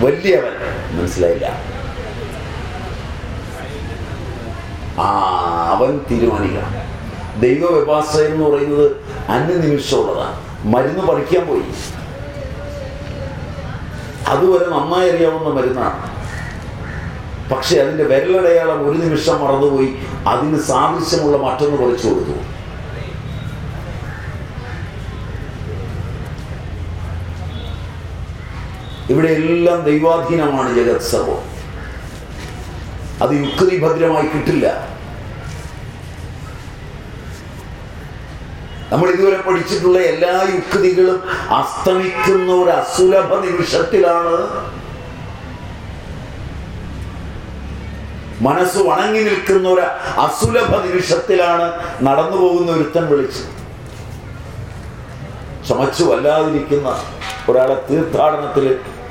S1: വലിയവൻ മനസ്സിലായില്ല. ആ അവൻ തീരുമാനിക്കണം. ദൈവവ്യപാശ്രയം എന്ന് പറയുന്നത് അന്യനിമിഷമുള്ളതാണ്. മരുന്ന് പറിക്കാൻ പോയി. അതുവരെ നന്നായി അറിയാവുന്ന മരുന്നാണ്. പക്ഷെ അതിന്റെ വിരലടയാളം ഒരു നിമിഷം മറന്നുപോയി. അതിന് സാദൃശ്യമുള്ള മറ്റൊന്ന് കുറച്ചു കൊടുത്തു. ഇവിടെ എല്ലാം ദൈവാധീനമാണ് ജഗത് സർവം അത് യുക്തി ഭദ്രമായി കിട്ടില്ല. നമ്മൾ ഇതുവരെ പഠിച്ചിട്ടുള്ള എല്ലാ യുക്തികളും അസ്തമിക്കുന്ന ഒരു അസുലഭ നിമിഷത്തിലാണ് മനസ്സ് വണങ്ങി നിൽക്കുന്ന ഒരു അസുലഭ നിമിഷത്തിലാണ് നടന്നു പോകുന്ന ഒരുത്തൻ വിളിച്ച് ചുമച്ചു വല്ലാതിരിക്കുന്ന ഒരാളെ തീർത്ഥാടനത്തിൽ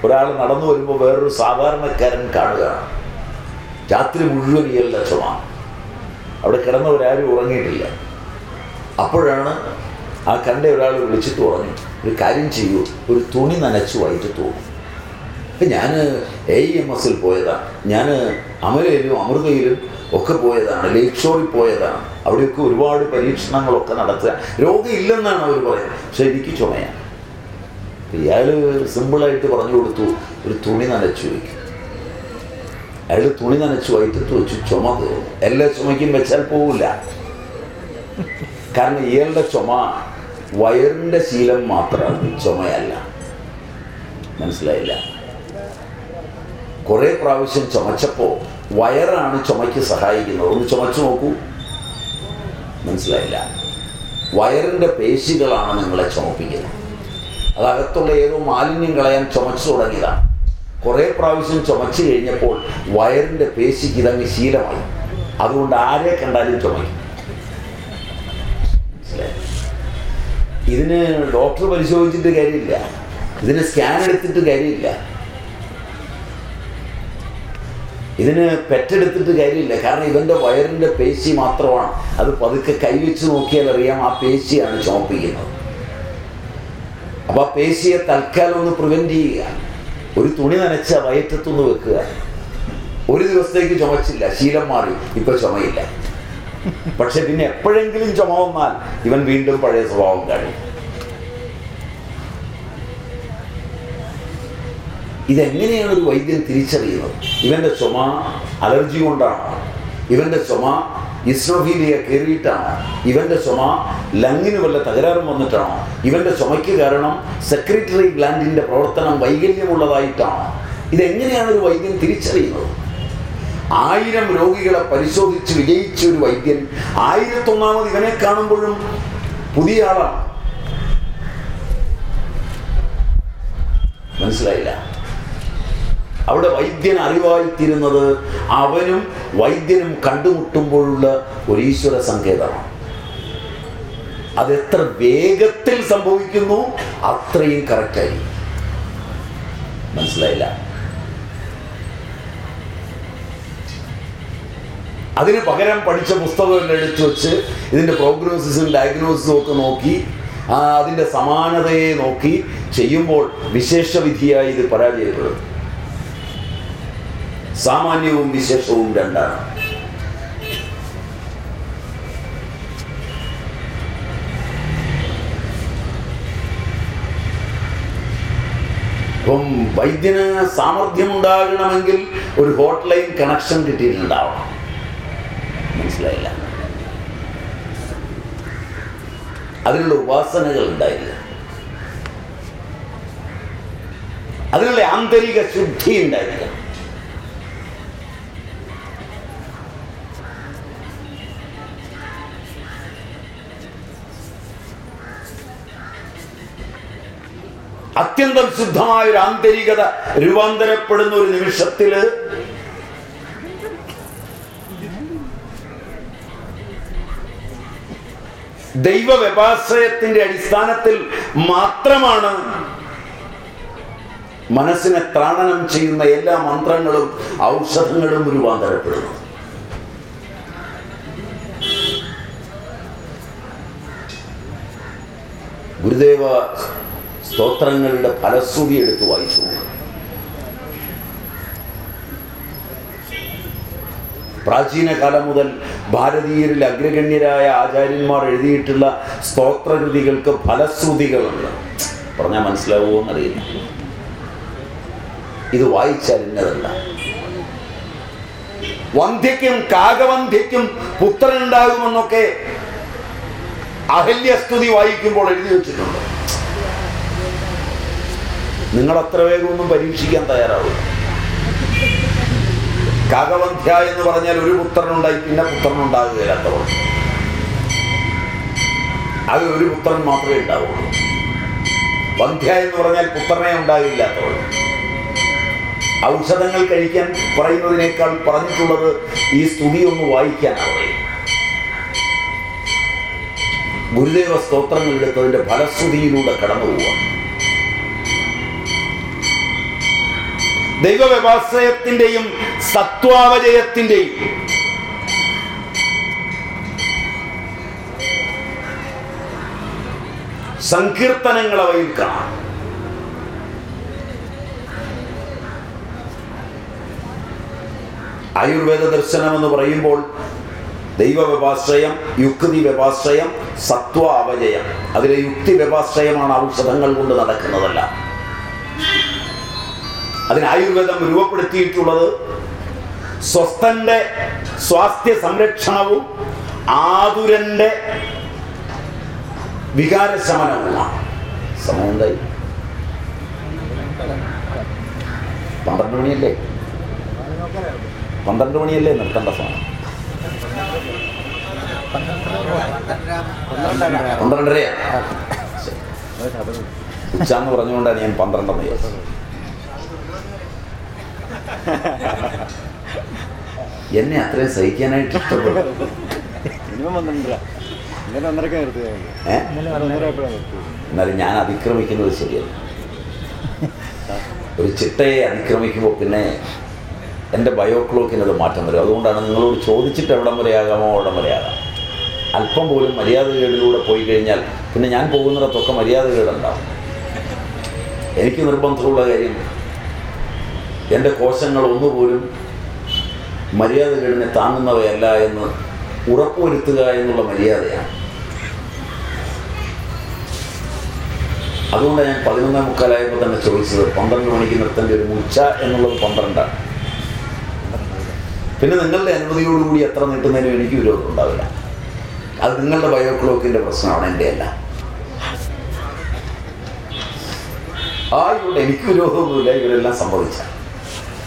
S1: ഒരാൾ നടന്നു വരുമ്പോൾ വേറൊരു സാധാരണക്കാരൻ കാണുകയാണ്. രാത്രി മുഴുവൻ ഇയൽ ലക്ഷമാണ് അവിടെ കിടന്നവരാരും ഉറങ്ങിയിട്ടില്ല. അപ്പോഴാണ് ആ കണ്ട ഒരാൾ വിളിച്ചിട്ട് പറഞ്ഞു ഒരു കാര്യം ചെയ്യൂ ഒരു തുണി നനച്ചു വൈകിട്ട് തോന്നും അപ്പം ഞാൻ എ എം എസിൽ പോയതാണ് ഞാൻ അമലയിലും അമൃതയിലും ഒക്കെ പോയതാണ് ലേക്ക് ഷോറിൽ പോയതാണ്. അവിടെയൊക്കെ ഒരുപാട് പരീക്ഷണങ്ങളൊക്കെ നടത്തുക. രോഗമില്ലെന്നാണ് അവർ പറയുന്നത്. പക്ഷേ എനിക്ക് ചുമയാണ്. ഇയാൾ സിമ്പിളായിട്ട് പറഞ്ഞു കൊടുത്തു ഒരു തുണി നനച്ചു വയ്ക്കും. അയാൾ തുണി നനച്ചു വൈകിട്ട് വെച്ചു ചുമ എല്ലാ ചുമയ്ക്കും വെച്ചാൽ പോവില്ല. കാരണം ഇയാളുടെ ചുമ വയറിന്റെ ശീലം മാത്രമാണ് ചുമയല്ല. മനസ്സിലായില്ല? കുറേ പ്രാവശ്യം ചുമച്ചപ്പോൾ വയറാണ് ചുമയ്ക്ക് സഹായിക്കുന്നത്. ഒന്ന് ചുമച്ചു നോക്കൂ. മനസ്സിലായില്ല? വയറിന്റെ പേശികളാണ് നിങ്ങളെ ചുമപ്പിക്കുന്നത്. അതകത്തുള്ള ഏതോ മാലിന്യം കളയാൻ ചുമച്ചു തുടങ്ങിയതാണ്. കുറേ പ്രാവശ്യം ചുമച്ചു കഴിഞ്ഞപ്പോൾ വയറിന്റെ പേശിക്ക് ഇതങ്ങ് ശീലമായി. അതുകൊണ്ട് ആരെ കണ്ടാലും മനസ്സിലായോ? ഇതിന് ഡോക്ടർ പരിശോധിച്ചിട്ട് കാര്യമില്ല. ഇതിന് സ്കാൻ എടുത്തിട്ട് കാര്യമില്ല. ഇതിന് പെറ്റെടുത്തിട്ട് കാര്യമില്ല. കാരണം ഇവന്റെ വയറിന്റെ പേശി മാത്രമാണ്. അത് പതുക്കെ കൈവച്ച് നോക്കിയാൽ അറിയാം ആ പേശിയാണ് ചുമപ്പിക്കുന്നത്. അപ്പോൾ ആ പേശിയെ തൽക്കാലം ഒന്ന് പ്രിവെന്റ് ചെയ്യുക. ഒരു തുണി നനച്ച വയറ്റത്തൊന്ന് വെക്കുക. ഒരു ദിവസത്തേക്ക് ചുമച്ചില്ല. ശീലം മാറി. ഇപ്പൊ ചുമയില്ല. പക്ഷെ പിന്നെ എപ്പോഴെങ്കിലും ചുമ വന്നാൽ ഇവൻ വീണ്ടും പഴയ സ്വഭാവം കഴിയും ഇതെങ്ങനെയാണ് ഒരു വൈദ്യൻ തിരിച്ചറിയുന്നത്? ഇവന്റെ ചുമ അലർജി കൊണ്ടാണ്. ഇവന്റെ ചുമ ഇസ്നോഫീലിയ കയറിയിട്ടാണ്. ഇവന്റെ ചുമ ലങ്ങിന് വല്ല തകരാറും വന്നിട്ടാണോ? ഇവന്റെ ചുമയ്ക്ക് കാരണം സെക്രട്ടറി ഗ്ലാൻഡിന്റെ പ്രവർത്തനം വൈകല്യമുള്ളതായിട്ടാണോ? ഇതെങ്ങനെയാണ് ഒരു വൈദ്യൻ തിരിച്ചറിയുന്നത്? ആയിരം രോഗികളെ പരിശോധിച്ച് വിജയിച്ച ഒരു വൈദ്യൻ ആയിരത്തൊന്നാമത് ഇവനെ കാണുമ്പോഴും പുതിയ ആളാണ്. മനസ്സിലായില്ല? അവിടെ വൈദ്യൻ അറിവായിത്തീരുന്നത് അവനും വൈദ്യനും കണ്ടുമുട്ടുമ്പോഴുള്ള ഒരു ഈശ്വര സങ്കേതമാണ്. അത് എത്ര വേഗത്തിൽ സംഭവിക്കുന്നു അത്രയും കറക്റ്റായി മനസ്സിലായില്ല? അതിന് പകരം പഠിച്ച പുസ്തകങ്ങൾ എടുത്തു വെച്ച് ഇതിന്റെ പ്രോഗ്നോസിസും ഡയഗ്നോസിസും ഒക്കെ നോക്കി അതിന്റെ സമാനതയെ നോക്കി ചെയ്യുമ്പോൾ വിശേഷവിധിയായി ഇത് പരാജയപ്പെടും. സാമാന്യവും വിശേഷവും രണ്ടാണ്. അപ്പം വൈദ്യന് സാമർഥ്യം ഉണ്ടാകണമെങ്കിൽ ഒരു ഹോട്ട് ലൈൻ കണക്ഷൻ കിട്ടിയിട്ടുണ്ടാവണം. മനസ്സിലായില്ല? അതിനുള്ള ഉപാസനകൾ ഉണ്ടായില്ല. അതിനുള്ള ആന്തരിക ശുദ്ധി ഉണ്ടായില്ല. അത്യന്തം ശുദ്ധമായ ഒരു ആന്തരികത രൂപാന്തരപ്പെടുന്ന ഒരു നിമിഷത്തിൽ ദൈവ വ്യപാശ്രയത്തിന്റെ അടിസ്ഥാനത്തിൽ മാത്രമാണ് മനസ്സിനെ ത്രാണനം ചെയ്യുന്ന എല്ലാ മന്ത്രങ്ങളും ഔഷധങ്ങളും രൂപാന്തരപ്പെടുന്നു ഗുരുദേവ സ്തോത്രങ്ങളുടെ ഫലശ്രുതി എടുത്ത് വായിച്ചു. പ്രാചീന കാലം മുതൽ ഭാരതീയരിൽ അഗ്രഗണ്യരായ ആചാര്യന്മാർ എഴുതിയിട്ടുള്ള സ്തോത്രകൃതികൾക്ക് ഫലശ്രുതികളുണ്ട്. പറഞ്ഞാൽ മനസ്സിലാവുമോ എന്നറിയില്ല. ഇത് വായിച്ചാൽ ഇന്നതല്ല. വന്ധ്യയ്ക്കും കാകവന്ധ്യയ്ക്കും പുത്രനുണ്ടാകുമെന്നൊക്കെ അഹല്യസ്തുതി വായിക്കുമ്പോൾ എഴുതി വെച്ചിട്ടുണ്ട്. നിങ്ങൾ അത്ര വേഗം വേഗമൊന്നും പരീക്ഷിക്കാൻ തയ്യാറാവില്ല കാകവന്ധ്യ എന്ന് പറഞ്ഞാൽ ഒരു പുത്രനുണ്ടായി പിന്നെ പുത്രനുണ്ടാകുകയില്ലാത്തവൾ അത് ഒരു പുത്രൻ മാത്രമേ ഉണ്ടാവുള്ളൂ. വന്ധ്യ എന്ന് പറഞ്ഞാൽ പുത്രനെ ഉണ്ടാകില്ലാത്തവൾ ഔഷധങ്ങൾ കഴിക്കാൻ പറയുന്നതിനേക്കാൾ പറഞ്ഞിട്ടുള്ളത് ഈ സ്തുതി ഒന്ന് വായിക്കാനാണ് ഗുരുദേവ സ്തോത്രങ്ങൾ ഫലസ്തുതിയിലൂടെ കടന്നു കടന്നു പോവാണ് ദൈവവ്യവസായത്തിന്റെയും സത്വാവജയത്തിന്റെയും സങ്കീർത്തനങ്ങൾ അവയിൽ കാണാം. ആയുർവേദ ദർശനം എന്ന് പറയുമ്പോൾ ദൈവ വ്യവാശ്രയം യുക്തി വ്യവാശ്രയം സത്വ അവജയം അതിലെ യുക്തി വ്യവാശ്രയമാണ് ഔഷധങ്ങൾ കൊണ്ട് നടക്കുന്നതല്ല. അതിന് ആയുർവേദം രൂപപ്പെടുത്തിയിട്ടുള്ളത് സ്വസ്ഥന്റെ സ്വാസ്ഥ്യ സംരക്ഷണവും ആതുരന്റെ വികാരശമനവുമാണ്. സമയം എന്തായി? പന്ത്രണ്ട് മണിയല്ലേ? പന്ത്രണ്ട് മണിയല്ലേ നിർത്തേണ്ട സമയം? പന്ത്രണ്ടരയാ ഉച്ച പറഞ്ഞുകൊണ്ടാണ് ഞാൻ പന്ത്രണ്ടെന്ന് വിചാരിച്ചത് എന്നെ അത്രയും സഹിക്കാനായിട്ട് ഇഷ്ടപ്പെടും.
S2: മിനിമം പന്ത്രണ്ടര ഇന്നലെ ഒന്നരക്ക് നിർത്തിയത്
S1: ഏ?
S2: ഒന്നര എപ്പോഴാണ് നിർത്തിയത്
S1: എന്നാലും ഞാൻ അതിക്രമിക്കുന്നത് ശരിയല്ല. ഒരു ചിട്ടയെ അതിക്രമിക്കുമ്പോൾ പിന്നെ എന്റെ ബയോക്ലോക്കിന് അത് മാറ്റം വരും. അതുകൊണ്ടാണ് നിങ്ങളോട് ചോദിച്ചിട്ട് എവിടം വരെയാകാമോ അവിടം വരെയാകാം. അല്പം പോലും മര്യാദകേടിലൂടെ പോയി കഴിഞ്ഞാൽ പിന്നെ ഞാൻ പോകുന്നിടത്തൊക്കെ മര്യാദകേടുണ്ടാവും. എനിക്ക് നിർബന്ധമുള്ള കാര്യം എന്റെ കോശങ്ങൾ ഒന്നുപോലും മര്യാദകേടിനെ താങ്ങുന്നവയല്ല എന്ന് ഉറപ്പുവരുത്തുക എന്നുള്ള മര്യാദയാണ്. അതുകൊണ്ട് ഞാൻ പതിനൊന്നേ മുക്കാലായപ്പോൾ തന്നെ ചോദിച്ചത് പന്ത്രണ്ട് മണിക്ക് നിർത്തേണ്ട ഒരു ഉച്ച എന്നുള്ളത് പന്ത്രണ്ടാണ് പിന്നെ നിങ്ങളുടെ അനുമതിയോടുകൂടി എത്ര നീട്ടുന്നതിനും എനിക്ക് വിരോധം ഉണ്ടാവില്ല. അത് നിങ്ങളുടെ ബയോ ക്ലോക്കിന്റെ പ്രശ്നമാണ് എന്റെ അല്ല ആയിക്കോട്ടെ എനിക്ക് വിരോധമൊന്നുമില്ല ഇവരെല്ലാം സമ്മതിച്ച.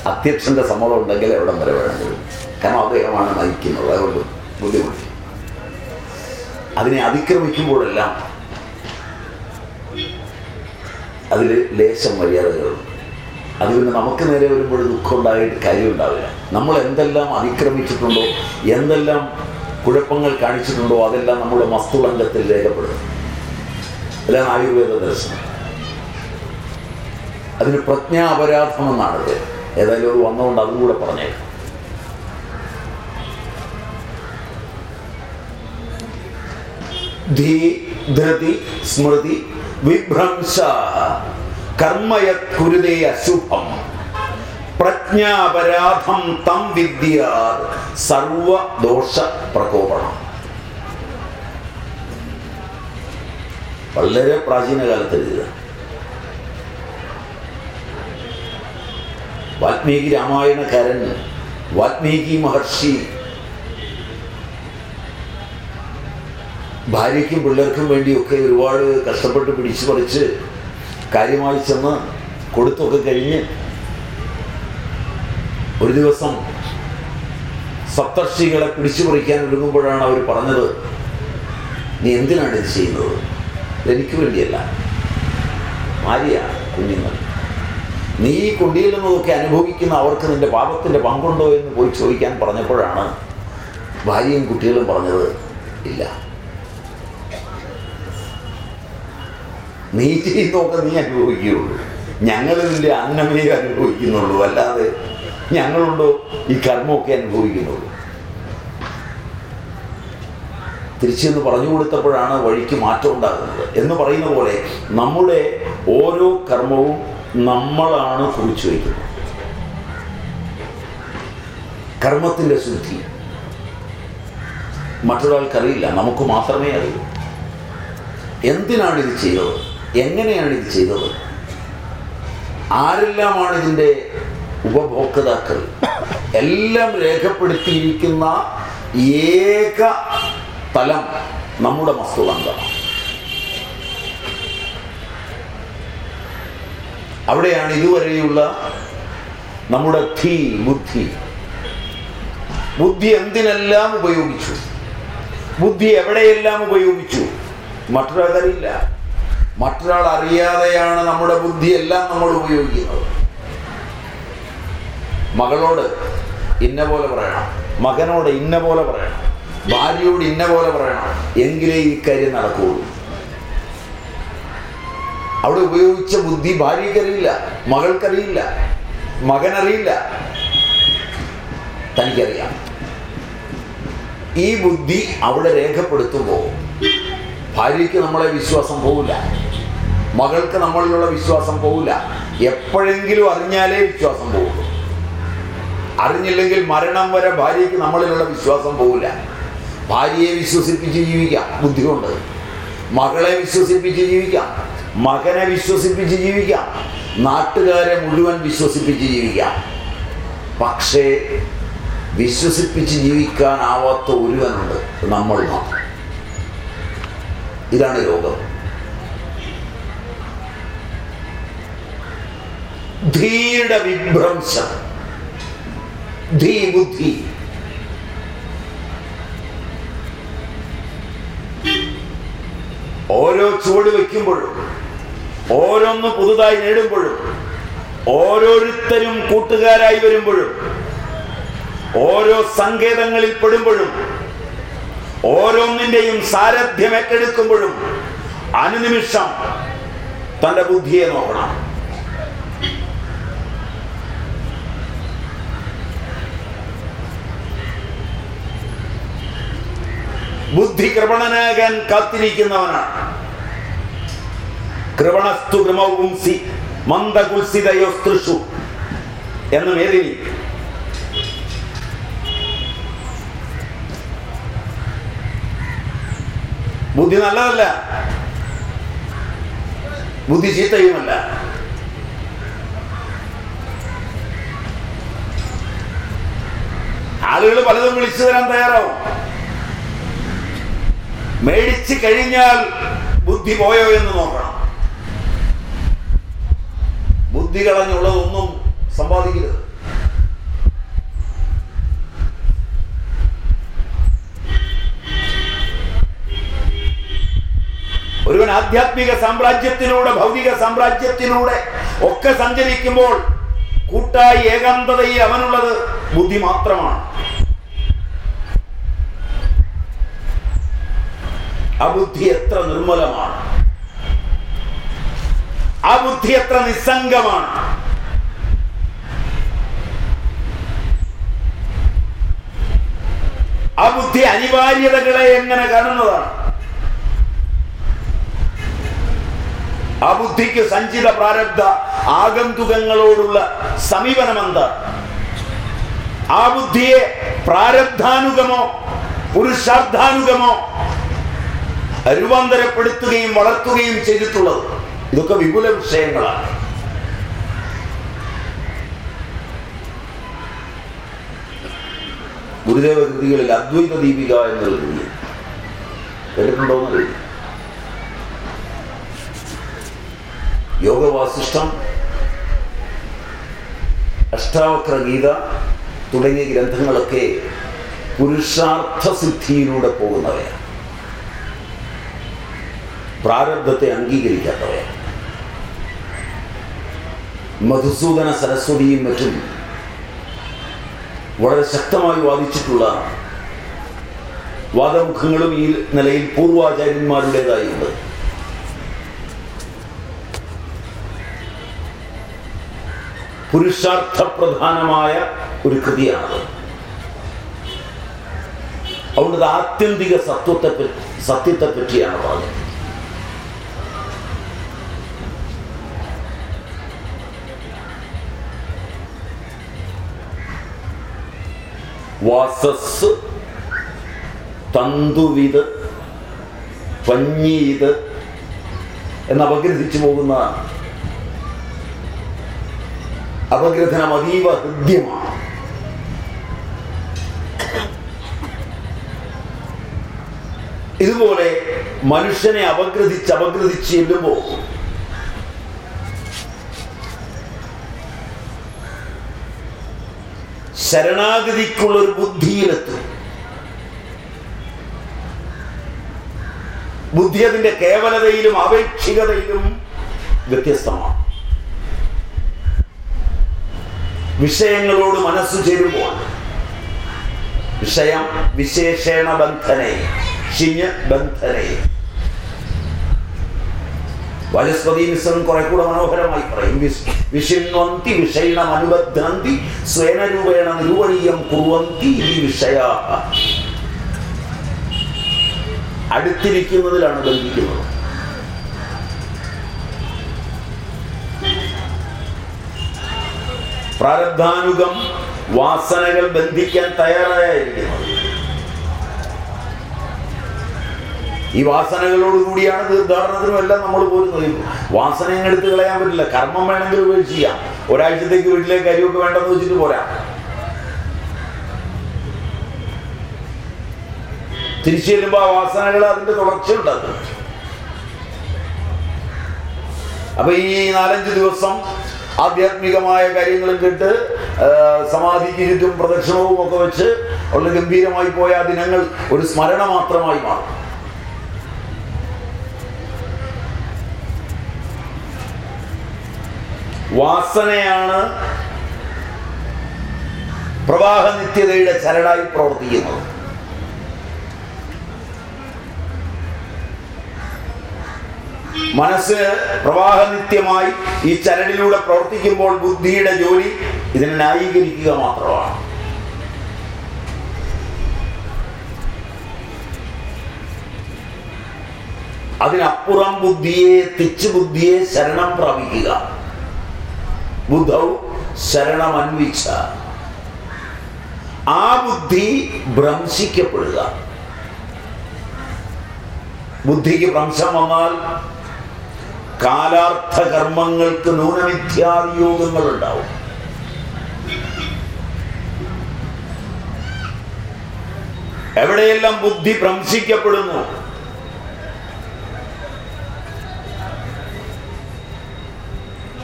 S1: അധ്യക്ഷന്റെ സമ്മതം ഉണ്ടെങ്കിൽ എവിടം വരെ വേണമെങ്കിലും കാരണം അദ്ദേഹമാണ് നയിക്കുന്നത് അതുകൊണ്ട് ബുദ്ധിമുട്ടി. അതിനെ അതിക്രമിക്കുമ്പോഴെല്ലാം അതിൽ ലേശം മര്യാദകളുണ്ട് അത് പിന്നെ നമുക്ക് നേരെ വരുമ്പോൾ ദുഃഖം ഉണ്ടായിട്ട് കാര്യമുണ്ടാവില്ല. നമ്മൾ എന്തെല്ലാം അതിക്രമിച്ചിട്ടുണ്ടോ എന്തെല്ലാം കുഴപ്പങ്ങൾ കാണിച്ചിട്ടുണ്ടോ അതെല്ലാം നമ്മുടെ മസ്തുളങ്കത്തിൽ രേഖപ്പെടും. അതാണ് ആയുർവേദ ദർശനം. അതിന് പ്രജ്ഞാപരാധമെന്നാണ് പേര്. ഏതായാലും ഒരു വന്നതുകൊണ്ട് അതും കൂടെ പറഞ്ഞേക്കാം. ധീ ധൃതി സ്മൃതി വിഭ്രംശ കർമ്മയത് അശുഭം. പ്രജ്ഞാപരാധം തം വിദ്യ സർവദോഷ പ്രകോപണം. വളരെ പ്രാചീന കാലത്ത് എഴുതുക വാൽമീകി രാമായണക്കാരൻ വാൽമീകി മഹർഷി. ഭാര്യയ്ക്കും പിള്ളേർക്കും വേണ്ടിയൊക്കെ ഒരുപാട് കഷ്ടപ്പെട്ട് പിടിച്ചു പറിച്ച് കാര്യമായി ചെന്ന് കൊടുത്തൊക്കെ കഴിഞ്ഞ് ഒരു ദിവസം സപ്തർഷികളെ പിടിച്ചു പറിക്കാൻ ഒരുങ്ങുമ്പോഴാണ് അവർ പറഞ്ഞത് നീ എന്തിനാണ് ഇത് ചെയ്യുന്നത്? എനിക്ക് വേണ്ടിയല്ല. ഭാര്യ കുഞ്ഞുങ്ങൾ. നീ ഈ കുണ്ടിയിൽ നിന്നൊക്കെ അനുഭവിക്കുന്ന അവർക്ക് നിന്റെ പാപത്തിന്റെ പങ്കുണ്ടോ എന്ന് പോയി ചോദിക്കാൻ പറഞ്ഞപ്പോഴാണ് ഭാര്യയും കുട്ടികളും പറഞ്ഞത് ഇല്ല. നീ ചെയ്യുന്നതൊക്കെ നീ അനുഭവിക്കുകയുള്ളൂ. ഞങ്ങൾ നിന്റെ അന്നമേ അനുഭവിക്കുന്നുള്ളൂ. അല്ലാതെ ഞങ്ങളുണ്ടോ ഈ കർമ്മമൊക്കെ അനുഭവിക്കുന്നുള്ളൂ? തിരിച്ചെന്ന് പറഞ്ഞു കൊടുത്തപ്പോഴാണ് വഴിക്ക് മാറ്റം ഉണ്ടാകുന്നത്. എന്ന് പറയുന്ന പോലെ നമ്മുടെ ഓരോ കർമ്മവും നമ്മളാണ് കുറിച്ചു വയ്ക്കുന്നത്. കർമ്മത്തിന്റെ ശുദ്ധി. മറ്റൊരാൾക്കറിയില്ല നമുക്ക് മാത്രമേ അറിയൂ. എന്തിനാണ് ഇത് ചെയ്തത്? എങ്ങനെയാണ് ഇത് ചെയ്തത്? ആരെല്ലാമാണ് ഇതിന്റെ ഉപഭോക്താക്കൾ? എല്ലാം രേഖപ്പെടുത്തിയിരിക്കുന്ന ഏക തലം നമ്മുടെ മസ്തുളങ്കമാണ് അവിടെയാണ് ഇതുവരെയുള്ള നമ്മുടെ തീ ബുദ്ധി. ബുദ്ധി എന്തിനെല്ലാം ഉപയോഗിച്ചു? ബുദ്ധി എവിടെയെല്ലാം ഉപയോഗിച്ചു? മറ്റൊരാളറിയില്ല മറ്റൊരാൾ അറിയാതെയാണ് നമ്മുടെ ബുദ്ധി എല്ലാം നമ്മൾ ഉപയോഗിക്കുന്നത്. മകളോട് ഇന്ന പോലെ പറയണം. മകനോട് ഇന്ന പോലെ പറയണം. ഭാര്യയോട് ഇന്ന പോലെ പറയണം. എങ്കിലേ ഈ കാര്യം നടക്കുകയുള്ളൂ. അവിടെ ഉപയോഗിച്ച ബുദ്ധി ഭാര്യയ്ക്കറിയില്ല മകൾക്കറിയില്ല മകനറിയില്ല. തനിക്കറിയാം. ഈ ബുദ്ധി അവിടെ രേഖപ്പെടുത്തുമ്പോൾ ഭാര്യയ്ക്ക് നമ്മളെ വിശ്വാസം പോവില്ല മകൾക്ക് നമ്മളിലുള്ള വിശ്വാസം പോവില്ല. എപ്പോഴെങ്കിലും അറിഞ്ഞാലേ വിശ്വാസം പോവുള്ളൂ. അറിഞ്ഞില്ലെങ്കിൽ മരണം വരെ ഭാര്യയ്ക്ക് നമ്മളിലുള്ള വിശ്വാസം പോവില്ല. ഭാര്യയെ വിശ്വസിപ്പിച്ച് ജീവിക്കാം ബുദ്ധി മകളെ വിശ്വസിപ്പിച്ച് ജീവിക്കാം. മകനെ വിശ്വസിപ്പിച്ച് ജീവിക്കാം. നാട്ടുകാരെ മുഴുവൻ വിശ്വസിപ്പിച്ച് ജീവിക്കാം. പക്ഷേ വിശ്വസിപ്പിച്ച് ജീവിക്കാനാവാത്ത ഒരുവനുണ്ട് നമ്മൾ മാത്രം. ഇതാണ് രോഗം. ധീയുടെ വിഭ്രംശം. ധീ ബുദ്ധി ഓരോ ചുവട് വയ്ക്കുമ്പോഴും ഓരോന്ന് പുതുതായി നേടുമ്പോഴും ഓരോരുത്തരും കൂട്ടുകാരായി വരുമ്പോഴും ഓരോ സങ്കേതങ്ങളിൽ പെടുമ്പോഴും ഓരോന്നിന്റെയും സാരഥ്യം ഏറ്റെടുക്കുമ്പോഴും അനുനിമിഷം തന്റെ ബുദ്ധിയെ നോക്കണം. ബുദ്ധി കൃപണനാകാൻ കാത്തിരിക്കുന്നവനാണ്. കൃപണസ്തു കൃമൗംസി മന്ദകുൽസിതയോസ്തൃഷു. എന്ന് മേദിനി ബുദ്ധി നല്ലതല്ല. ബുദ്ധി ചീത്തയുമല്ല. ആളുകൾ പലതും വിളിച്ചു തരാൻ തയ്യാറാവും. മേടിച്ചു കഴിഞ്ഞാൽ ബുദ്ധി പോയോ എന്ന് നോക്കണം. ബുദ്ധി കളഞ്ഞുള്ളതൊന്നും സമ്പാദിക്കരുത്. ഒരുവൻ ആധ്യാത്മിക സാമ്രാജ്യത്തിലൂടെ ഭൗതിക സാമ്രാജ്യത്തിലൂടെ ഒക്കെ സഞ്ചരിക്കുമ്പോൾ കൂട്ടായി ഏകാന്തതയിൽ അവനുള്ളത് ബുദ്ധി മാത്രമാണ്. ആ ബുദ്ധി എത്ര നിർമ്മലമാണ്. ആ ബുദ്ധി എത്ര നിസ്സംഗമാണ്. ആ ബുദ്ധി അനിവാര്യതകളെ എങ്ങനെ കാണുന്നതാണ്. ആ ബുദ്ധിക്ക് സഞ്ചിത പ്രാരബ്ധ ആഗന്തുകങ്ങളോടുള്ള സമീപനം എന്താ ആ ബുദ്ധിയെ പ്രാരബ്ധാനുഗമോ പുരുഷാർത്ഥാനുഗമോ രൂപാന്തരപ്പെടുത്തുകയും വളർത്തുകയും ചെയ്തിട്ടുള്ളത് ഇതൊക്കെ വിപുല വിഷയങ്ങളാണ്. ഗുരുദേവ കൃതികളിൽ അദ്വൈത ദീപിക എന്നുള്ള കൃതി. കേട്ടിട്ടുണ്ടോ എന്നറിയില്ല യോഗവാസിഷ്ടം അഷ്ടാവക്ര ഗീത തുടങ്ങിയ ഗ്രന്ഥങ്ങളൊക്കെ പുരുഷാർത്ഥ സിദ്ധിയിലൂടെ പോകുന്നവയാണ്. പ്രാരബ്ധത്തെ അംഗീകരിക്കാത്തവയാണ്. മധുസൂദന സരസ്വതിയും മറ്റും വളരെ ശക്തമായി വാദിച്ചിട്ടുള്ള വാദമുഖങ്ങളും ഈ നിലയിൽ പൂർവാചാര്യന്മാരുടേതായുണ്ട് പുരുഷാർത്ഥപ്രധാനമായ ഒരു കൃതിയാണത്. അതുകൊണ്ട് ഇത് ആത്യന്തിക സത്വത്തെ സത്യത്തെ പറ്റിയാണ് പറഞ്ഞത്. വാസസ് തന്തുവിത് പഞ്ഞീത് എന്ന് അപഗ്രഥിച്ചു പോകുന്ന അപഗ്രഥനം അതീവ ഹൃദ്യമാണ് ഇതുപോലെ മനുഷ്യനെ അപഗ്രഥിച്ച് അപഗ്രഥിച്ച് ചെല്ലുമ്പോൾ ശരണാഗതിക്കുള്ള ഒരു ബുദ്ധിയിലെത്തും. ബുദ്ധി അതിന്റെ കേവലതയിലും ആപേക്ഷികതയിലും വ്യത്യസ്തമാണ്. വിഷയങ്ങളോട് മനസ്സ് ചേരുമ്പോൾ വിഷയം വിശേഷേണ ബന്ധനെ ഷിഞ്ഞ് ബന്ധനെ. വാചസ്പതി മിശ്രം കുറെ കൂടെ മനോഹരമായി പറയും. വിഷിണ്വന്തി വിഷയിണം അനുബദ്ധന്തി സ്വേനരൂപേണ നിരൂപണീയം കുറുവന്തി ഈ വിഷയ. അടുത്തിരിക്കുന്നതിലാണ് ബന്ധിക്കുന്നത്. പ്രാരബ്ധാനുഗം വാസനകൾ ബന്ധിക്കാൻ തയ്യാറായിരിക്കുന്നത് ഈ വാസനകളോട് കൂടിയാണ് തീർത്ഥാടനത്തിനും നമ്മൾ പോരുന്നത്. വാസനയും വാസന എടുത്ത് കളയാൻ പറ്റില്ല. കർമ്മം വേണമെങ്കിൽ ഉപേക്ഷിച്ച് ചെയ്യാം. ഒരാഴ്ചത്തേക്ക് വീട്ടിലേക്ക് കരിയൊക്കെ വേണ്ടെന്ന് വെച്ചിട്ട് പോരാ. തിരിച്ചു ചെല്ലുമ്പോൾ ആ വാസനകൾ അതിന്റെ തുടർച്ച ഉണ്ടാക്കും അപ്പൊ ഈ നാലഞ്ച് ദിവസം ആധ്യാത്മികമായ കാര്യങ്ങളും കേട്ട് സമാധി ചുറ്റും പ്രദക്ഷിണവും ഒക്കെ വെച്ച് ഉള്ള ഗംഭീരമായി പോയ ആ ദിനങ്ങൾ ഒരു സ്മരണ മാത്രമായി മാറും. വാസനയാണ് പ്രവാഹ നിത്യതയുടെ ചരടായി പ്രവർത്തിക്കുന്നത്. മനസ്സ് പ്രവാഹനിത്യമായി ഈ ചരടിലൂടെ പ്രവർത്തിക്കുമ്പോൾ ബുദ്ധിയുടെ ജോലി ഇതിനെ ന്യായീകരിക്കുക മാത്രമാണ്. അതിനപ്പുറം ബുദ്ധിയെ തിച്ചു ബുദ്ധിയെ ശരണം പ്രാപിക്കുക. ബുദ്ധൗ ശരണമന്വിച്ച. ആ ബുദ്ധി ഭ്രംശിക്കപ്പെടുക. ബുദ്ധിക്ക് ഭ്രംശം വന്നാൽ കാലാർത്ഥ കർമ്മങ്ങൾക്ക് ന്യൂനമിഥ്യാദിയോഗങ്ങൾ ഉണ്ടാവും എവിടെയെല്ലാം ബുദ്ധി ഭ്രംശിക്കപ്പെടുന്നു?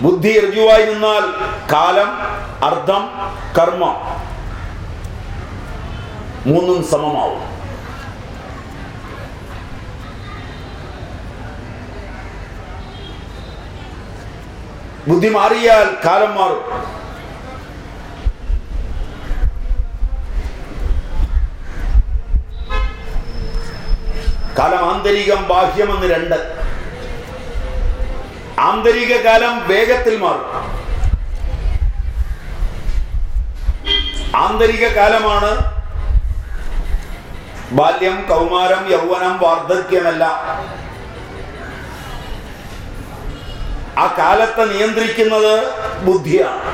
S1: ബുദ്ധി ഋജുവായി നിന്നാൽ കാലം അർത്ഥം കർമ്മം മൂന്നും സമമാവും. ബുദ്ധി മാറിയാൽ കാലം മാറും. കാലം ആന്തരികം ബാഹ്യമെന്ന് രണ്ട്. ആന്തരിക കാലം വേഗത്തിൽ മാറും. ആന്തരിക കാലമാണ് ബാല്യം കൗമാരം യൗവനം വാർദ്ധക്യമല്ല. ആ കാലത്തെ നിയന്ത്രിക്കുന്നത് ബുദ്ധിയാണ്.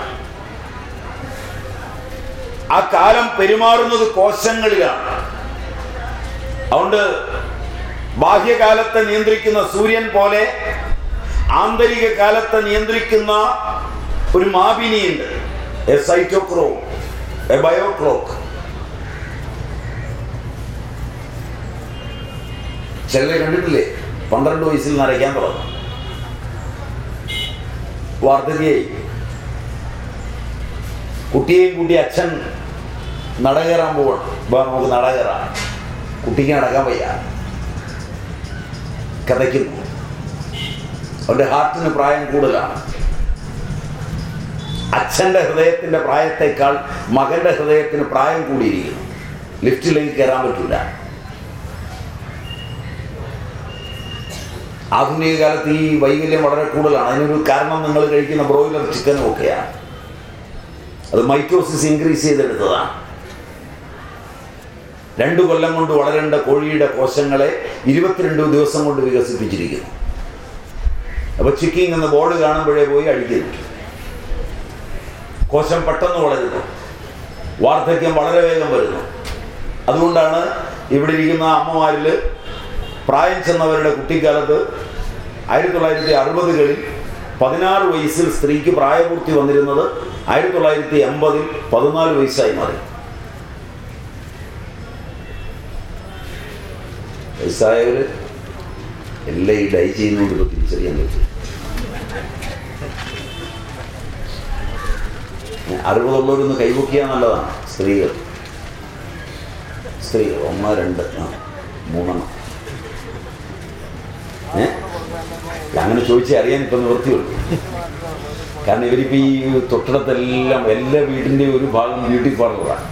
S1: ആ കാലം പെരുമാറുന്നത് കോശങ്ങളിലാണ്. അതുകൊണ്ട് ബാഹ്യകാലത്തെ നിയന്ത്രിക്കുന്ന സൂര്യൻ പോലെ ആന്തരിക കാലത്തെ നിയന്ത്രിക്കുന്ന ഒരു മാപിനിയുണ്ട്. എ സൈറ്റോക്രോ എ ബയോക്ലോക്ക് ചിലരെ കണ്ടിട്ടില്ലേ? പന്ത്രണ്ട് വയസ്സിൽ നരയ്ക്കാൻ തുടങ്ങും. വാർദ്ധകയായി കുട്ടിയെയും കൂട്ടി അച്ഛൻ നട കയറാൻ പോവാണ്. ഇപ്പം നമുക്ക് നട കയറാം കുട്ടിക്ക് നടക്കാൻ വയ്യ. കഥയ്ക്കുന്നു അവന്റെ ഹാർട്ടിന് പ്രായം കൂടുതലാണ്. അച്ഛന്റെ ഹൃദയത്തിന്റെ പ്രായത്തേക്കാൾ മകന്റെ ഹൃദയത്തിന് പ്രായം കൂടിയിരിക്കുന്നു. ലിഫ്റ്റിലേക്ക് കയറാൻ പറ്റില്ല ആധുനിക കാലത്ത് ഈ വൈകല്യം വളരെ കൂടുതലാണ്. അതിനൊരു കാരണം നിങ്ങൾ കഴിക്കുന്ന ബ്രോയിലർ ചിക്കനും ഒക്കെയാണ്. അത് മൈക്രോസിസ് ഇൻക്രീസ് ചെയ്തെടുത്തതാണ്. രണ്ടു കൊല്ലം കൊണ്ട് വളരേണ്ട കോഴിയുടെ കോശങ്ങളെ ഇരുപത്തിരണ്ട് ദിവസം കൊണ്ട് വികസിപ്പിച്ചിരിക്കുന്നു. അപ്പൊ ചിക്കിങ് എന്ന ബോർഡ് കാണുമ്പോഴേ പോയി അടിക്കുന്നു കോശം പെട്ടെന്ന് വളരുന്നു. വാർദ്ധക്യം വളരെ വേഗം വരുന്നു. അതുകൊണ്ടാണ് ഇവിടെ ഇരിക്കുന്ന അമ്മമാരിൽ പ്രായം ചെന്നവരുടെ കുട്ടിക്കാലത്ത് ആയിരത്തി തൊള്ളായിരത്തി അറുപതുകളിൽ പതിനാറ് വയസ്സിൽ സ്ത്രീക്ക് പ്രായപൂർത്തി വന്നിരുന്നത് ആയിരത്തി തൊള്ളായിരത്തി എൺപതിൽ പതിനാല് വയസ്സായി മാറി. വയസ്സായവര് എല്ലാം ഈ ഡൈ ചെയ്യുന്നതുകൊണ്ട് ഇപ്പൊ തിരിച്ചറിയാൻ പറ്റും. അറിവുള്ളവരൊന്ന് കൈവക്കുക നല്ലതാണ്. സ്ത്രീകൾ. സ്ത്രീകൾ ഒന്ന് രണ്ട് മൂന്നെണ്ണം. ഏ? അങ്ങനെ ചോദിച്ചാൽ അറിയാൻ ഇപ്പം നിവൃത്തിയുള്ളൂ. കാരണം ഇവരിപ്പോൾ ഈ തൊട്ടിടത്തെല്ലാം എല്ലാ വീടിന്റെയും ഒരു ഭാഗം ബ്യൂട്ടി പാർലറാണ്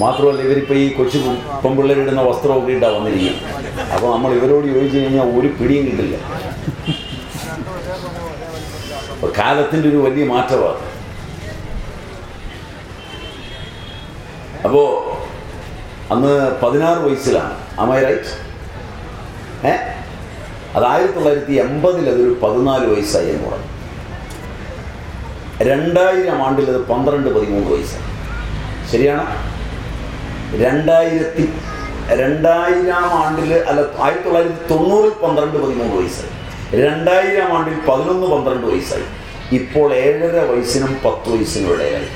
S1: മാത്രമല്ല ഇവരിപ്പോൾ ഈ കൊച്ചു പെമ്പിള്ളേരിടുന്ന വസ്ത്രമൊക്കെ ഇട്ടാണ് വന്നിരിക്കുന്നത്. അപ്പോൾ നമ്മൾ ഇവരോട് ചോദിച്ചു കഴിഞ്ഞാൽ ഒരു പിടിയും കിട്ടില്ല. കാലത്തിന്റെ ഒരു വലിയ മാറ്റമാണ് അപ്പോൾ അന്ന് പതിനാറ് വയസ്സിലാണ്. അമൈ റൈറ്റ് ഏ? അത് ആയിരത്തി തൊള്ളായിരത്തി എൺപതിൽ അതൊരു പതിനാല് വയസ്സായി എന്ന് പറഞ്ഞു. രണ്ടായിരം ആണ്ടിൽ അത് പന്ത്രണ്ട് പതിമൂന്ന് വയസ്സായി. ശരിയാണ്? രണ്ടായിരത്തി രണ്ടായിരം ആണ്ടിൽ അല്ല ആയിരത്തി തൊള്ളായിരത്തി തൊണ്ണൂറിൽ പന്ത്രണ്ട് പതിമൂന്ന് വയസ്സായി. രണ്ടായിരം ആണ്ടിൽ പതിനൊന്ന് പന്ത്രണ്ട് വയസ്സായി. ഇപ്പോൾ ഏഴര വയസ്സിനും പത്ത് വയസ്സിനും ഇടയിലായി.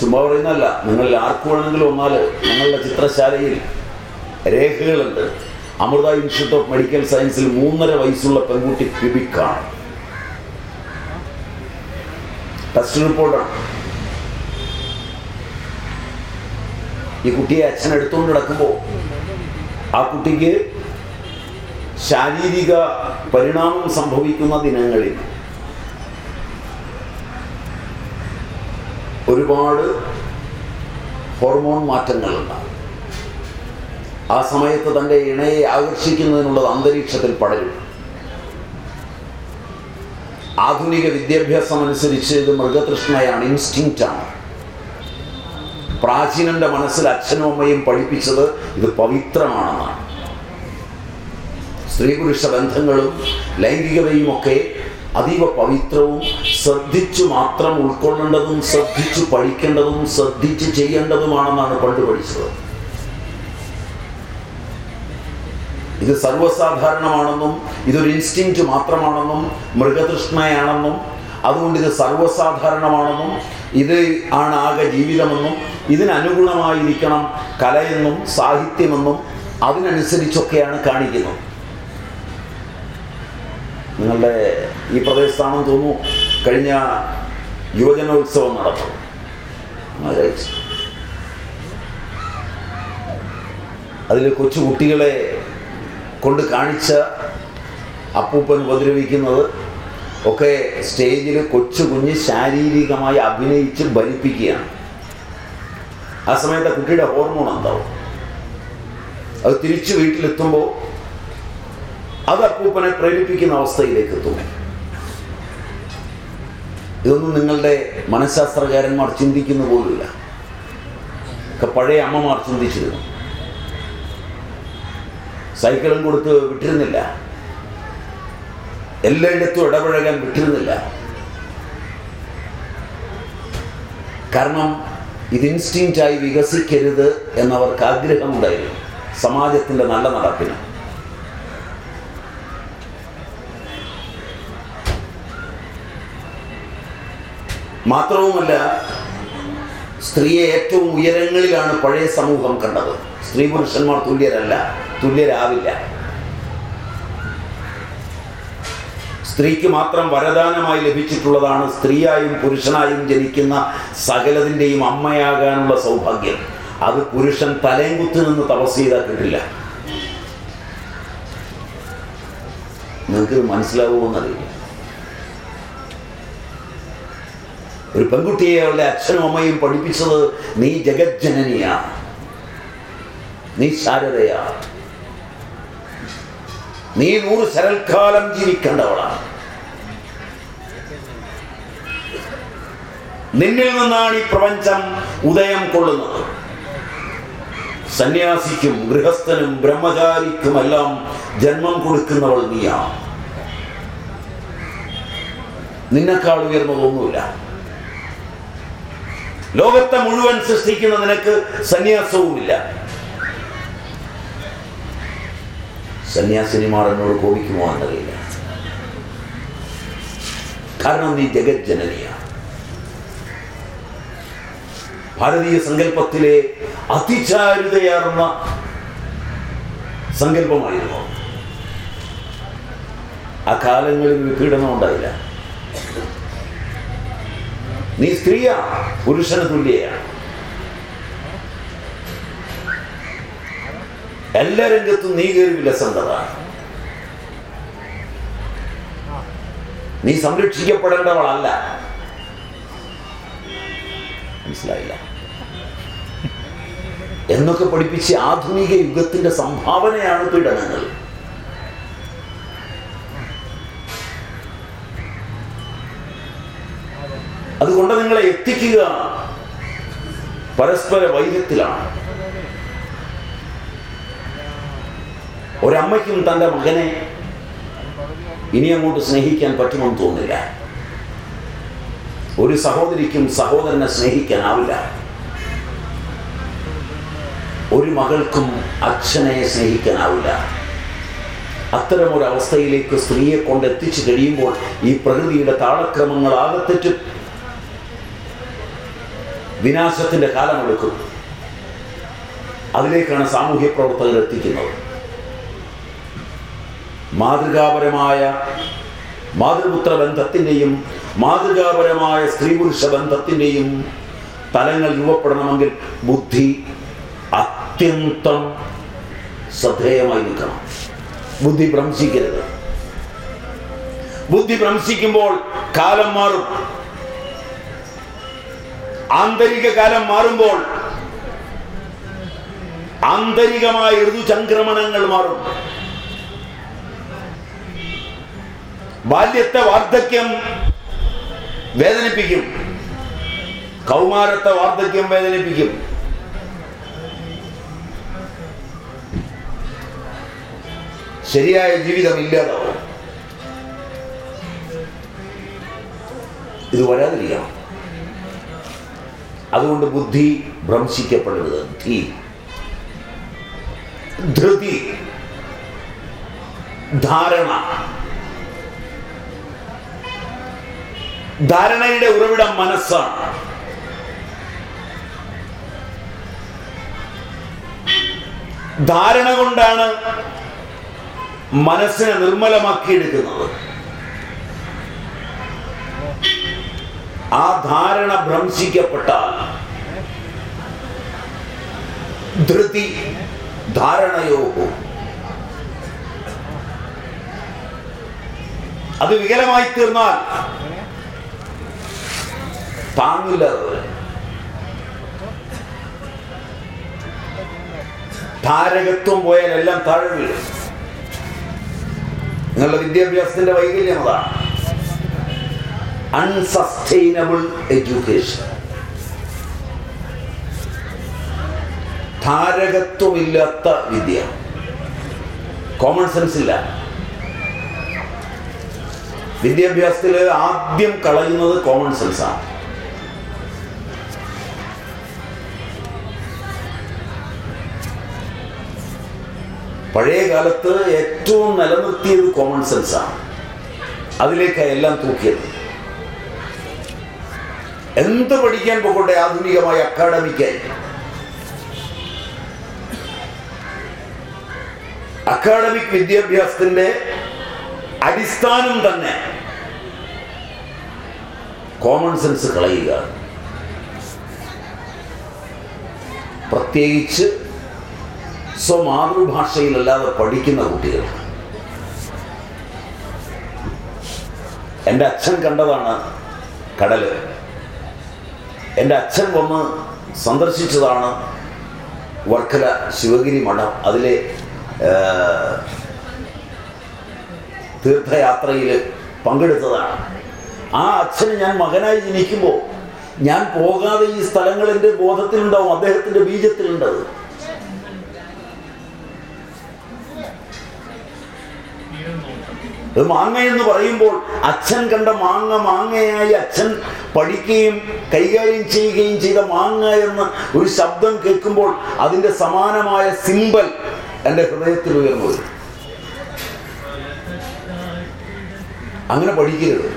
S1: ചുമ്മാ പറയുന്നല്ല നിങ്ങൾ ആർക്ക് വേണമെങ്കിലും വന്നാൽ ഞങ്ങളുടെ ചിത്രശാലയിൽ രേഖകളുണ്ട്. അമൃത ഇൻസ്റ്റിറ്റ്യൂട്ട് ഓഫ് മെഡിക്കൽ സയൻസിൽ മൂന്നര വയസ്സുള്ള പെൺകുട്ടി ക്യൂബിക്കാണ് ടെസ്റ്റ് റിപ്പോർട്ടാണ്. ഈ കുട്ടിയെ അച്ഛൻ എടുത്തുകൊണ്ട് നടക്കുമ്പോൾ ആ കുട്ടിക്ക് ശാരീരിക പരിണാമം സംഭവിക്കുന്ന ദിനങ്ങളിൽ ഒരുപാട് ഹോർമോൺ മാറ്റങ്ങളുണ്ടാകും. ആ സമയത്ത് തന്റെ ഇണയെ ആകർഷിക്കുന്നതിനുള്ളത് അന്തരീക്ഷത്തിൽ പടരും. ആധുനിക വിദ്യാഭ്യാസം അനുസരിച്ച് ഇത് മൃഗതൃഷ്ണയാണ് ഇൻസ്റ്റിങ്റ്റാണ് പ്രാചീനന്റെ മനസ്സിൽ അച്ഛനും അമ്മയും പഠിപ്പിച്ചത് ഇത് പവിത്രമാണെന്നാണ്. സ്ത്രീ പുരുഷ ബന്ധങ്ങളും ലൈംഗികതയും ഒക്കെ അതീവ പവിത്രവും ശ്രദ്ധിച്ചു മാത്രം ഉൾക്കൊള്ളേണ്ടതും ശ്രദ്ധിച്ചു പഠിക്കേണ്ടതും ശ്രദ്ധിച്ച് ചെയ്യേണ്ടതുമാണെന്നാണ് പണ്ട് പഠിച്ചത്. ഇത് സർവസാധാരണമാണെന്നും ഇതൊരു ഇൻസ്റ്റിങ്ക്റ്റ് മാത്രമാണെന്നും മൃഗതൃഷ്ണയാണെന്നും അതുകൊണ്ട് ഇത് സർവസാധാരണമാണെന്നും ഇത് ആണ് ആകെ ജീവിതമെന്നും ഇതിനനുഗുണമായിരിക്കണം കലയെന്നും സാഹിത്യമെന്നും അതിനനുസരിച്ചൊക്കെയാണ് കാണിക്കുന്നത്. നിങ്ങളുടെ ഈ പ്രദേശത്താണെന്ന് തോന്നുന്നു കഴിഞ്ഞ യുവജനോത്സവം നടത്തും അതിൽ കൊച്ചു കുട്ടികളെ കൊണ്ട് കാണിച്ച അപ്പൂപ്പൻ ഉപദ്രവിക്കുന്നത് ഒക്കെ സ്റ്റേജിൽ കൊച്ചു കുഞ്ഞ് ശാരീരികമായി അഭിനയിച്ച് ഭരിപ്പിക്കുകയാണ്. ആ സമയത്ത് കുട്ടിയുടെ ഹോർമോൺ എന്താവും? അത് തിരിച്ച് വീട്ടിലെത്തുമ്പോൾ അത് അപ്പൂപ്പനെ പ്രേരിപ്പിക്കുന്ന അവസ്ഥയിലേക്ക് എത്തും. ഇതൊന്നും നിങ്ങളുടെ മനഃശാസ്ത്രകാരന്മാർ ചിന്തിക്കുന്ന പോലുമില്ല. ഒക്കെ പഴയ അമ്മമാർ ചിന്തിച്ചിരുന്നു. സൈക്കിളും കൊടുത്ത് വിട്ടിരുന്നില്ല. എല്ലായിടത്തും ഇടപഴകാൻ വിട്ടിരുന്നില്ല. കാരണം ഇത് ഇൻസ്റ്റിങ്റ്റായി വികസിക്കരുത് എന്നവർക്ക് ആഗ്രഹമുണ്ടായിരുന്നു. സമാജത്തിന്റെ നല്ല നടപ്പിന്. മാത്രവുമല്ല സ്ത്രീയെ ഏറ്റവും ഉയരങ്ങളിലാണ് പഴയ സമൂഹം കണ്ടത്. സ്ത്രീ പുരുഷന്മാർ തുല്യരല്ല തുല്യരാവില്ല. സ്ത്രീക്ക് മാത്രം വരദാനമായി ലഭിച്ചിട്ടുള്ളതാണ് സ്ത്രീയായും പുരുഷനായും ജനിക്കുന്ന സകലതിന്റെയും അമ്മയാകാനുള്ള സൗഭാഗ്യം. അത് പുരുഷൻ തലയും കുത്തി നിന്ന് തപസ് ചെയ്താൽ കിട്ടില്ല നിങ്ങൾക്ക് മനസ്സിലാവുമെന്നറിയില്ല ഒരു പെൺകുട്ടിയെ അവളുടെ അച്ഛനും അമ്മയും പഠിപ്പിച്ചത് നീ ജഗജ്ജനനിയാ. നീ ശാരദയാ. നീ നൂറ് ശരൽക്കാലം ജീവിക്കേണ്ടവളാണ്. നിന്നിൽ നിന്നാണ് ഈ പ്രപഞ്ചം ഉദയം കൊള്ളുന്നത്. സന്യാസിക്കും ഗൃഹസ്ഥനും ബ്രഹ്മചാരിക്കുമെല്ലാം ജന്മം കൊടുക്കുന്നവൾ നീയാണ്. നിന്നെക്കാൾ ഉയർന്നതൊന്നുമില്ല. ലോകത്തെ മുഴുവൻ സൃഷ്ടിക്കുന്ന നിനക്ക് സന്യാസവുമില്ല. സന്യാസിനിമാർ എന്നോട് കോപിക്കുമോ എന്നറിയില്ല. കാരണം നീ ജഗജ്ജനനിയാണ് ഭാരതീയ സങ്കല്പത്തിലെ അതിചാരുതയാർന്ന സങ്കല്പമായിരുന്നു. ആ കാലങ്ങളിൽ വിപീഡനം ഉണ്ടായില്ല. നീ സ്ത്രീയാ പുരുഷന് തുല്യയാണ് എല്ലാ രംഗത്തും നീ കയറി വിലസേണ്ടതാണ് നീ സംരക്ഷിക്കപ്പെടേണ്ടവളല്ല. മനസ്സിലായില്ല? എന്നൊക്കെ പഠിപ്പിച്ച് ആധുനിക യുഗത്തിന്റെ സംഭാവനയാണ് പീഡനങ്ങൾ അതുകൊണ്ട് നിങ്ങളെ എത്തിക്കുക പരസ്പര വൈര്യത്തിലാണ്. ഒരമ്മയ്ക്കും തന്റെ മകനെ ഇനി അങ്ങോട്ട് സ്നേഹിക്കാൻ പറ്റുമെന്ന് തോന്നില്ല. ഒരു സഹോദരിക്കും സഹോദരനെ സ്നേഹിക്കാനാവില്ല. ഒരു മകൾക്കും അച്ഛനെ സ്നേഹിക്കാനാവില്ല. അത്തരം ഒരു അവസ്ഥയിലേക്ക് സ്ത്രീയെ കൊണ്ട് എത്തിച്ചു കഴിയുമ്പോൾ ഈ പ്രകൃതിയുടെ താളക്രമങ്ങൾ ആകത്തെറ്റും വിനാശത്തിന്റെ കാലമെടുക്കും. അതിലേക്കാണ് സാമൂഹ്യ പ്രവർത്തകർ എത്തിക്കുന്നത് മാതൃകാപരമായ മാതൃപുത്ര ബന്ധത്തിന്റെയും മാതൃകാപരമായ സ്ത്രീ പുരുഷ ബന്ധത്തിന്റെയും തലങ്ങൾ രൂപപ്പെടണമെങ്കിൽ ബുദ്ധി അത്യന്തം ശ്രദ്ധേയമായി നിൽക്കണം. ബുദ്ധി ഭ്രംശിക്കരുത്. ബുദ്ധി ഭ്രംശിക്കുമ്പോൾ കാലം മാറും. ആന്തരിക കാലം മാറുമ്പോൾ ആന്തരികമായ ഋതുചംക്രമണങ്ങൾ മാറും. ബാല്യത്തെ വാർദ്ധക്യം വേദനിപ്പിക്കും. കൗമാരത്തെ വാർദ്ധക്യം വേദനിപ്പിക്കും. ശരിയായ ജീവിതം ഇല്ലാതാവും. ഇത് വരാതിരിക്കണം. അതുകൊണ്ട് ബുദ്ധി ഭ്രംശിക്കപ്പെടരുത്. ധീ. ധൃതി. ധാരണ. ധാരണയുടെ ഉറവിടം മനസ്സാണ്. ധാരണ കൊണ്ടാണ് മനസ്സിനെ നിർമ്മലമാക്കിയെടുക്കുന്നത്. ആ ധാരണ ഭ്രംശിക്കപ്പെട്ടാൽ ധൃതി ധാരണയോ അത് വികലമായി തീർന്നാൽ താങ്ങില്ല ധാരകത്വം പോയാൽ എല്ലാം താഴെ വീഴും. നിങ്ങളുടെ വിദ്യാഭ്യാസത്തിന്റെ വൈകല്യം അതാണ്. അൺസസ്റ്റൈനബിൾ എഡ്യൂക്കേഷൻ ധാരകത്വമില്ലാത്ത വിദ്യ. കോമൺ സെൻസ് ഇല്ല. വിദ്യാഭ്യാസത്തിൽ ആദ്യം കളയുന്നത് കോമൺ സെൻസാണ് പഴയ കാലത്ത് ഏറ്റവും നിലനിർത്തിയത് കോമൺ സെൻസാണ് അതിലേക്കാണ് എല്ലാം തൂക്കിയത്. എന്ത് പഠിക്കാൻ പോകട്ടെ ആധുനികമായ അക്കാഡമിക്കായി അക്കാഡമിക് വിദ്യാഭ്യാസത്തിന്റെ അടിസ്ഥാനം തന്നെ കോമൺ സെൻസ് കളയുക. പ്രത്യേകിച്ച് സ്വമാതൃഭാഷയിലല്ലാതെ പഠിക്കുന്ന കുട്ടികൾ. എന്റെ അച്ഛൻ കണ്ടതാണ് കടൽ എന്റെ അച്ഛൻ വന്ന് സന്ദർശിച്ചതാണ് വർക്കല ശിവഗിരി മഠം. അതിലെ തീർത്ഥയാത്രയിൽ പങ്കെടുത്തതാണ്. ആ അച്ഛന് ഞാൻ മകനായി ജനിക്കുമ്പോൾ ഞാൻ പോകാതെ ഈ സ്ഥലങ്ങൾ എന്റെ ബോധത്തിലുണ്ടാവും അദ്ദേഹത്തിന്റെ ബീജത്തിലുണ്ടത്. ഇത് മാങ്ങ എന്ന് പറയുമ്പോൾ അച്ഛൻ കണ്ട മാങ്ങ മാങ്ങയായി അച്ഛൻ പഠിക്കുകയും കൈകാര്യം ചെയ്യുകയും ചെയ്ത മാങ്ങ എന്ന് ഒരു ശബ്ദം കേൾക്കുമ്പോൾ അതിന്റെ സമാനമായ സിമ്പൽ എന്റെ ഹൃദയത്തിൽ ഉയർന്നു വരും. അങ്ങനെ പഠിക്കരുത്.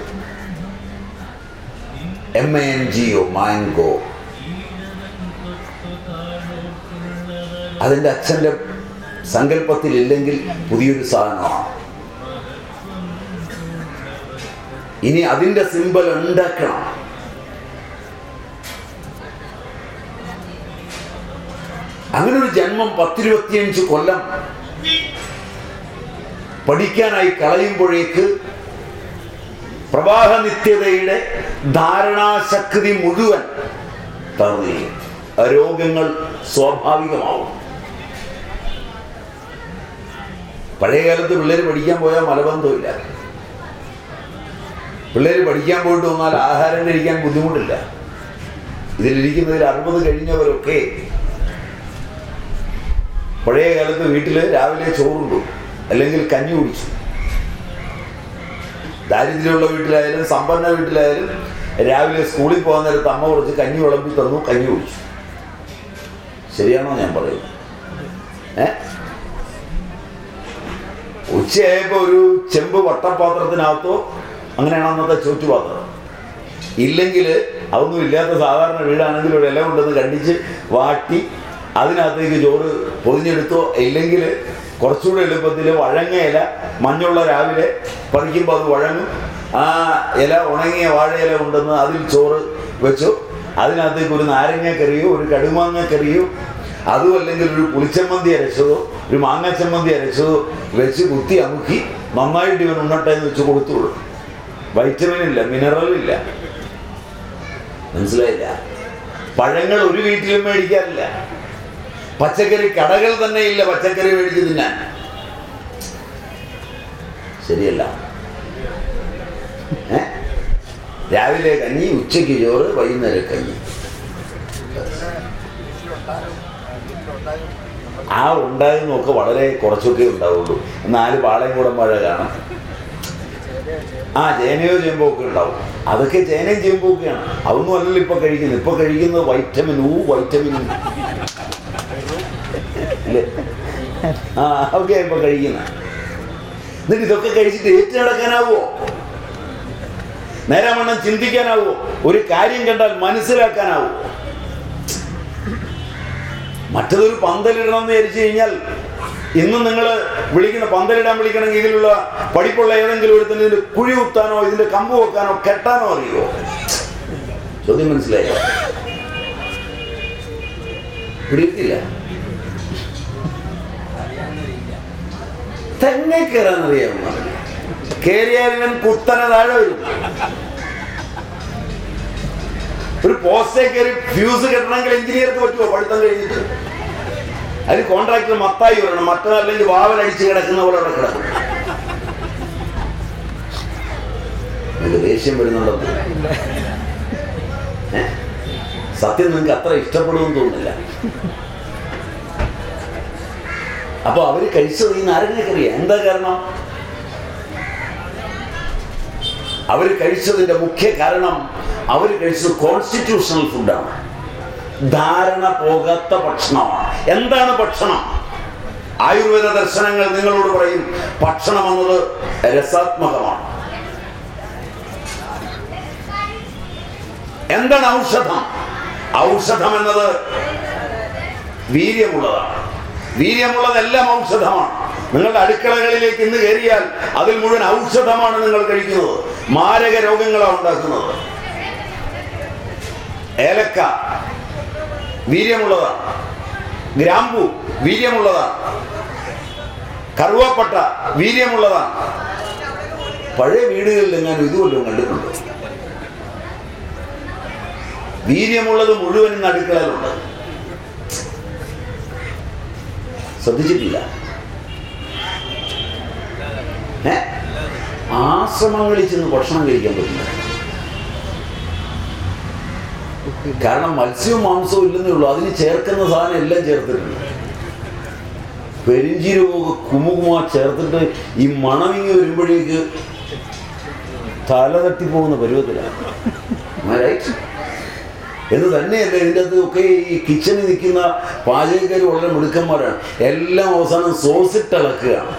S1: എം എൻ ജിയോ മാങ്കോ അതിന്റെ അച്ഛന്റെ സങ്കല്പത്തിൽ ഇല്ലെങ്കിൽ പുതിയൊരു സാധനമാണ്. ഇനി അതിന്റെ സിമ്പൽ ഉണ്ടാക്കണം അങ്ങനെ ഒരു ജന്മം പത്തിരുപത്തിയഞ്ച് കൊല്ലം പഠിക്കാനായി കളയുമ്പോഴേക്ക് പ്രവാഹ നിത്യതയുടെ ധാരണാശക്തി മുഴുവൻ തകർന്നു. രോഗങ്ങൾ സ്വാഭാവികമാവും പഴയകാലത്ത് പിള്ളേർ പഠിക്കാൻ പോയാൽ മലബന്ധമില്ല പിള്ളേർ പഠിക്കാൻ പോയിട്ട് വന്നാൽ ആഹാരം കഴിക്കാൻ ബുദ്ധിമുട്ടില്ല. ഇതിലിരിക്കുന്നതിൽ അറുപത് കഴിഞ്ഞവരൊക്കെ പഴയ കാലത്ത് വീട്ടിൽ രാവിലെ ചോറുണ്ടു അല്ലെങ്കിൽ കഞ്ഞി കുടിച്ചു. ദാരിദ്ര്യമുള്ള വീട്ടിലായാലും സമ്പന്ന വീട്ടിലായാലും രാവിലെ സ്കൂളിൽ പോകാൻ നേരത്ത് അമ്മ കുറച്ച് കഞ്ഞി വിളമ്പി തന്നു കഞ്ഞി കുടിച്ചു. ശരിയാണോ ഞാൻ പറയുന്നത്? ഏ? ഉച്ചയായപ്പോൾ ഒരു ചെമ്പ് വട്ടപാത്രത്തിനകത്തോ അങ്ങനെയാണ് അന്നത്തെ ചോറ്റുപാത്രം ഇല്ലെങ്കിൽ അതൊന്നും ഇല്ലാത്ത സാധാരണ വീടാണെങ്കിൽ ഒരു ഇല ഉണ്ടെന്ന് കണ്ടിച്ച് വാട്ടി അതിനകത്തേക്ക് ചോറ് പൊതിഞ്ഞെടുത്തോ ഇല്ലെങ്കിൽ കുറച്ചുകൂടെ എളുപ്പത്തിൽ വഴങ്ങ ഇല മഞ്ഞുള്ള രാവിലെ പറിക്കുമ്പോൾ അത് വഴങ്ങും. ആ ഇല ഉണങ്ങിയ വാഴയില ഉണ്ടെന്ന് അതിൽ ചോറ് വെച്ചു. അതിനകത്തേക്ക് ഒരു നാരങ്ങ കറിയോ ഒരു കടുമാങ്ങ കറിയോ അതും അല്ലെങ്കിൽ ഒരു പുളിച്ചമ്മന്തി അരച്ചതോ ഒരു മാങ്ങ ചമ്മന്തി അരച്ചതോ വെച്ച് കുത്തി അമുക്കി നന്നായിട്ട് ഇവൻ ഉണ്ണട്ടെ എന്ന് വെച്ച് കൊടുത്തു വൈറ്റമിൻ ഇല്ല മിനറൽ ഇല്ല. മനസ്സിലായില്ല? പഴങ്ങൾ ഒരു വീട്ടിലും മേടിക്കാറില്ല. പച്ചക്കറി കടകൾ തന്നെ ഇല്ല പച്ചക്കറി മേടിച്ച് തിന്നാൻ. ശരിയല്ല? രാവിലെ കഞ്ഞി ഉച്ചയ്ക്ക് ചോറ് വൈകുന്നേരം കഞ്ഞി. ആ ഉണ്ടായിരുന്നൊക്കെ വളരെ കുറച്ചൊക്കെ ഉണ്ടാവുള്ളൂ. നാല് പാളയം കൂടെ മഴ കാണാം. ആ ചേനയോ ചേമ്പോ ഒക്കെ ഉണ്ടാവും അതൊക്കെ ചേനയും ചേമ്പോക്കെയാണ് അതൊന്നും അല്ലല്ലോ ഇപ്പൊ കഴിക്കുന്നത്. ഇപ്പൊ കഴിക്കുന്നത് വൈറ്റമിൻ ഊ വൈറ്റമിൻ. ആ അതൊക്കെയാ ഇപ്പൊ കഴിക്കുന്നത്. എന്നിട്ട് ഇതൊക്കെ കഴിച്ചിട്ട് ഏറ്റു നടക്കാനാവോ? നേരെ വണ്ണം ചിന്തിക്കാനാവോ? ഒരു കാര്യം കണ്ടാൽ മനസ്സിലാക്കാനാവോ? മറ്റതൊരു പന്തലിടണം എന്ന് വിചാരിച്ചു കഴിഞ്ഞാൽ ഇന്നും നിങ്ങൾ വിളിക്കുന്ന പന്തലിടാൻ വിളിക്കണമെങ്കിൽ ഇതിലുള്ള പഠിപ്പുള്ള ഏതെങ്കിലും ഒരുത്തിന് ഇതിന്റെ കുഴി കുത്താനോ ഇതിന്റെ കമ്പ് വെക്കാനോ കെട്ടാനോ അറിയോ ചോദ്യം മനസ്സിലായോ? പിടിയില്ല തന്നെ കയറാൻ അറിയാമോ കുത്തന കുത്തനെ താഴെ വരും. ഒരു പോസ്റ്റേ കയറി ഫ്യൂസ് കെട്ടണമെങ്കിൽ എഞ്ചിനീയർക്ക് പറ്റുമോ പഠിത്തം കഴിഞ്ഞിട്ട്? അതിന് കോൺട്രാക്ടർ മത്തായി വരണം മറ്റൊന്നല്ലെങ്കിൽ വാവൽ അടിച്ച് കിടക്കുന്ന പോലെ അവിടെ കിടക്കും. ദേഷ്യം വരുന്നുണ്ടോ? സത്യം നിങ്ങൾക്ക് അത്ര ഇഷ്ടപ്പെടുമെന്ന് തോന്നുന്നില്ല. അപ്പൊ അവർ കഴിച്ചത് ഈ കറിയാ എന്താ കാരണം? അവർ കഴിച്ചതിന്റെ മുഖ്യ കാരണം അവർ കഴിച്ചത് കോൺസ്റ്റിറ്റ്യൂഷണൽ ഫുഡാണ് ധാരണ പോകാത്ത ഭക്ഷണമാണ്. എന്താണ് ഭക്ഷണം? ആയുർവേദ ദർശനങ്ങൾ നിങ്ങളോട് പറയും ഭക്ഷണം എന്നത് രസാത്മകമാണ്. എന്താണ് ഔഷധം? ഔഷധം എന്നത് വീര്യമുള്ളതാണ്. വീര്യമുള്ളതെല്ലാം ഔഷധമാണ്. നിങ്ങളുടെ അടുക്കളകളിലേക്ക് ഇന്ന് കയറിയാൽ അതിൽ മുഴുവൻ ഔഷധമാണ് നിങ്ങൾ കഴിക്കുന്നത്. മാരക രോഗങ്ങളാണ് ഉണ്ടാക്കുന്നത്. ഏലക്ക വീര്യമുള്ളതാണ് ഗ്രാമ്പു വീര്യമുള്ളതാ. കറുവപ്പട്ട വീര്യമുള്ളതാ. പഴയ വീടുകളിൽ ഞാൻ ഇതുവല്ലോ കണ്ടിട്ടുണ്ട്. വീര്യമുള്ളത് മുഴുവൻ ഇന്ന് അടുക്കളയിലുണ്ട് ശ്രദ്ധിച്ചിട്ടില്ല. ഏ? ആശ്രമങ്ങളിൽ ചെന്ന് ഭക്ഷണം കഴിക്കാൻ പറ്റില്ല. കാരണം മത്സ്യവും മാംസവും ഇല്ലെന്നേ ഉള്ളൂ. അതിന് ചേർക്കുന്ന സാധനം എല്ലാം ചേർത്തിട്ടുണ്ട്. പെരിഞ്ചീരകമൊക്കെ കുമുകുമ ചേർത്തിട്ട് ഈ മണമിങ്ങി വരുമ്പോഴേക്ക് തല തട്ടിപ്പോകുന്ന പരുവത്തിലാണ്? എന്ന് തന്നെയല്ല ഇതിന്റെ അകത്ത് ഒക്കെ ഈ കിച്ചണിൽ നിൽക്കുന്ന പാചകക്കാർ വളരെ മിടുക്കന്മാരാണ്. എല്ലാം അവസാനം സോസിട്ടിളക്കുകയാണ്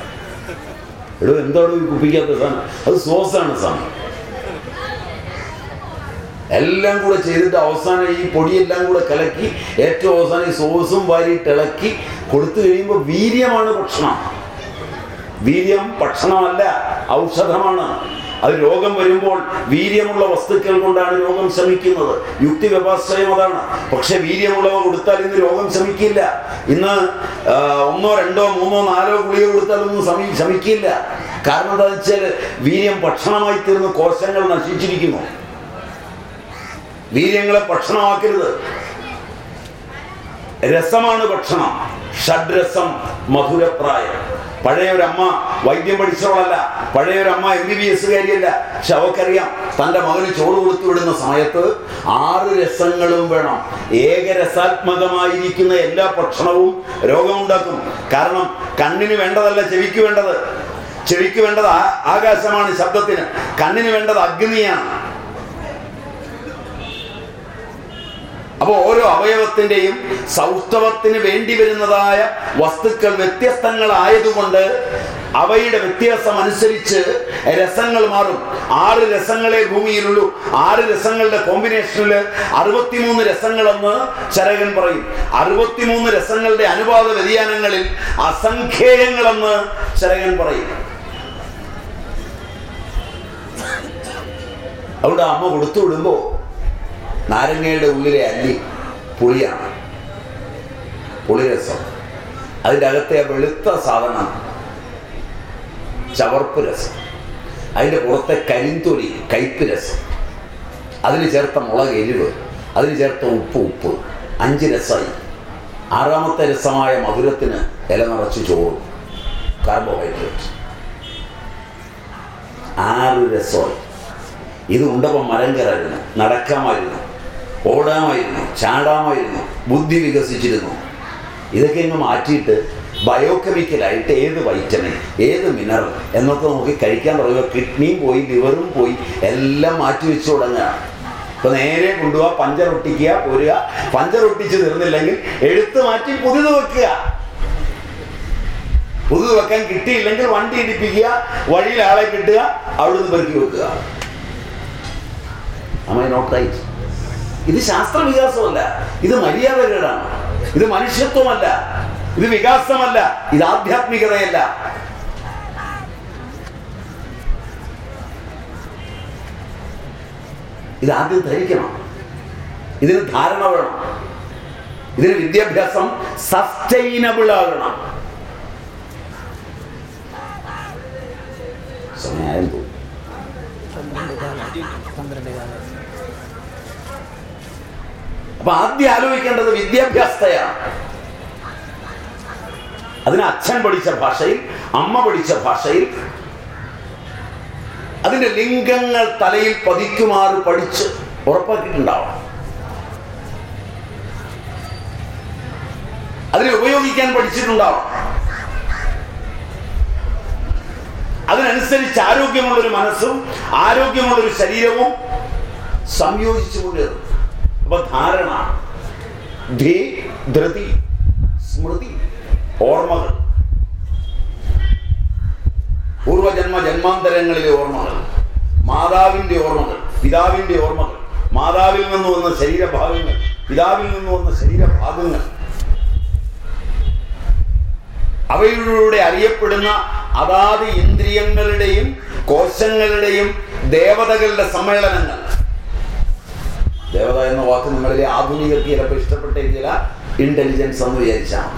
S1: എടോ എന്താണ് ഈ കുപ്പിക്കാത്ത സാധനം? അത് സോസാണ് സാധനം. എല്ലാം കൂടെ ചെയ്തിട്ട് അവസാനം ഈ പൊടിയെല്ലാം കൂടെ കലക്കി ഏറ്റവും അവസാനം ഈ സോസും വാരിയിട്ട് ഇളക്കി കൊടുത്തു കഴിയുമ്പോൾ വീര്യമാണ് ഭക്ഷണം. വീര്യം ഭക്ഷണമല്ല ഔഷധമാണ്. അത് രോഗം വരുമ്പോൾ വീര്യമുള്ള വസ്തുക്കൾ കൊണ്ടാണ് രോഗം ശമിക്കുന്നത്. യുക്തി വ്യവസ്ഥയും അതാണ്. പക്ഷെ വീര്യമുള്ളവ കൊടുത്താൽ ഇന്ന് രോഗം ശമിക്കില്ല. ഇന്ന് ഒന്നോ രണ്ടോ മൂന്നോ നാലോ ഗുളിക കൊടുത്താൽ ഒന്നും സമി ശമിക്കില്ല. കാരണം എന്താ വെച്ചാൽ വീര്യം ഭക്ഷണമായി തീർന്ന് കോശങ്ങൾ നശിച്ചിരിക്കുന്നു. വീര്യങ്ങളെ ഭക്ഷണമാക്കരുത്. രസമാണ് ഭക്ഷണം. ഷഡ്രസം മധുരപ്രായം. പഴയ ഒരു അമ്മ വൈദ്യം പഠിച്ചവളല്ല. പഴയ ഒരു അമ്മ എം ബി ബി എസ്സുകാരിയല്ല പക്ഷെ അവക്കറിയാം തന്റെ മകന് ചോറ് കൊടുത്തു വിടുന്ന സമയത്ത് ആറ് രസങ്ങളും വേണം. ഏകരസാത്മകമായിരിക്കുന്ന എല്ലാ ഭക്ഷണവും രോഗമുണ്ടാക്കും. കാരണം കണ്ണിന് വേണ്ടതല്ല ചെവിക്ക് വേണ്ടത്. ചെവിക്ക് വേണ്ടത് ആകാശമാണ് ശബ്ദത്തിന്. കണ്ണിന് വേണ്ടത് അഗ്നിയാണ്. അപ്പോൾ ഓരോ അവയവത്തിന്റെയും സൗഷ്ഠവത്തിന് വേണ്ടി വരുന്നതായ വസ്തുക്കൾ വ്യത്യസ്തങ്ങളായതുകൊണ്ട് അവയുടെ വ്യത്യാസം അനുസരിച്ച് രസങ്ങൾ മാറും. ആറ് രസങ്ങളെ ഭൂമിയിലുള്ളൂ. ആറ് രസങ്ങളുടെ കോമ്പിനേഷനിൽ അറുപത്തിമൂന്ന് രസങ്ങളെന്ന് ചരകൻ പറയും. അറുപത്തിമൂന്ന് രസങ്ങളുടെ അനുപാത വ്യതിയാനങ്ങളിൽ അസംഖ്യേയങ്ങളെന്ന് ചരകൻ പറയും. അവിടെ അമ്മ കൊടുത്തു വിടുമ്പോൾ നാരങ്ങയുടെ ഉള്ളിലെ അല്ലി പുളിയാണ്. പുളിരസം അതിന്റെ അകത്തെ വെളുത്ത സാധനം ചവർപ്പ് രസം. അതിന്റെ പുറത്തെ കരിന്തൊലി കയ്പ് രസം. അതിന് ചേർത്ത മുളക് എരിവ് അതിന് ചേർത്ത ഉപ്പ് ഉപ്പ്. അഞ്ച് രസമായി. ആറാമത്തെ രസമായ മധുരത്തിന് ഇല നിറച്ച് ചോറ് കാർബോഹൈഡ്രേറ്റ്. ആറ് രസമായി. ഇത് ഉണ്ടപ്പം മരം കയറായിരുന്നു നടക്കാമായിരുന്നു ഓടാമായിരുന്നു ചാടാമായിരുന്നു ബുദ്ധി വികസിച്ചിരുന്നു. ഇതൊക്കെ ഇങ്ങ് മാറ്റിയിട്ട് ബയോകെമിക്കലായിട്ട് ഏത് വൈറ്റമിൻ ഏത് മിനറൽ എന്നൊക്കെ നോക്കി കഴിക്കാൻ പറയുക. കിഡ്നിയും പോയി ലിവറും പോയി എല്ലാം മാറ്റി വെച്ചു തുടങ്ങുക. ഇപ്പൊ നേരെ കൊണ്ടുപോവാ പഞ്ചർ ഒട്ടിക്കുക പോരുക. പഞ്ചർ ഒട്ടിച്ച് തീർന്നില്ലെങ്കിൽ എടുത്തു മാറ്റി പുതിയത് വെക്കുക. പുതിയത് വെക്കാൻ കിട്ടിയില്ലെങ്കിൽ വണ്ടി ഇടിപ്പിക്കുക വഴിയിൽ ആളെ കിട്ടുക അവിടുന്ന് പെറുക്കി വെക്കുക. നോട്ട് റൈറ്റ് ഇത് ശാസ്ത്ര വികാസമല്ല ഇത് മര്യാദകളാണ് ഇത് മനുഷ്യത്വമല്ല. ഇത് വികാസമല്ല. ഇത് ആധ്യാത്മികതയല്ല. ഇത് ആദ്യം ധരിക്കണം. ഇതിന് ധാരണ വേണം. ഇതിന് വിദ്യാഭ്യാസം സസ്റ്റൈനബിൾ ആകണം. സമയം തോന്നി
S4: പന്ത്രണ്ട് കാലം പന്ത്രണ്ട് കാലം
S1: അപ്പൊ ആദ്യം ആലോചിക്കേണ്ടത് വിദ്യാഭ്യാസത്തെയാണ്. അതിന് അച്ഛൻ പഠിച്ച ഭാഷയിൽ അമ്മ പഠിച്ച ഭാഷയിൽ അതിന്റെ ലിംഗങ്ങൾ തലയിൽ പതിക്കുമാറ് പഠിച്ച് ഉറപ്പാക്കിയിട്ടുണ്ടാവണം. അതിനെ ഉപയോഗിക്കാൻ പഠിച്ചിട്ടുണ്ടാവണം. അതിനനുസരിച്ച് ആരോഗ്യമുള്ളൊരു മനസ്സും ആരോഗ്യമുള്ളൊരു ശരീരവും സംയോജിച്ചു അപ്പൊ ധാരണ ധീ ധൃതി സ്മൃതി ഓർമ്മകൾ. പൂർവജന്മ ജന്മാന്തരങ്ങളിലെ ഓർമ്മകൾ. മാതാവിന്റെ ഓർമ്മകൾ പിതാവിന്റെ ഓർമ്മകൾ. മാതാവിൽ നിന്ന് വന്ന ശരീരഭാഗങ്ങൾ പിതാവിൽ നിന്ന് വന്ന ശരീരഭാഗങ്ങൾ. അവയിലൂടെ അറിയപ്പെടുന്ന അതാത് ഇന്ദ്രിയങ്ങളുടെയും കോശങ്ങളുടെയും ദേവതകളുടെ സമ്മേളനങ്ങൾ. ദേവത എന്ന വാക്ക് നിങ്ങളിലെ ആധുനികർക്ക് ചിലപ്പോൾ ഇഷ്ടപ്പെട്ടെങ്കില ഇന്റലിജൻസ് എന്ന് വിചാരിച്ചാണ്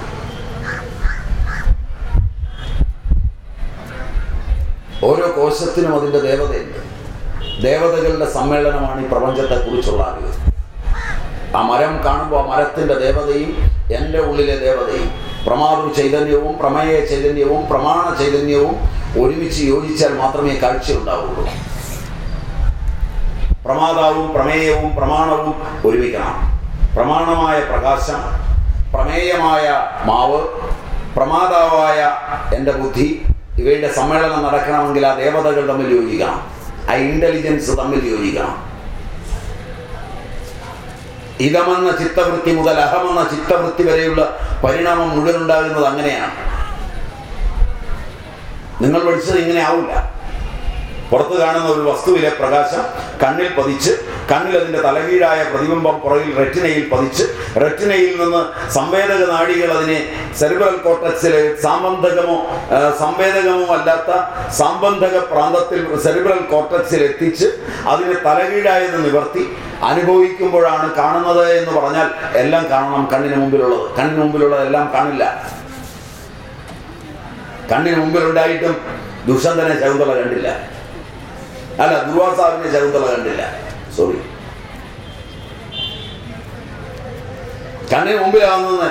S1: ഓരോ കോശത്തിനും അതിന്റെ ദേവതയുണ്ട്. ദേവതകളുടെ സമ്മേളനമാണ് ഈ പ്രപഞ്ചത്തെക്കുറിച്ചുള്ള അറിവ്. ആ മരം കാണുമ്പോൾ ആ മരത്തിന്റെ ദേവതയും എന്റെ ഉള്ളിലെ ദേവതയും. പ്രമാതൃ ചൈതന്യവും പ്രമേയ ചൈതന്യവും പ്രമാണ ചൈതന്യവും ഒരുമിച്ച് യോജിച്ചാൽ മാത്രമേ കാഴ്ച ഉണ്ടാവുള്ളൂ. പ്രമാതാവും പ്രമേയവും പ്രമാണവും ഒരുമിക്കണം. പ്രമാണമായ പ്രകാശം പ്രമേയമായ മാവ് പ്രമാതാവായ എന്റെ ബുദ്ധി ഇവയുടെ സമ്മേളനം നടക്കണമെങ്കിൽ ആ ദേവതകൾ തമ്മിൽ യോജിക്കണം. ആ ഇന്റലിജൻസ് തമ്മിൽ യോജിക്കണം. ഇതമെന്ന ചിത്തവൃത്തി മുതൽ അഹമെന്ന ചിത്തവൃത്തി വരെയുള്ള പരിണാമം മുഴുവൻ ഉണ്ടാകുന്നത് അങ്ങനെയാണ്. നിങ്ങൾ പഠിച്ചത് ഇങ്ങനെ ആവില്ല. പുറത്ത് കാണുന്ന ഒരു വസ്തുവിലെ പ്രകാശം കണ്ണിൽ പതിച്ച് കണ്ണിൽ അതിന്റെ തലകീഴായ പ്രതിബിംബം പുറകിൽ റെറ്റിനയിൽ പതിച്ച് റെറ്റിനയിൽ നിന്ന് സംവേദക നാഡികൾ അതിനെ സെറിബ്രൽ കോർട്ടക്സിലെ സാമ്പന്ധകമോ സംവേദകമോ അല്ലാത്ത സാമ്പന്ധക പ്രാന്തത്തിൽ സെറിബ്രൽ കോർട്ടക്സിൽ എത്തിച്ച് അതിനെ തലകീഴായത് നിവർത്തി അനുഭവിക്കുമ്പോഴാണ് കാണുന്നത് എന്ന് പറഞ്ഞാൽ എല്ലാം കാണണം. കണ്ണിന് മുമ്പിലുള്ളത്. കണ്ണിന് മുമ്പിലുള്ളതെല്ലാം കാണില്ല. കണ്ണിന് മുമ്പിലുണ്ടായിട്ടും ദുഷ്യന്തനെ ശകുന്തള കണ്ടില്ല. അല്ല ദുർവാസാവിനെ ശകുന്തള കണ്ടില്ല. സോറി കണ്ണിന് മുമ്പിലാവുന്നത്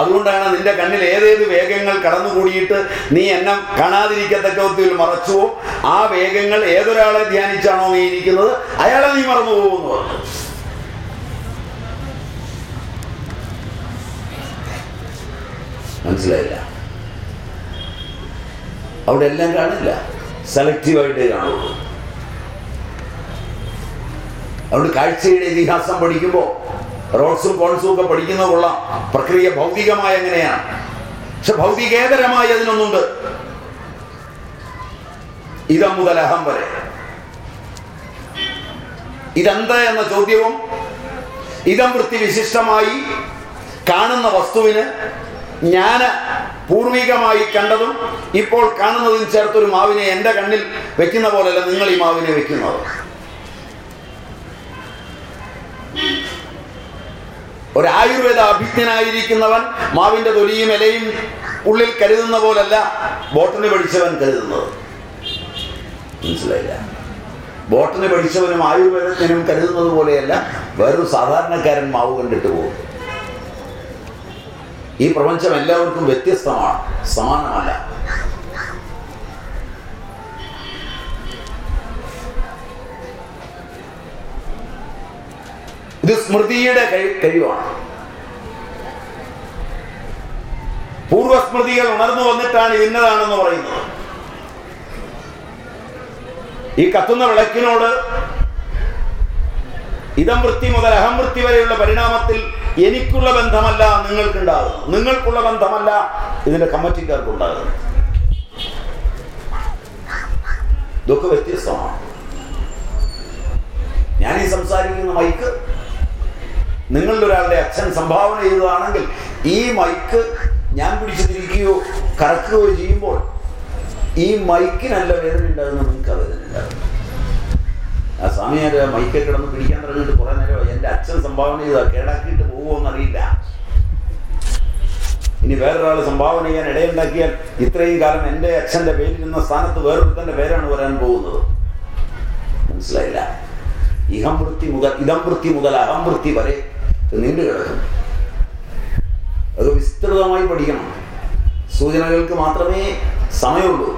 S1: അതുകൊണ്ടാണ് നിന്റെ കണ്ണിൽ ഏതേത് വേഗങ്ങൾ കടന്നുകൂടിയിട്ട് നീ എന്നെ കാണാതിരിക്കത്തക്ക വിധത്തിൽ മറച്ചുവോ? ആ വേഗങ്ങൾ ഏതൊരാളെ ധ്യാനിച്ചാണോ നീ ഇരിക്കുന്നത്? അയാളെ നീ മറന്നു പോകുന്നു മനസ്സിലായില്ല? അവിടെ എല്ലാം കാണില്ല. സെലക്റ്റീവായിട്ടേ കാണുള്ളൂ അതുകൊണ്ട് കാഴ്ചയുടെ ഇതിഹാസം പഠിക്കുമ്പോൾ റോഡ്സും കോൺസും ഒക്കെ പഠിക്കുന്ന കൊള്ളാം. പ്രക്രിയ ഭൗതികമായ എങ്ങനെയാണ്? പക്ഷെ ഭൗതികേതരമായി അതിനൊന്നുണ്ട്. ഇതം മുതൽ അഹം വരെ. ഇതെന്ത് എന്ന ചോദ്യവും ഇതം വൃത്തി വിശിഷ്ടമായി കാണുന്ന വസ്തുവിന് ഞാൻ പൂർവികമായി കണ്ടതും ഇപ്പോൾ കാണുന്നതും ചേർത്തൊരു മാവിനെ എന്റെ കണ്ണിൽ വെക്കുന്ന പോലെയല്ല നിങ്ങൾ ഈ മാവിനെ വെക്കുന്നത്. ഒരു ആയുർവേദ അഭിജ്ഞനായിരിക്കുന്നവൻ മാവിന്റെ തൊലിയും ഇലയും ഉള്ളിൽ കരുതുന്ന പോലല്ല ബോട്ടണി പഠിച്ചവൻ കരുതുന്നത്. മനസ്സിലായില്ല? ബോട്ടണി പഠിച്ചവനും ആയുർവേദജ്ഞനും കരുതുന്നത് പോലെയല്ല വേറൊരു സാധാരണക്കാരൻ മാവ് കണ്ടിട്ട് പോകും ഈ പ്രപഞ്ചം എല്ലാവർക്കും വ്യത്യസ്തമാണ്. സമാനമല്ല. ഇത് സ്മൃതിയുടെ കഴി കഴിവാണ്. പൂർവസ്മൃതികൾ ഉണർന്നു വന്നിട്ടാണ് ഇന്നതാണെന്ന് പറയുന്നത്. ഈ കത്തുന്ന വിളക്കിനോട് ഇതം വൃത്തി മുതൽ അഹം വൃത്തി വരെയുള്ള പരിണാമത്തിൽ എനിക്കുള്ള ബന്ധമല്ല നിങ്ങൾക്കുണ്ടാകുന്നത് നിങ്ങൾക്കുള്ള ബന്ധമല്ല ഇതിന്റെ കമ്മിറ്റിക്കാർക്കുണ്ടാകുന്നത് ഇതൊക്കെ വ്യത്യസ്തമാണ്. ഞാൻ ഈ സംസാരിക്കുന്ന മൈക്ക് നിങ്ങളുടെ ഒരാളുടെ അച്ഛൻ സംഭാവന ചെയ്തതാണെങ്കിൽ ഈ മൈക്ക് ഞാൻ പിടിച്ചു കറക്കുകയോ ചെയ്യുമ്പോൾ ഈ മൈക്കിനല്ല വേദന ഉണ്ടാകുന്ന നിങ്ങൾക്ക് ആ വേദന ഉണ്ടാകും. ആ സ്വാമിയാര് മൈക്കെ കിടന്ന് പിടിക്കാൻ തുടങ്ങിയിട്ട് കുറെ നേരം എന്റെ അച്ഛൻ സംഭാവന ചെയ്താ കേടാക്കിയിട്ട് പോകുമോന്നറിയില്ല ഇനി വേറൊരാൾ സംഭാവന ചെയ്യാൻ ഇടയുണ്ടാക്കിയാൽ ഇത്രയും കാലം എന്റെ അച്ഛന്റെ നിന്ന സ്ഥാനത്ത് വേറൊരുത്തന്റെ പേരാണ് വരാൻ പോകുന്നത്. മനസ്സിലായില്ല? ഇഹം വൃത്തി മുതൽ ഇതം വൃത്തി മുതൽ അഹം വൃത്തി വരെ നീണ്ടു കിടക്കും. അത് വിസ്തൃതമായി പഠിക്കണം. സൂചനകൾക്ക് മാത്രമേ സമയമുള്ളൂ.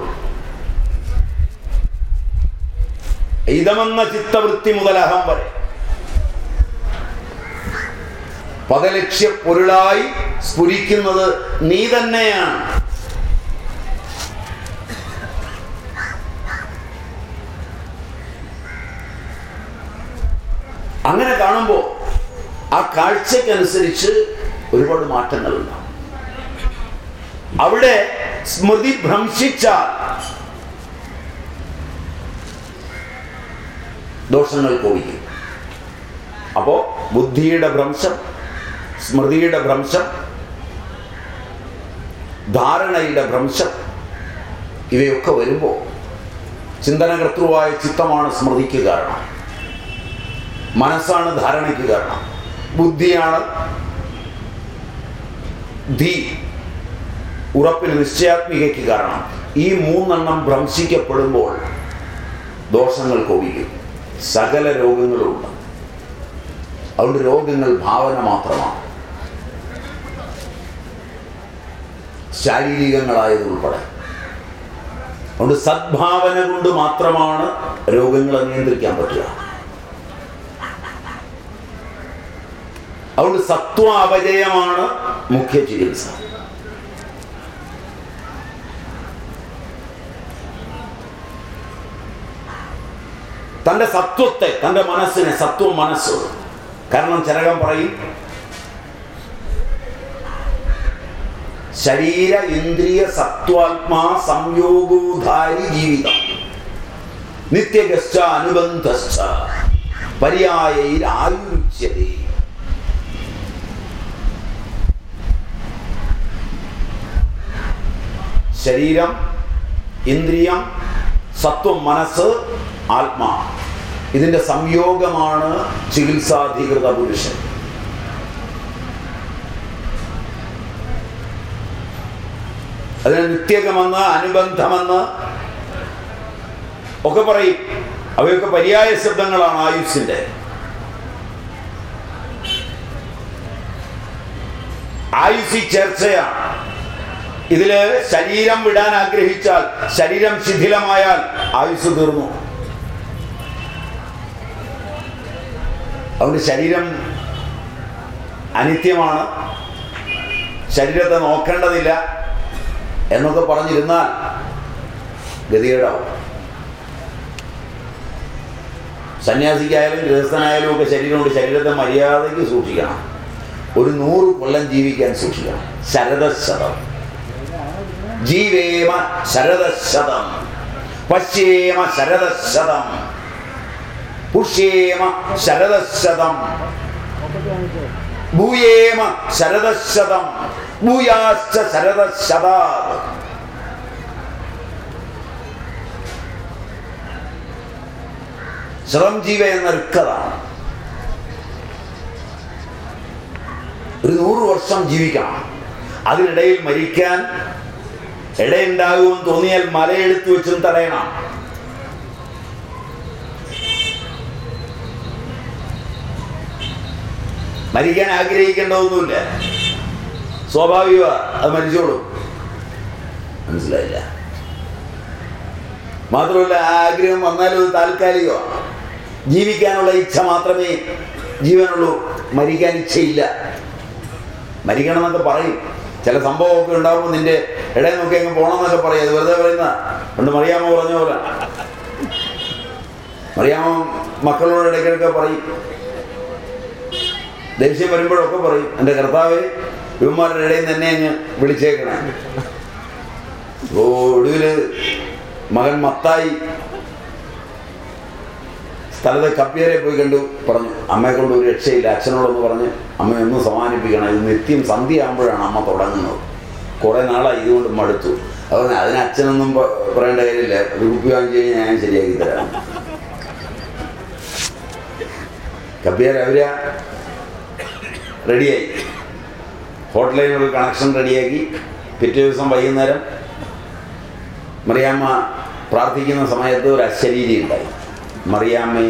S1: ഇതമെന്ന ചിത്തവൃത്തി മുതൽ അഹം വരെ. പദലക്ഷ്യ പൊരുളായി സ്ഫുരിക്കുന്നത് നീ തന്നെയാണ്. അങ്ങനെ കാണുമ്പോൾ ആ കാഴ്ചക്കനുസരിച്ച് ഒരുപാട് മാറ്റങ്ങളുണ്ടാവും. അവിടെ സ്മൃതി ഭ്രംശിച്ചാൽ ദോഷങ്ങൾ കോപിക്കും അപ്പോൾ ബുദ്ധിയുടെ ഭ്രംശം സ്മൃതിയുടെ ഭ്രംശം ധാരണയുടെ ഭ്രംശം ഇവയൊക്കെ വരുമ്പോൾ ചിന്തനകർത്തൃവായ ചിത്തമാണ് സ്മൃതിക്ക് കാരണം. മനസ്സാണ് ധാരണയ്ക്ക് കാരണം. ബുദ്ധിയാണ് ധി ഉറപ്പിൽ നിശ്ചയാത്മികയ്ക്ക് കാരണം. ഈ മൂന്നെണ്ണം ഭ്രംശിക്കപ്പെടുമ്പോൾ ദോഷങ്ങൾ കോപിക്കും സകല രോഗങ്ങളുമുണ്ട് അതുകൊണ്ട് രോഗങ്ങൾ ഭാവന മാത്രമാണ്. ശാരീരികങ്ങളായതുൾപ്പെടെ. അതുകൊണ്ട് സദ്ഭാവന കൊണ്ട് മാത്രമാണ് രോഗങ്ങളെ നിയന്ത്രിക്കാൻ പറ്റുക. അതുകൊണ്ട് സത്വ അപജയമാണ് മുഖ്യ ചികിത്സ. തന്റെ സത്വത്തെ തന്റെ മനസ്സിനെ സത്വം മനസ്സ് കാരണം ചരകം പറയും ശരീര ഇന്ദ്രിയ സത്വാത്മാ സംയോഗോധാരി ജീവിതം. നിത്യഗശ്ച അനുബന്ധശ്ച പര്യായൈരായുരുച്യതേ ശരീരം ഇന്ദ്രിയം സത്വം മനസ്സ് ആത്മാ. ഇതിന്റെ സംയോഗമാണ് ചികിത്സാധികൃത പുരുഷൻ. അതിന് നിത്യകമെന്ന് അനുബന്ധമെന്ന് ഒക്കെ പറയും. അവയൊക്കെ പര്യായ ശബ്ദങ്ങളാണ് ആയുസ്സിന്റെ. ആയുസ് ചർച്ചയാണ്. ഇതിൽ ശരീരം വിടാൻ ആഗ്രഹിച്ചാൽ ശരീരം ശിഥിലമായാൽ ആയുസ് തീർന്നു. അതുകൊണ്ട് ശരീരം അനിത്യമാണ്. ശരീരത്തെ നോക്കേണ്ടതില്ല എന്നൊക്കെ പറഞ്ഞിരുന്നാൽ ഗതികേടാവും. സന്യാസിക്കായാലും ഗൃഹസ്ഥനായാലും ഒക്കെ ശരീരമുണ്ട്. ശരീരത്തെ മര്യാദയ്ക്ക് സൂക്ഷിക്കണം. ഒരു നൂറ് കൊല്ലം ജീവിക്കാൻ സൂക്ഷിക്കണം. ശരദശതം. ജീവേമ ശരദശതം. പശ്യേമ ശരദശതം. പുഷ്യേമ ശരദശതം. ഭൂയേമ ശരദശതം. ഭൂയാശ്ച ശരദശതാ. ശ്രം ജീവ എന്ന ഋക്കതാണ്. ഒരു നൂറ് വർഷം ജീവിക്കണം. അതിനിടയിൽ മരിക്കാൻ ഇടയുണ്ടാകുമെന്ന് തോന്നിയാൽ മലയെടുത്ത് വെച്ചും തടയണം. മരിക്കാൻ ആഗ്രഹിക്കേണ്ടതൊന്നുമില്ല. സ്വാഭാവിക അത് മരിച്ചോളൂ. മനസ്സിലായില്ല. മാത്രമല്ല ആ ആഗ്രഹം വന്നാലും അത് താൽക്കാലികമാണ് ജീവിക്കാനുള്ള ഇച്ഛ മാത്രമേ ജീവനുള്ളൂ. മരിക്കാൻ ഇച്ഛയില്ല. മരിക്കണമെന്നൊക്കെ പറയും. ചില സംഭവമൊക്കെ ഉണ്ടാകുമ്പോൾ നിന്റെ ഇടയിൽ നോക്കി അങ്ങ് പോകണമെന്നൊക്കെ പറയും. അത് വെറുതെ പറയുന്ന പണ്ട് മറിയാമ്മ പറഞ്ഞ പോലെ. മറിയാമ്മ മക്കളോട് ഇടയ്ക്കിടയ്ക്ക് പറയും. ദേഷ്യം വരുമ്പോഴൊക്കെ പറയും എന്റെ കർത്താവ് ഇവന്മാരുടെ ഇടയിൽ തന്നെ അങ്ങ് വിളിച്ചേക്കണേ. ഒടുവിൽ മകൻ മത്തായി സ്ഥലത്ത് കപ്പിയരെ പോയി കണ്ടു പറഞ്ഞു അമ്മയെ കൊണ്ട് ഒരു രക്ഷയില്ല അച്ഛനോടൊന്ന് പറഞ്ഞ് അമ്മയൊന്നും സമാനിപ്പിക്കണം. ഇത് നിത്യം സന്ധ്യയാകുമ്പോഴാണ് അമ്മ തുടങ്ങുന്നത്. കുറേ നാളായി ഇതുകൊണ്ട് മടുത്തു. അതുകൊണ്ട് അതിന് അച്ഛനൊന്നും പറയേണ്ട കാര്യമില്ല. ഒരു വാങ്ങിച്ചു കഴിഞ്ഞാൽ ഞാൻ ശരിയാക്കി തരാം. കപ്പിയാർ അവർ റെഡിയായി. ഹോട്ടലിൽ കണക്ഷൻ റെഡിയാക്കി. പിറ്റേ ദിവസം വൈകുന്നേരം മറിയാമ്മ പ്രാർത്ഥിക്കുന്ന സമയത്ത് ഒരു അശരീരി ഉണ്ടായി. മറിയാമ്മേ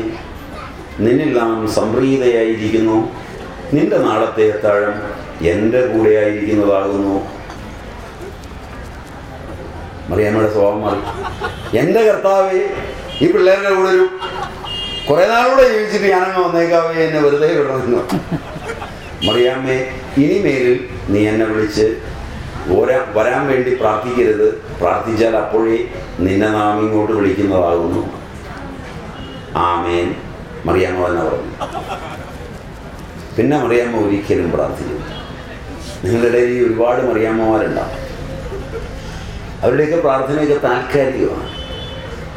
S1: നിന്നെല്ലാം സംപ്രീതയായിരിക്കുന്നു. നിന്റെ നാളത്തെ എത്താഴം എന്റെ കൂടെ ആയിരിക്കുന്നതാകുന്നു. മറിയാമ്മയുടെ സ്വഭാവം മാറി. എന്റെ കർത്താവ് ഈ പിള്ളേരുടെ കൂടെ ഒരു കുറേ നാളൂടെ ജീവിച്ചിട്ട് ഞാനങ്ങ് വന്നേക്കാവേ എന്നെ വെറുതെ വിടണമെന്ന് മറിയാമ്മേ ഇനിമേലിൽ നീ എന്നെ വിളിച്ച് ഓരാ വരാൻ വേണ്ടി പ്രാർത്ഥിക്കരുത്. പ്രാർത്ഥിച്ചാൽ അപ്പോഴേ നിന്നെ നാം ഇങ്ങോട്ട് വിളിക്കുന്നതാകുന്നു. ആമേൻ. മറിയാമ്മ തന്നെ പറഞ്ഞു. പിന്നെ മറിയാമ്മ ഒരിക്കലും പ്രാർത്ഥിക്കുന്നു നിങ്ങളുടെ ഈ ഒരുപാട് മറിയാമ്മമാരുണ്ടാവും. അവരുടെയൊക്കെ പ്രാർത്ഥനയൊക്കെ താൽക്കാലികമാണ്.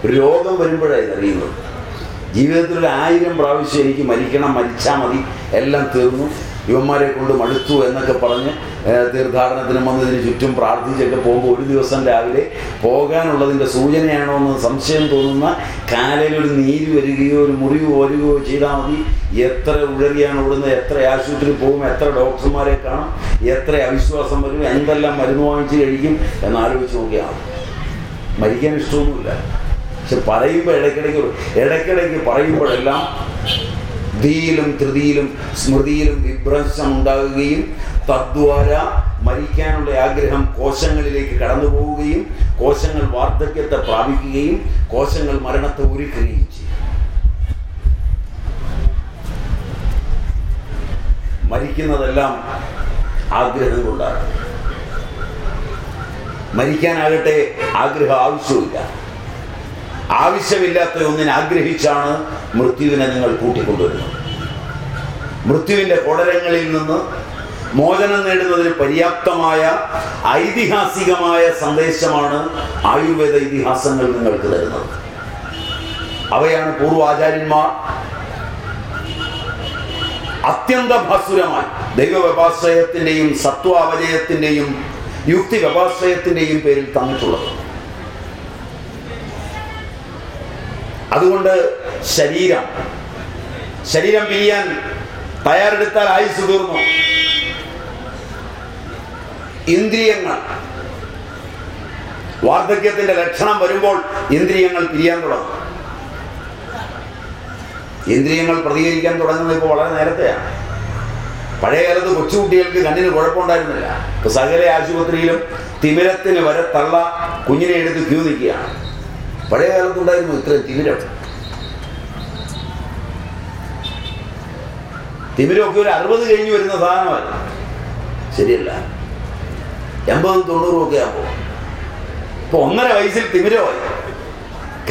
S1: ഒരു രോഗം വരുമ്പോഴാണ് ഇതറിയുന്നത് ജീവിതത്തിൽ ഒരു ആയിരം പ്രാവശ്യം എനിക്ക് മരിക്കണം മരിച്ചാൽ മതി എല്ലാം തീർന്നു. യുവന്മാരെ കൊണ്ട് മടുത്തു എന്നൊക്കെ പറഞ്ഞ് തീർത്ഥാടനത്തിന് വന്നതിന് ചുറ്റും പ്രാർത്ഥിച്ചൊക്കെ പോകുമ്പോൾ ഒരു ദിവസം രാവിലെ പോകാനുള്ളതിന്റെ സൂചനയാണോ എന്ന് സംശയം തോന്നുന്ന കാലയിൽ ഒരു നീര് വരികയോ ഒരു മുറിവ് വരികയോ ചെയ്താൽ മതി. എത്ര ഉഴറിയാണ് ഓടുന്നത് എത്ര ആശുപത്രി പോകും എത്ര ഡോക്ടർമാരെ കാണും എത്ര അവിശ്വാസം വരും എന്തെല്ലാം മരുന്ന് വാങ്ങിച്ച് കഴിക്കും എന്നാലോചിച്ച് നോക്കിയാൽ മതി. മരിക്കാൻ ഇഷ്ടമൊന്നുമില്ല. പക്ഷെ പറയുമ്പോൾ ഇടയ്ക്കിടയ്ക്ക് ഇടയ്ക്കിടയ്ക്ക് പറയുമ്പോഴെല്ലാം ധിയിലും ധൃതിയിലും സ്മൃതിയിലും വിഭ്രംശം ഉണ്ടാകുകയും തദ്വാര മരിക്കാനുള്ള ആഗ്രഹം കോശങ്ങളിലേക്ക് കടന്നു പോവുകയും കോശങ്ങൾ വാർദ്ധക്യത്തെ പ്രാപിക്കുകയും കോശങ്ങൾ മരണത്തെ ഒരുക്കുകയും ചെയ്യും. മരിക്കുന്നതെല്ലാം ആഗ്രഹം കൊണ്ടാണ് മരിക്കാനാകട്ടെ ആഗ്രഹം ആവശ്യമില്ല ആവശ്യമില്ലാത്ത ഒന്നിനെ ആഗ്രഹിച്ചാണ് മൃത്യുവിനെ നിങ്ങൾ കൂട്ടിക്കൊണ്ടുവരുന്നു. മൃത്യുവിന്റെ കൊടരങ്ങളിൽ നിന്ന് മോചനം നേടുന്നതിന് പര്യാപ്തമായ ഐതിഹാസികമായ സന്ദേശമാണ് ആയുർവേദ ഇതിഹാസങ്ങൾ നിങ്ങൾക്ക് തരുന്നത്. അവയാണ് പൂർവാചാര്യന്മാർ അത്യന്ത ഭാസുരമായി ദൈവവ്യപാശ്രയത്തിന്റെയും സത്വാപജയത്തിന്റെയും യുക്തി വ്യപാശ്രയത്തിന്റെയും പേരിൽ തന്നിട്ടുള്ളത്. അതുകൊണ്ട് ശരീരം ശരീരം പിരിയാൻ തയ്യാറെടുത്താൽ ആയുസ് തീർന്നു? ഇന്ദ്രിയങ്ങൾ. വാർദ്ധക്യത്തിന്റെ ലക്ഷണം വരുമ്പോൾ ഇന്ദ്രിയങ്ങൾ പിരിയാൻ തുടങ്ങും. ഇന്ദ്രിയങ്ങൾ പ്രതികരിക്കാൻ തുടങ്ങുന്നത് ഇപ്പോൾ വളരെ നേരത്തെയാണ് പഴയ കാലത്ത് കൊച്ചുകുട്ടികൾക്ക് കണ്ണിന് കുഴപ്പമുണ്ടായിരുന്നില്ല. ഇപ്പൊ സകല ആശുപത്രിയിലും തിമിരത്തിന് വരെ തള്ള കുഞ്ഞിനെ എടുത്ത് ക്യൂ നിൽക്കുകയാണ്. പഴയ കാലത്തുണ്ടായിരുന്നു ഇത്രയും തിമിരം. തിമിരമൊക്കെ ഒരു അറുപത് കഴിഞ്ഞ് വരുന്ന സാധനമല്ല. ശരിയല്ല. എൺപതും തൊണ്ണൂറും ഒക്കെ ആകുമ്പോൾ ഇപ്പൊ ഒന്നര വയസ്സിൽ തിമിരമായി.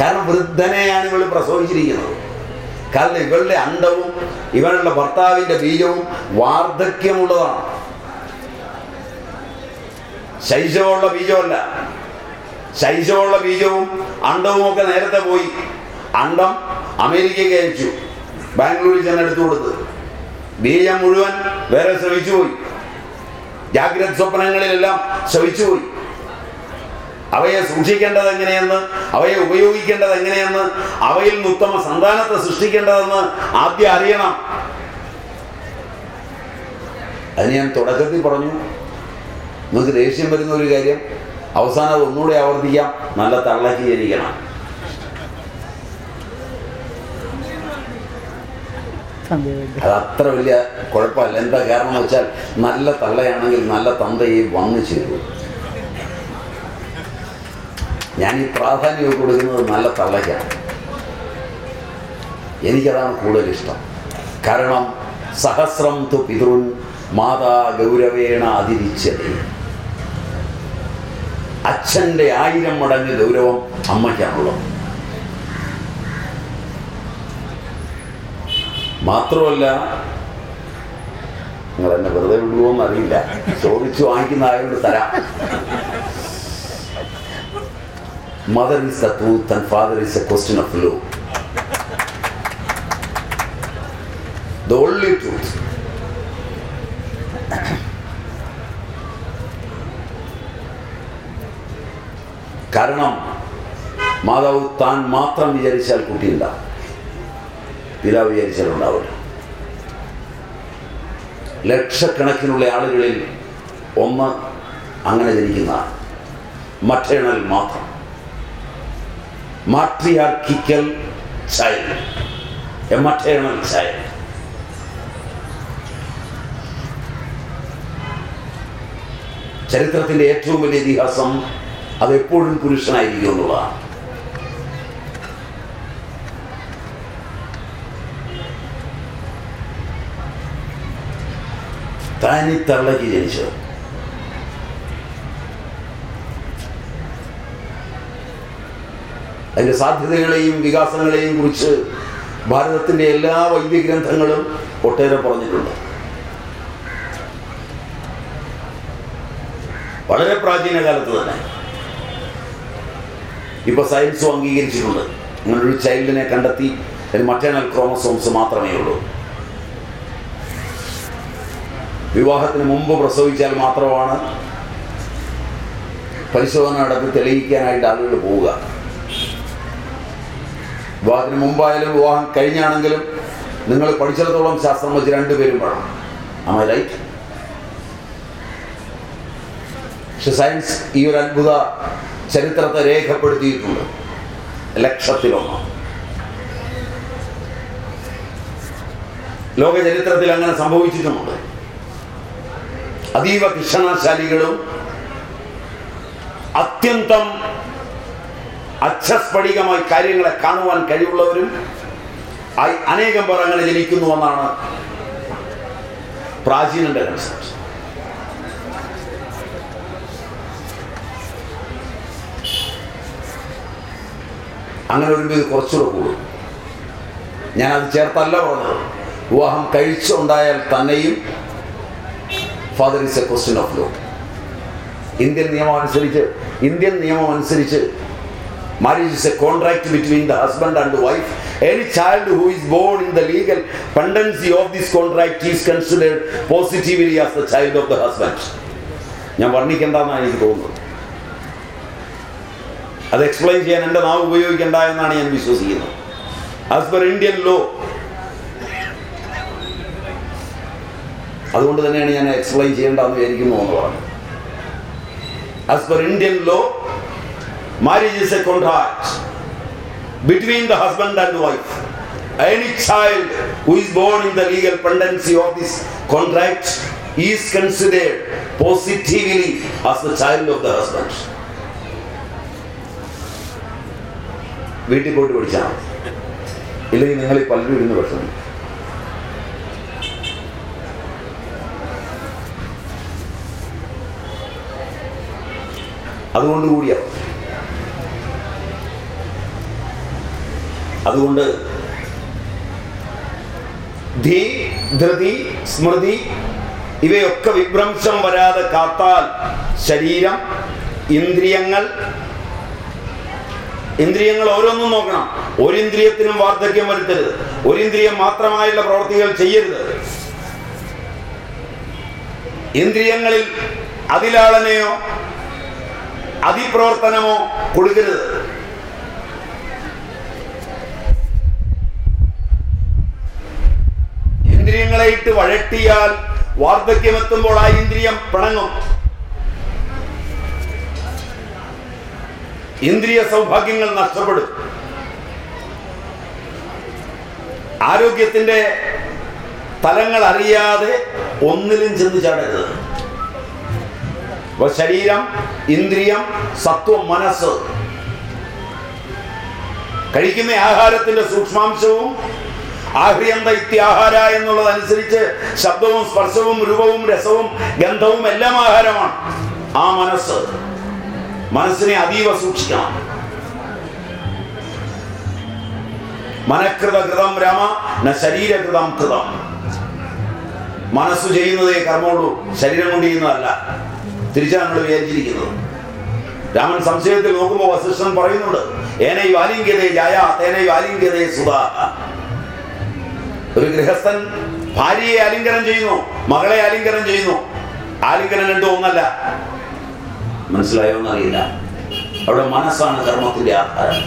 S1: കാരണം വൃദ്ധനെയാണ് ഇവൾ പ്രസവിച്ചിരിക്കുന്നത്. കാരണം ഇവളുടെ അണ്ടവും ഇവളുടെ ഭർത്താവിന്റെ ബീജവും വാർദ്ധക്യമുള്ളതാണ്. ശൈശവമുള്ള ബീജമല്ല. ശൈശവമുള്ള ബീജവും അണ്ടവും ഒക്കെ നേരത്തെ പോയി. അണ്ടം അമേരിക്കയ്ക്ക് അയച്ചു. ബാംഗ്ലൂരിൽ ചെന്ന് എടുത്തു കൊടുത്ത്. ബീജം മുഴുവൻ വേറെ ശ്രമിച്ചു പോയി. ജാഗ്രത സ്വപ്നങ്ങളിലെല്ലാം ശ്രമിച്ചു പോയി. അവയെ സൂക്ഷിക്കേണ്ടത് എങ്ങനെയെന്ന് അവയെ ഉപയോഗിക്കേണ്ടത് എങ്ങനെയെന്ന് അവയിൽ നിന്ന് ഉത്തമ സന്താനത്തെ സൃഷ്ടിക്കേണ്ടതെന്ന് ആദ്യം അറിയണം. അത് ഞാൻ തുടക്കത്തിൽ പറഞ്ഞു. നിങ്ങൾക്ക് ദേഷ്യം വരുന്ന ഒരു കാര്യം അവസാനം ഒന്നുകൂടെ ആവർത്തിക്കാം. നല്ല തള്ളക്കി ജനിക്കണം അത് അത്ര വലിയ കുഴപ്പമില്ല. എന്താ കാരണം വെച്ചാൽ നല്ല തള്ളയാണെങ്കിൽ നല്ല തന്തയെ വന്നു ചേരും. ഞാൻ ഈ പ്രാധാന്യം കൊടുക്കുന്നത് നല്ല തള്ളയ്ക്കാണ്. എനിക്കതാണ് കൂടുതൽ ഇഷ്ടം. കാരണം സഹസ്രം തു പിതൃൻ മാതാ ഗൗരവേണ അതിരിച്ചതേ. അച്ഛന്റെ ആയിരം മടങ്ങ് ഗൗരവം അമ്മയ്ക്കാണുള്ളത്. മാത്രമല്ല നിങ്ങൾ എന്നെ വെറുതെ വിടുമോന്ന് അറിയില്ല ചോദിച്ചു വാങ്ങിക്കുന്ന ആരോട് തരാം. Mother is a truth and father is a question of law the only truth കാരണം മാതാവ് താൻ മാത്രം വിചാരിച്ചാൽ കുട്ടിയുണ്ടാവും പിതാവ് വിചാരിച്ചാൽ ഉണ്ടാവില്ല. ലക്ഷക്കണക്കിനുള്ള ആളുകളിൽ ഒന്ന് അങ്ങനെ ജനിക്കുന്ന മറ്റേണൽ മാത്രം. Matriarchical child. A maternal child. ചരിത്രത്തിന്റെ ഏറ്റവും വലിയ ഇതിഹാസം അത് എപ്പോഴും പുരുഷനായിരിക്കും എന്നുള്ളതാണ്. താനി തള്ളയ്ക്ക് ജനിച്ചത്. അതിന്റെ സാധ്യതകളെയും വികാസങ്ങളെയും കുറിച്ച് ഭാരതത്തിന്റെ എല്ലാ വൈദ്യഗ്രന്ഥങ്ങളും ഒട്ടേറെ പറഞ്ഞിട്ടുണ്ട്. വളരെ പ്രാചീന കാലത്ത് തന്നെ. ഇപ്പൊ സയൻസും അംഗീകരിച്ചിട്ടുണ്ട്. അങ്ങനൊരു ചൈൽഡിനെ കണ്ടെത്തി അതിന് മറ്റേണൽ ക്രോമസോംസ് മാത്രമേ ഉള്ളൂ. വിവാഹത്തിന് മുമ്പ് പ്രസവിച്ചാൽ മാത്രമാണ് പരിശോധന നടത്തി തെളിയിക്കാനായിട്ട് ആളുകൾ പോവുക. വിവാഹത്തിന് മുമ്പായാലും വിവാഹം കഴിഞ്ഞാണെങ്കിലും നിങ്ങൾ പഠിച്ചിടത്തോളം ശാസ്ത്രം വെച്ച് രണ്ടുപേരും വേണം. അമ്മ റൈറ്റ് പക്ഷെ സയൻസ് ഈ ഒരു അത്ഭുത ചരിത്രത്തെ രേഖപ്പെടുത്തിയിട്ടുണ്ട്. ലക്ഷത്തിലൊന്ന്. ലോക ചരിത്രത്തിൽ അങ്ങനെ സംഭവിച്ചിട്ടുമുണ്ട്. അതീവ കൃഷ്ണശാലികളും അത്യന്തം അച്ഛസ്ഫടികമായി കാര്യങ്ങളെ കാണുവാൻ കഴിവുള്ളവരും അനേകം പേർ അങ്ങനെ ജനിക്കുന്നുവെന്നാണ് പ്രാചീനന്റെ കൺസെപ്റ്റ്. അങ്ങനെ വരുമ്പോൾ ഇത് കുറച്ചുകൂടെ കൂടും. ഞാനത് ചേർത്തല്ല പറഞ്ഞത്. വിവാഹം കഴിച്ചുണ്ടായാൽ തന്നെയും father is a question of law Indian നിയമം അനുസരിച്ച് ഇന്ത്യൻ നിയമം അനുസരിച്ച് marriage is a contract between the husband and wife any child who is born in the legal pendency of this contract is considered positively as the child of the husband ഞാൻ വർണിക്കേണ്ടെന്നാണ് എനിക്ക് തോന്നുന്നത്. അത് എക്സ്പ്ലെയിൻ ചെയ്യാൻ എൻ്റെ നാവ് ഉപയോഗിക്കേണ്ട എന്നാണ് ഞാൻ വിശ്വസിക്കുന്നത് ആസ് പെർ ഇന്ത്യൻ ലോ അതുകൊണ്ട് തന്നെയാണ് ഞാൻ എക്സ്പ്ലെയിൻ ചെയ്യേണ്ടതെന്ന് വിചാരിക്കുന്നു എന്ന് പറഞ്ഞു as per Indian law marriage is a contract between the husband and wife any child who is born in the legal pendency of this contract is considered positively as the child of the husband വീട്ടിൽ പോയിട്ട് പഠിച്ചാൽ ഇല്ലെങ്കിൽ നിങ്ങൾ ഈ പലരും ഇരുന്ന് പഠിച്ചു അതുകൊണ്ട് കൂടിയാ. അതുകൊണ്ട് ധീ ധൃതി സ്മൃതി ഇവയൊക്കെ വിഭ്രംശം വരാതെ കാത്താൽ ശരീരം ഇന്ദ്രിയങ്ങൾ ഇന്ദ്രിയങ്ങൾ ഓരോന്നും നോക്കണം. ഒരു ഇന്ദ്രിയത്തിനും വാർദ്ധക്യം വരുത്തരുത്. ഒരു ഇന്ദ്രിയം മാത്രമായുള്ള പ്രവർത്തികൾ ചെയ്യരുത്. ഇന്ദ്രിയങ്ങളിൽ അതിലാളനെയോ അതിപ്രവർത്തനമോ കൊടുക്കരുത്. ഇന്ദ്രിയങ്ങളെ ഇട്ട് വഴട്ടിയാൽ വാർദ്ധക്യമെത്തുമ്പോൾ ആ ഇന്ദ്രിയം പിണങ്ങും. ഇന്ദ്രിയ സൗഭാഗ്യങ്ങൾ നഷ്ടപ്പെടും. ആരോഗ്യത്തിന്റെ തലങ്ങൾ അറിയാതെ ഒന്നിലും ചെന്ന് ചാടരുത്. ശരീരം ഇന്ദ്രിയം സത്വം മനസ്സ് കഴിക്കുന്ന ആഹാരത്തിന്റെ സൂക്ഷ്മാംശവും ആഹ്രിയന്ത ഇത്യാഹാര എന്നുള്ളതനുസരിച്ച് ശബ്ദവും സ്പർശവും രൂപവും രസവും ഗന്ധവും എല്ലാം ആഹാരമാണ്. ആ മനസ്സ്. മനസ്സിനെ അതീവ സൂക്ഷിക്കണം. മനഃകൃത കൃതം രാമ ന ശരീരകൃതം കൃതം. മനസ്സ് ചെയ്യുന്നതേ കർമ്മമുള്ളൂ ശരീരം കൊണ്ട് ചെയ്യുന്നതല്ല. തിരിച്ചാണ് നമ്മൾ വിചാരിച്ചിരിക്കുന്നത് രാമൻ സംശയത്തിൽ നോക്കുമ്പോൾ വസിഷ്ഠൻ പറയുന്നുണ്ട് ഏനൈ വാലിംഗ്യതേ ജായ തേനൈ വാലിംഗ്യതേ സുധാ. ഒരു ഗൃഹസ്ഥൻ ഭാര്യയെ ആലിംഗനം ചെയ്യുന്നു മകളെ ആലിംഗനം ചെയ്യുന്നു. ആലിംഗനം രണ്ടു ഒന്നല്ല. മനസ്സിലായോ എന്നറിയില്ല. അവിടെ മനസ്സാണ് കർമ്മത്തിന്റെ ആധാരം.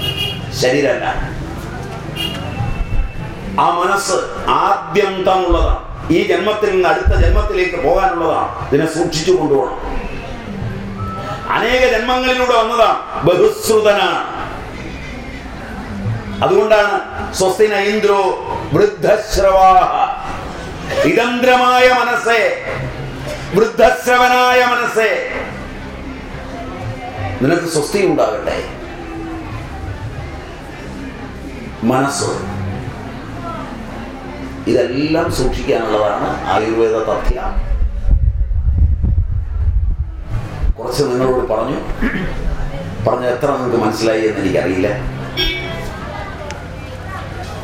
S1: ശരീരമല്ല. ആ മനസ്സ് ആദ്യന്തമുള്ളതാണ് ഈ ജന്മത്തിൽ നിന്ന് അടുത്ത ജന്മത്തിലേക്ക് പോകാനുള്ളതാണ്. ഇതിനെ സൂക്ഷിച്ചു കൊണ്ടുപോകണം. അനേക ജന്മങ്ങളിലൂടെ വന്നതാണ്. ബഹുശ്രുതനാണ്. അതുകൊണ്ടാണ് സ്വസ്തിന ഇന്ദ്രോ വൃദ്ധശ്രവാഹ. വിതന്ത്രമായ മനസ്സേ. വൃദ്ധശ്രവനായ മനസ്സേ. നിനക്ക് സ്വസ്തി ഉണ്ടാകട്ടെ മനസ്സ്. ഇതെല്ലാം സൂക്ഷിക്കാനുള്ളതാണ് ആയുർവേദ തഥ്യ. കുറച്ച് നിങ്ങളോട് പറഞ്ഞു. പറഞ്ഞ എത്ര നിങ്ങൾക്ക് മനസ്സിലായി എന്ന് എനിക്കറിയില്ല.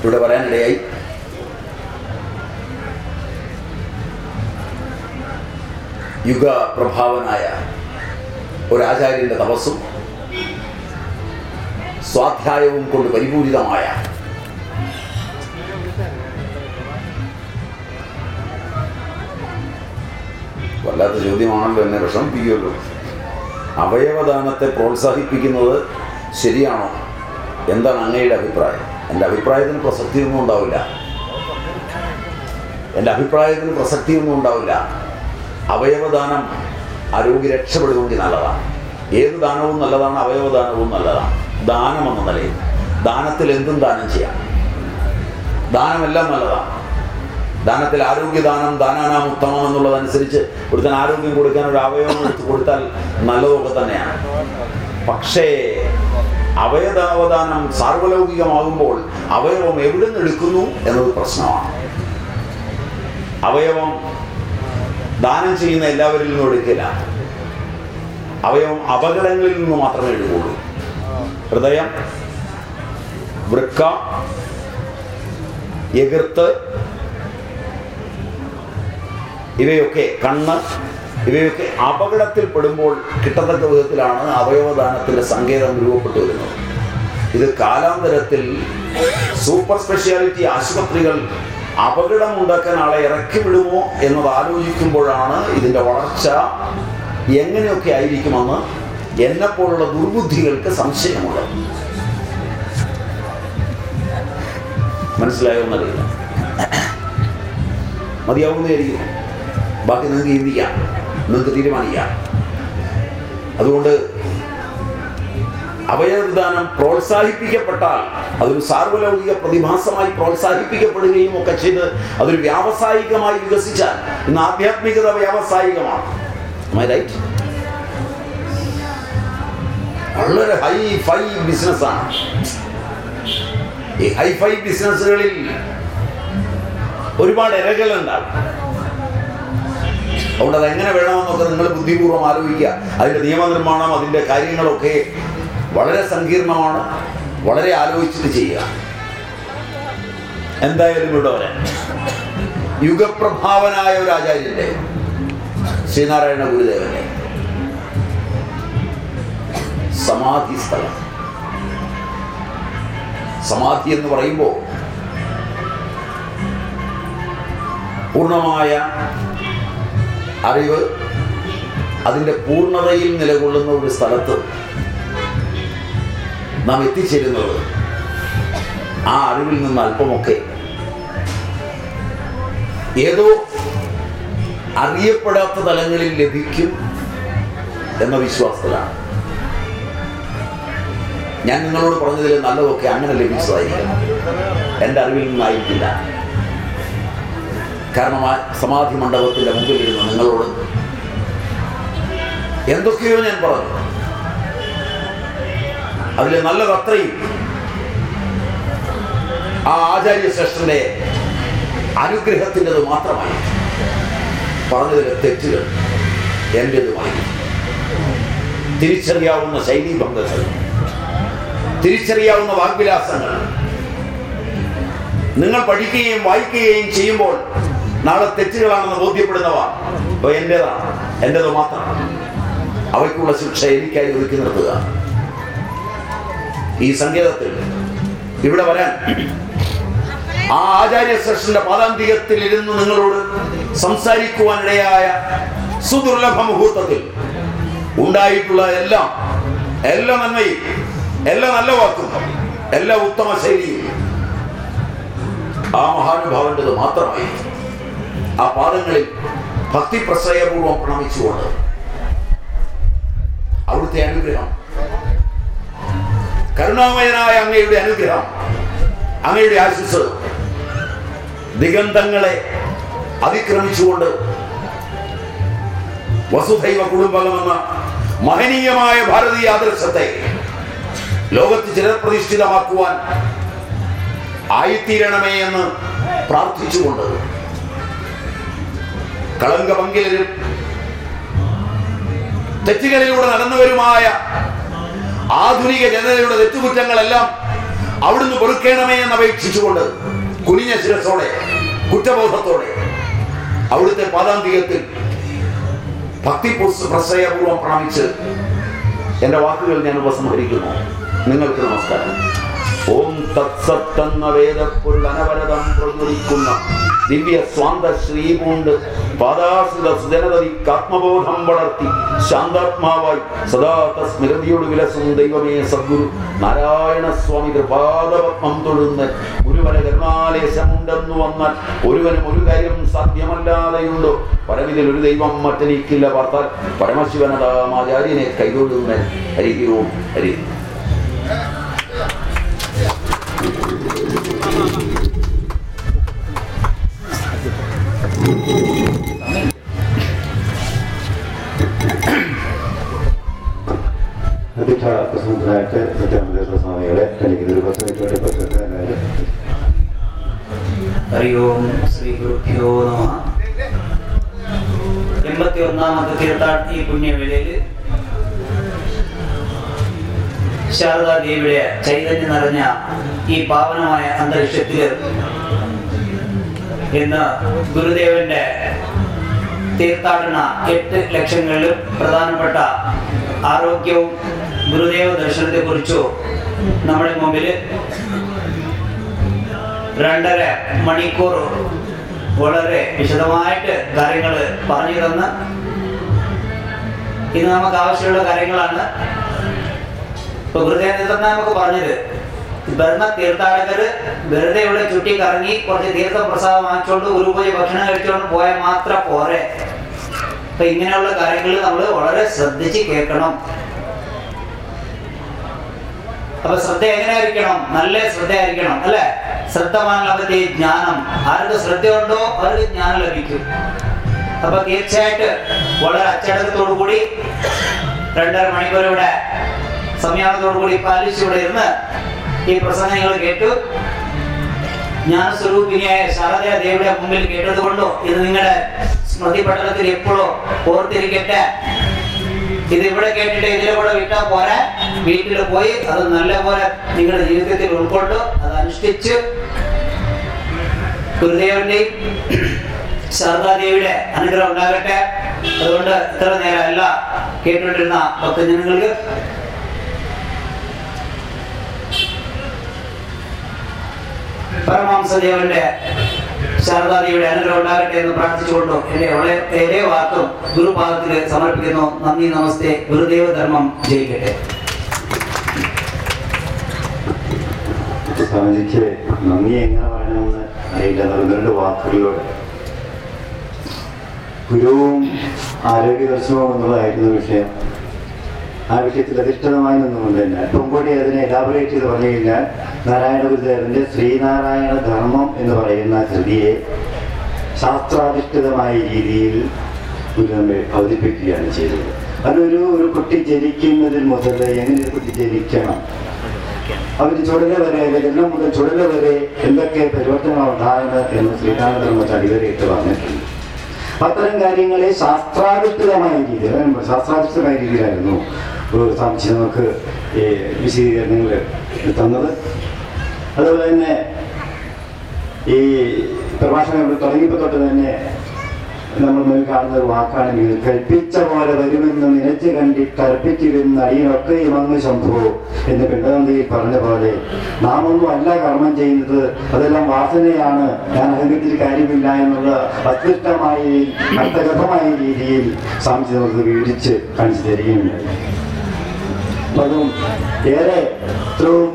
S1: ഇവിടെ പറയാനിടയായി. ഒരാചാര്യന്റെ തപസ്സും സ്വാധ്യായവും കൊണ്ട് പരിപൂരിതമായ വല്ലാത്ത ചോദ്യമാണല്ലോ എന്നെ വിഷമിപ്പിക്കുമല്ലോ. അവയവദാനത്തെ പ്രോത്സാഹിപ്പിക്കുന്നത് ശരിയാണോ? എന്താണ് അങ്ങയുടെ അഭിപ്രായം? എന്റെ അഭിപ്രായത്തിന് പ്രസക്തിയൊന്നും ഉണ്ടാവില്ല. എന്റെ അഭിപ്രായത്തിന് പ്രസക്തിയൊന്നും ഉണ്ടാവില്ല. അവയവദാനം ആരോഗ്യ രക്ഷപ്പെടുമെങ്കിൽ നല്ലതാണ്. ഏത് ദാനവും നല്ലതാണ് അവയവദാനവും നല്ലതാണ്. ദാനം എന്ന നിലയിൽ. ദാനത്തിൽ എന്തും ദാനം ചെയ്യാം. ദാനമെല്ലാം നല്ലതാണ്. ദാനത്തിൽ ആരോഗ്യദാനം ദാനാനാം ഉത്തമം എന്നുള്ളതനുസരിച്ച് ഒരുത്തൻ ആരോഗ്യം കൊടുക്കാൻ ഒരു അവയവം എടുത്ത് കൊടുത്താൽ നല്ലതൊക്കെ തന്നെയാണ്. പക്ഷേ അവയവദാനം സാർവലൗകികമാകുമ്പോൾ അവയവം എവിടെ നിന്ന് എടുക്കുന്നു എന്നത് പ്രശ്നമാണ്. അവയവം ദാനം ചെയ്യുന്ന എല്ലാവരിൽ നിന്നും എടുക്കില്ല. അവയവം അപകടങ്ങളിൽ നിന്ന് മാത്രമേ എടുക്കുകയുള്ളൂ. ഹൃദയം വൃക്ക എതിർത്ത് ഇവയൊക്കെ കണ്ണ് ഇവയൊക്കെ അപകടത്തിൽ പെടുമ്പോൾ കിട്ടത്തക്ക വിധത്തിലാണ് അവയവദാനത്തിന്റെ സങ്കേതം രൂപപ്പെട്ടു വരുന്നത്. ഇത് കാലാന്തരത്തിൽ സൂപ്പർ സ്പെഷ്യാലിറ്റി ആശുപത്രികൾ അപകടം ഉണ്ടാക്കാൻ ആളെ ഇറക്കി വിടുമോ എന്നത് ആലോചിക്കുമ്പോഴാണ് ഇതിന്റെ വളർച്ച എങ്ങനെയൊക്കെ ആയിരിക്കുമെന്ന് എന്നെപ്പോലുള്ള ദുർബുദ്ധികൾക്ക് സംശയമുള്ളത്. മനസ്സിലായോ എന്നറിയില്ല. മതിയാവുന്നതായിരിക്കും. ബാക്കി നിങ്ങൾക്ക് ചിന്തിക്കാം. നിങ്ങൾക്ക് തീരുമാനിക്കാം. അതുകൊണ്ട് അവയവദാനം പ്രോത്സാഹിപ്പിക്കപ്പെട്ടാൽ അതൊരു സാർവലൗകിക പ്രതിഭാസമായി പ്രോത്സാഹിപ്പിക്കപ്പെടുകയും ഒക്കെ ചെയ്ത് അതൊരു വ്യാവസായികമായി വികസിച്ചാൽ ഇന്ന് ആധ്യാത്മികത വ്യാവസായികമാണ്. റൈറ്റ് വളരെ ഹൈ ഫൈ ബിസിനസ്സാണ് ഈ ഹൈ ഫൈ ബിസിനസ്സുകളിൽ ഒരുപാട് ഇരകളുണ്ടാവും അതുകൊണ്ട് അത് എങ്ങനെ വേണമെന്നൊക്കെ നിങ്ങൾ ബുദ്ധിപൂർവം ആലോചിക്കുക. അതിന്റെ നിയമനിർമ്മാണം അതിന്റെ കാര്യങ്ങളൊക്കെ വളരെ സങ്കീർണമാണ്. വളരെ ആലോചിച്ചിട്ട് ചെയ്യുക. എന്തായാലും ഇവിടെ വരാൻ യുഗപ്രഭാവനായ ഒരു ആചാര്യന്റെ ശ്രീനാരായണ ഗുരുദേവന്റെ സമാധി സ്ഥലം. സമാധി എന്ന് പറയുമ്പോൾ പൂർണമായ അറിവ് അതിന്റെ പൂർണതയിൽ നിലകൊള്ളുന്ന ഒരു സ്ഥലത്ത് നാം എത്തിച്ചേരുന്നത്. ആ അറിവിൽ നിന്ന് അല്പമൊക്കെ ഏതോ അറിയപ്പെടാത്ത തലങ്ങളിൽ ലഭിക്കും എന്ന വിശ്വാസത്തിലാണ്. ഞാൻ നിങ്ങളോട് പറഞ്ഞതിൽ നല്ലതൊക്കെ അങ്ങനെ ലഭിച്ചതായിരിക്കണം എന്റെ അറിവിൽ നിന്നായിരിക്കില്ല. കാരണം ആ സമാധി മണ്ഡപത്തിന്റെ മുമ്പിലിരുന്ന് നിങ്ങളോട് എന്തൊക്കെയോ ഞാൻ പറഞ്ഞു. അതിൽ നല്ലത് അത്രയും ആ ആചാര്യ ശ്രേഷ്ഠന്റെ അനുഗ്രഹത്തിന്റെത് മാത്രമായി. പറഞ്ഞതിലെ തെറ്റുകൾ എന്റെതുമായി തിരിച്ചറിയാവുന്ന ശൈലി ഭംഗങ്ങൾ തിരിച്ചറിയാവുന്ന വാഗ്വിലാസങ്ങൾ നിങ്ങൾ പഠിക്കുകയും വായിക്കുകയും ചെയ്യുമ്പോൾ നാളെ തെറ്റുകളാണെന്ന് ബോധ്യപ്പെടുന്നവ അപ്പോൾ എന്റേതാണ്. എന്റേത് മാത്രമാണ്. അവയ്ക്കുള്ള ശിക്ഷ എനിക്കായി ഒതുക്കി നിർത്തുക. ഈ സങ്കേതത്തിൽ ഇവിടെ വരാൻ ആ ആചാര്യ സെഷന്റെ പാദാന്തികത്തിൽ ഇരുന്ന് നിങ്ങളോട് സംസാരിക്കുവാനിടയായ സുദുർലഭ മുഹൂർത്തത്തിൽ ഉണ്ടായിട്ടുള്ള എല്ലാം എല്ലാ നന്മയും എല്ലാ നല്ല വാക്കും എല്ലാ ഉത്തമ ശൈലിയും ആ മഹാനുഭാവന്റെത് മാത്രമായി ആ പാദങ്ങളിൽ ഭക്തി പ്രശ്രയപൂർവം പ്രണമിച്ചുകൊണ്ട് അവിടുത്തെ അനുഗ്രഹം കരുണാമയനായ അങ്ങയുടെ അനുഗ്രഹം അങ്ങയുടെ ആശിസ് ദിഗന്ധങ്ങളെ അതിക്രമിച്ചുകൊണ്ട് വസുധൈവ കുടുംബകമെന്ന മഹനീയമായ ഭാരതീയ ആദർശത്തെ ലോകത്ത് ചിരപ്രതിഷ്ഠിതമാക്കുവാൻ ആയിത്തീരണമേ എന്ന് പ്രാർത്ഥിച്ചുകൊണ്ട് കളങ്കപങ്കിലും തെറ്റുകളിലൂടെ നടന്നവരുമായ ആധുനിക ജനതയുടെ തെറ്റുകുറ്റങ്ങളെല്ലാം അവിടുന്ന് പൊറുക്കേണമേ എന്ന് അപേക്ഷിച്ചുകൊണ്ട് കുനിഞ്ഞ ശിരസോടെ കുറ്റബോധത്തോടെ അവിടുത്തെ പാദാന്തികത്തിൽ ഭക്തി പ്രശ്രയപൂർവം പ്രാപിച്ച് എന്റെ വാക്കുകൾ ഞാൻ ഉപസംഹരിക്കുന്നു. നിങ്ങൾക്ക് നമസ്കാരം. ഓം തത്സത്തെന്ന വേദപ്പൊരുൾ അനവരതം പ്രചരിക്കുന്ന ദിവ്യ സ്വാന്ത ശ്രീപൂണ്ട് പാദാശ്രിത സുജനതതി ആത്മബോധം വളർത്തി ശാന്താത്മാവായി സദാ സ്മൃതിയോട് വിലസും ദൈവമേ സദ്ഗുരു നാരായണ സ്വാമി കൃപാദപത്മം തൊഴുന്ന് ഗുരുവന കരുണാലേശമുണ്ടെന്നു വന്നാൽ ഒരുവനും ഒരു കാര്യം സാധ്യമല്ലാതെയുണ്ടോ? പരമിതിൽ ഒരു ദൈവം മറ്റനിക്കില്ല പാർത്താൽ പരമശിവനതാമാചാര്യനെ കൈതൊഴുന്ന. ഹരിയോ ഹരി.
S3: ശ്രീ പുണ്യവേളയിൽ ശാരദാദേവിയുടെ ചൈതന്യം നിറഞ്ഞ ഈ പാവനമായ അന്തരീക്ഷത്തിൽ ഇന്ന് ഗുരുദേവന്റെ തീർത്ഥാടന എട്ട് ലക്ഷങ്ങളിൽ പ്രധാനപ്പെട്ട ആരോഗ്യവും ഗുരുദേവ ദർശനത്തെ കുറിച്ചും നമ്മുടെ മുമ്പിൽ രണ്ടര മണിക്കൂർ വളരെ വിശദമായിട്ട് കാര്യങ്ങൾ പറഞ്ഞു തന്ന്. ഇന്ന് നമുക്ക് ആവശ്യമുള്ള കാര്യങ്ങളാണ്. ഇപ്പൊ ഗുരുദേവൻ തന്നെ നമുക്ക് പറഞ്ഞത്. വരുന്ന തീർത്ഥാടകര് വെറുതെ ഇവിടെ ചുറ്റി കറങ്ങി കുറച്ച് തീർത്ഥപ്രസാദം വാങ്ങിച്ചുകൊണ്ട് ഒരു പോയി ഭക്ഷണം കഴിച്ചുകൊണ്ട് പോയാൽ മാത്രം പോരെ. അപ്പൊ ഇങ്ങനെയുള്ള കാര്യങ്ങൾ നമ്മൾ വളരെ ശ്രദ്ധിച്ച് കേൾക്കണം. അപ്പൊ ശ്രദ്ധ എങ്ങനെയായിരിക്കണം? നല്ല ശ്രദ്ധയായിരിക്കണം അല്ലെ? ശ്രദ്ധമാനത്തെ ജ്ഞാനം. ആർക്ക് ശ്രദ്ധയുണ്ടോ അവർക്ക് ജ്ഞാനം ലഭിക്കും. അപ്പൊ തീർച്ചയായിട്ട് വളരെ അച്ചടക്കത്തോടു കൂടി രണ്ടര മണിക്കൂർ ഇവിടെ സംയാമത്തോടു കൂടി പാലിച്ചു ഇവിടെ ഇരുന്ന് ഈ പ്രസംഗങ്ങൾ കേട്ടു ജ്ഞാനസ്വരൂപിനിയായ ശാരദ ദേവിയുടെ മുമ്പിൽ കേട്ടത് കൊണ്ടോ ഇത് നിങ്ങളുടെ സ്മൃതി പട്ടണത്തിൽ എപ്പോഴോ ഓർത്തിരിക്കട്ടെ? ഇത് ഇവിടെ കേട്ടിട്ട് ഇതിലെ കൂടെ വിട്ടാൽ പോരാ? വീട്ടിൽ പോയി അത് നല്ലപോലെ നിങ്ങളുടെ ജീവിതത്തിൽ ഉൾക്കൊണ്ടു അത് അനുഷ്ഠിച്ച് ഗുരുദേവന്റെയും ശാരദാദേവിയുടെ അനുഗ്രഹം ഉണ്ടാകട്ടെ. അതുകൊണ്ട് ഇത്ര നേരമല്ല കേട്ടുകൊണ്ടിരുന്ന ഭക്തജനങ്ങൾക്ക് പരമാംസദേവന്റെ ശാരദാദേവിയുടെ അനുഗ്രഹം ഉണ്ടാകട്ടെ എന്ന് പ്രാർത്ഥിച്ചുകൊണ്ടും എന്റെ വളരെ ഏറെ വാക്കും ഗുരുപാദത്തിൽ സമർപ്പിക്കുന്നു. നന്ദി നമസ്തേ. ഗുരുദേവ ധർമ്മം ജയിക്കട്ടെ.
S2: സ്വാമിജിക്ക് നന്ദി എങ്ങനെ പറയണമെന്ന് അറിയില്ല. നൽകേണ്ട വാക്കുകളിലൂടെ. ഗുരുവും ആരോഗ്യ ദർശനവും എന്നുള്ളതായിരുന്നു വിഷയം. ആ വിഷയത്തിൽ അധിഷ്ഠിതമായി നിന്നുകൊണ്ട് തന്നെ. അല്പം കൂടി അതിനെ എലാബറേറ്റ് ചെയ്ത് പറഞ്ഞു കഴിഞ്ഞാൽ നാരായണ ശ്രീനാരായണ ധർമ്മം എന്ന് പറയുന്ന കൃതിയെ ശാസ്ത്രാധിഷ്ഠിതമായ രീതിയിൽ ഗുരു അവതരിപ്പിക്കുകയാണ് ചെയ്തത്. അതൊരു ഒരു കുട്ടി ജനിക്കുന്നതിൽ മുതൽ എങ്ങനെ കുട്ടി ജനിക്കണം? അവർ ചുടല വരെ ജന്മം മുതൽ ചുടല വരെ എന്തൊക്കെ പരിവർത്തനങ്ങൾ ഉണ്ടായത് എന്ന് ശ്രീനാരായണ അടിവരയിട്ട് പറഞ്ഞിട്ടുണ്ട്. അത്തരം കാര്യങ്ങളെ ശാസ്ത്രാധിഷ്ഠിതമായ രീതിയിൽ ശാസ്ത്രാധിഷ്ഠിതമായ രീതിയിലായിരുന്നു. സ്വാമിജി നമുക്ക് ഈ വിശദീകരണങ്ങൾ തന്നത് അതുപോലെ തന്നെ ഈ പ്രഭാഷണം ഇവിടെ തുടങ്ങിയപ്പോൾ തൊട്ട് തന്നെ നമ്മൾ മുന്നിൽ കാണുന്ന ഒരു വാക്കാണെങ്കിൽ കൽപ്പിച്ച പോലെ വരുമെന്ന് നിലച്ച് കണ്ടി കൽപ്പിച്ചിരുന്ന അടിയനൊക്കെ ഇമങ്ങ് ശംഭു എന്ന് പിണ്ടതന്തി പറഞ്ഞ പോലെ നാം ഒന്നും അല്ല കർമ്മം ചെയ്യുന്നത് അതെല്ലാം വാസനയാണ്. ഞാൻ അഹങ്കരിച്ചിട്ട് കാര്യമില്ല എന്നുള്ള അത്യുഷ്ടമായ അർത്ഥഗതമായ രീതിയിൽ സ്വാമിജി നമുക്ക് വിവരിച്ച് കാണിച്ചു തരികയുണ്ടായി. അപ്പൊ അതും ഏറെ ഇത്രയും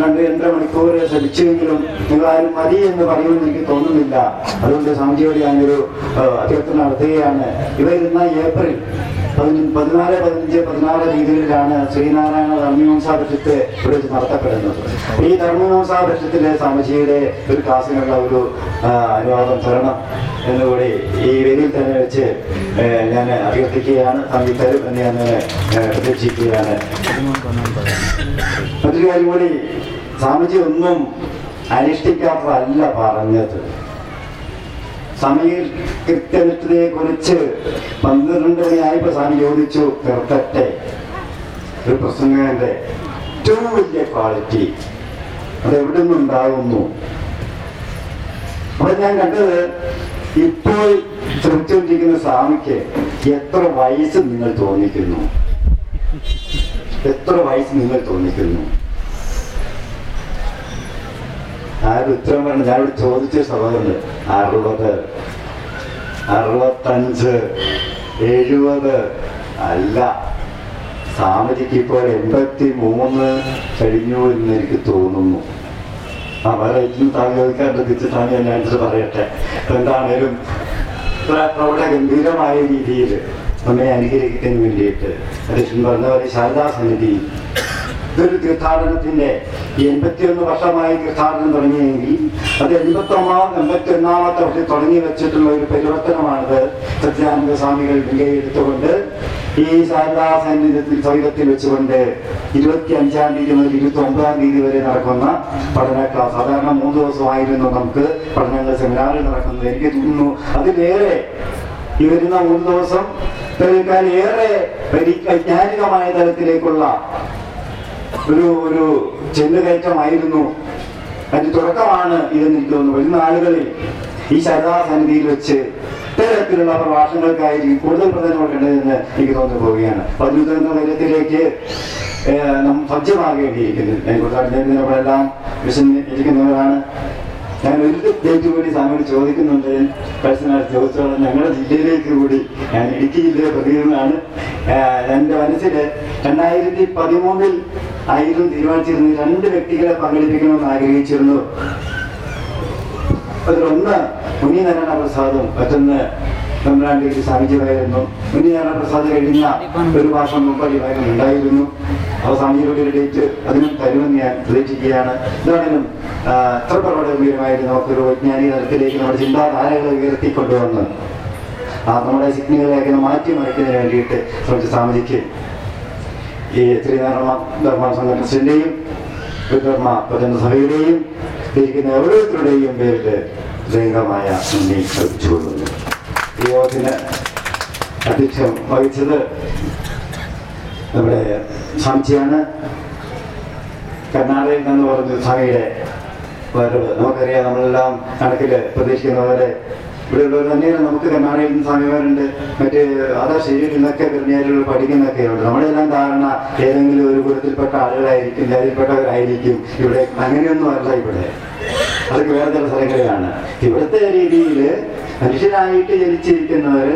S2: രണ്ട് രണ്ടര മണിക്കൂർ ശ്രമിച്ചെങ്കിലും നിങ്ങളാരും മതി എന്ന് പറയുമെന്ന് എനിക്ക് തോന്നുന്നില്ല. അതുകൊണ്ട് സമിതിയോട് ഞാനൊരു അഭ്യർത്ഥന നടത്തുകയാണ്. ഇവ ഏപ്രിൽ പതിനാല് പതിനഞ്ച് പതിനാറ് രീതികളിലാണ് ശ്രീനാരായണ ധർമ്മമീമാംസാപക്ഷത്ത് ഇവിടെ നടത്തപ്പെടുന്നത്. ഈ ധർമ്മമീമാംസാപക്ഷത്തിലെ സ്വാമിജിയുടെ ഒരു ക്ലാസ്സിനുള്ള ഒരു അനുവാദം തരണം എന്നുകൂടി ഈ വേദിയിൽ തന്നെ വെച്ച് ഞാൻ അഭ്യർത്ഥിക്കുകയാണ്. സംഗീതരും എന്ന് ഞാൻ പ്രതീക്ഷിക്കുകയാണ്. മറ്റൊരു കാര്യം കൂടി സ്വാമിജി ഒന്നും അനുഷ്ഠിക്കാത്തതല്ല പറഞ്ഞത്. സമയ കൃത്യനിഷ്ഠതയെ കുറിച്ച് പന്ത്രണ്ട് മണിയായപ്പോ സ്വാമി ചോദിച്ചു. നിർത്തട്ടെ. ഒരു പ്രസംഗന്റെ ഏറ്റവും വലിയ ക്വാളിറ്റി അത് എവിടെ നിന്നുണ്ടാകുന്നു അപ്പൊ ഞാൻ കണ്ടത് ഇപ്പോൾ ശ്രമിച്ചുകൊണ്ടിരിക്കുന്ന സ്വാമിക്ക് എത്ര വയസ്സ് നിങ്ങൾ തോന്നിക്കുന്നു? എത്ര വയസ്സ് നിങ്ങൾ തോന്നിക്കുന്നു? ആരും ഉത്തരം പറഞ്ഞു ഞാനിവിടെ ചോദിച്ച സഹോദരന് അറുപത് അറുപത്തഞ്ച് എഴുപത് അല്ല. സാമരിക്ക് ഇപ്പോൾ എൺപത്തി മൂന്ന് കഴിഞ്ഞു എന്ന് എനിക്ക് തോന്നുന്നു. ആ വേറെ ഇന്നും താങ്കൾ ചോദിക്കാറുണ്ട് തിരിച്ച് താങ്കൾ ഞാൻ ആൻസർ പറയട്ടെ. എന്താണേലും അവിടെ ഗംഭീരമായ രീതിയിൽ നമ്മെ അനുഗ്രഹിക്കാൻ വേണ്ടിയിട്ട്. അദ്ദേഹം പറഞ്ഞ പോലെ ശാരദാ സന്നിധി ഇതൊരു തീർത്ഥാടനത്തിന്റെ ഈ എൺപത്തിയൊന്ന് വർഷമായി തീർത്ഥാടനം തുടങ്ങിയെങ്കിൽ അത് എൺപത്തി ഒന്നാം എൺപത്തി ഒന്നാമത്തെ വർഷത്തിൽ തുടങ്ങി വെച്ചിട്ടുള്ള ഒരു പരിവർത്തനമാണിത്. സത്യാനന്ദ സ്വാമികൾ വിലയിരുത്തുകൊണ്ട് ഈ ശാരദാ സാന്നിധ്യത്തിൽ സൗകര്യത്തിൽ വെച്ചുകൊണ്ട് ഇരുപത്തി അഞ്ചാം തീയതി മുതൽ ഇരുപത്തി ഒമ്പതാം തീയതി വരെ നടക്കുന്ന പഠന ക്ലാസ്. സാധാരണ മൂന്ന് ദിവസമായിരുന്നു നമുക്ക് പഠനങ്ങൾ സെമിനാറിൽ നടക്കുന്നത്. എനിക്ക് തോന്നുന്നു അതിലേറെ ഈ വരുന്ന മൂന്ന് ദിവസം ഏറെ വൈജ്ഞാനികമായ തലത്തിലേക്കുള്ള ഒരു ഒരു ചെല്ലുകയറ്റമായിരുന്നു. അതിന്റെ തുടക്കമാണ് ഇതെന്ന് എനിക്ക് തോന്നുന്നു വരുന്ന ആളുകളിൽ ഈ ശാരദാ സന്നിധിയിൽ വെച്ച് ഇത്തരത്തിലുള്ള പ്രഭാഷണങ്ങൾക്കായിരിക്കും കൂടുതൽ പ്രധാനം കൊടുക്കേണ്ടതെന്ന് എനിക്ക് തോന്നി പോവുകയാണ്. പതിനെട്ട് കാര്യത്തിലേക്ക് സജ്ജമാകേണ്ടിയിരിക്കുന്നു. അതിനെക്കുറിച്ച് വിശന്ന് ഇരിക്കുന്നവരാണ് ഞാൻ ഒരു ഡേറ്റ് കൂടി സമയം ചോദിക്കുന്നുണ്ട്. പേഴ്സണൽ ചോദിച്ചോളാം. ഞങ്ങളുടെ ജില്ലയിലേക്ക് കൂടി ഞാൻ ഇടുക്കി ജില്ലയിലെ പ്രതിനിധിയാണ് എന്റെ മനസ്സിൽ രണ്ടായിരത്തി പതിമൂന്നിൽ ആയിരുന്നു തീരുമാനിച്ചിരുന്നത് രണ്ട് വ്യക്തികളെ പങ്കെടുപ്പിക്കണമെന്ന് ആഗ്രഹിച്ചിരുന്നു. അതിലൊന്ന് മുനിനാരായണ പ്രസാദും മറ്റൊന്ന് തമിഴ്നാട്ടിലേക്ക് സ്ഥാപിച്ചതായിരുന്നു മുനിനാരായണ പ്രസാദ് കഴിഞ്ഞ ഒരു മാസം മുമ്പ് ഇവരും ഉണ്ടായിരുന്നു. അവ സ്വാമിജിയുടെ ഒരു ഡേറ്റ് അതിനും തരുമെന്ന് ഞാൻ പ്രതീക്ഷിക്കുകയാണ്. എന്താണെങ്കിലും എത്ര പ്രകടഗംഭീരമായിട്ട് നമുക്കൊരു വൈജ്ഞാനിക തലത്തിലേക്ക് നമ്മുടെ ചിന്താധാരകളെ ഉയർത്തിക്കൊണ്ടുവന്ന് ആ നമ്മുടെ സിഗ്നലുകളെയൊക്കെ മാറ്റി മാറ്റിമറിക്കുന്നതിന് വേണ്ടിയിട്ട് ശ്രമിച്ച സ്വാമിജിക്ക് ഈ ശ്രീനാരായണ ധർമ്മ സംഘടനത്തിന്റെയും ധർമ്മ പ്രചരണ സഭയുടെയും ഇരിക്കുന്ന ഓരോരുത്തരുടെയും പേരിൽ ദൈംഗമായ നന്ദി ശ്രദ്ധിച്ചുകൊള്ളുന്നു ഈ യോഗത്തിന് അധ്യക്ഷം വഹിച്ചത് നമ്മുടെ സ്വാമിജിയാണ് കർണാടകയിൽ നിന്ന് പറഞ്ഞു സ്വാമിയുടെ വരവ്. നമുക്കറിയാം നമ്മളെല്ലാം കണക്കിൽ പ്രതീക്ഷിക്കുന്ന പോലെ ഇവിടെയുള്ളവർ തന്നെയാണ്. നമുക്ക് നിന്ന് സ്വാമിമാരുണ്ട്. മറ്റ് അതാ ശരിയിൽ നിന്നൊക്കെ കർണിയാലുകൾ പഠിക്കുന്നൊക്കെ ഉണ്ട്. നമ്മളെല്ലാം ധാരണ ഏതെങ്കിലും ഒരു കുലത്തിൽപ്പെട്ട ആളുകളായിരിക്കും ജാതിയിൽപ്പെട്ടവരായിരിക്കും ഇവിടെ. അങ്ങനെയൊന്നും അല്ല ഇവിടെ. അതൊക്കെ വേറെ ചില സ്ഥലങ്ങളിലാണ്. ഇവിടുത്തെ രീതിയിൽ മനുഷ്യരായിട്ട് ജനിച്ചിരിക്കുന്നവർ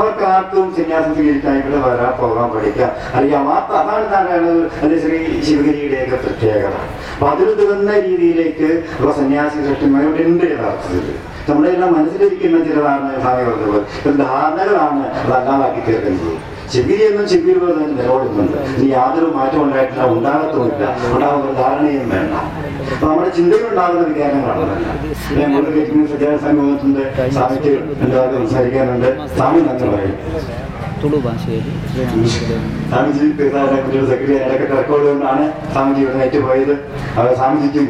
S2: അവർക്ക് ആർക്കും സന്യാസം സ്വീകരിക്കാൻ ഇവിടെ വരാൻ പോകാൻ പഠിക്കാം. അറിയാം ആ അതാണ് താനാണ് അല്ലെ ശ്രീ ശിവഗിരിയുടെയൊക്കെ പ്രത്യേകത. അപ്പൊ അതിൽ അതിലുതകുന്ന രീതിയിലേക്ക് ഉള്ള സന്യാസി സൃഷ്ടിമാരുടെ ഉണ്ട് യഥാർത്ഥത്തിൽ. നമ്മുടെ എല്ലാം മനസ്സിലിരിക്കുന്ന ചിലതാണ് പറഞ്ഞത്. ചില ധാരണകളാണ് അത് അല്ലാതാക്കി തീർക്കുന്നത് ചെകിരി എന്നും പോലെ തന്നെ നിലകൊള്ളുന്നുണ്ട്. ഇനി യാതൊരു മാറ്റം ഉണ്ടായിട്ടില്ല ഉണ്ടാകത്തുമില്ല ഉണ്ടാകുന്ന ധാരണയും വേണ്ട. അപ്പൊ നമ്മുടെ ചിന്തയിൽ ഉണ്ടാകുന്ന വിദ്യാഭ്യാസങ്ങളാണ് ഞാൻ മുഴുവൻ കേൾക്കുന്ന സജാന സമൂഹത്തിന്റെ സ്വാമിക്ക് എല്ലാവർക്കും സംസാരിക്കാനുണ്ട്? സ്വാമി നന്ദി പറയും. സ്വാമിജി ഭാഷയിൽ. സ്വാമിജി സെക്രട്ടറി അടക്കത്തെ റെക്കോർഡ് കൊണ്ടാണ് സ്വാമിജി ഇവിടെ നേറ്റ് പോയത്. ഏറ്റുപോയത് സ്വാമിജിക്കും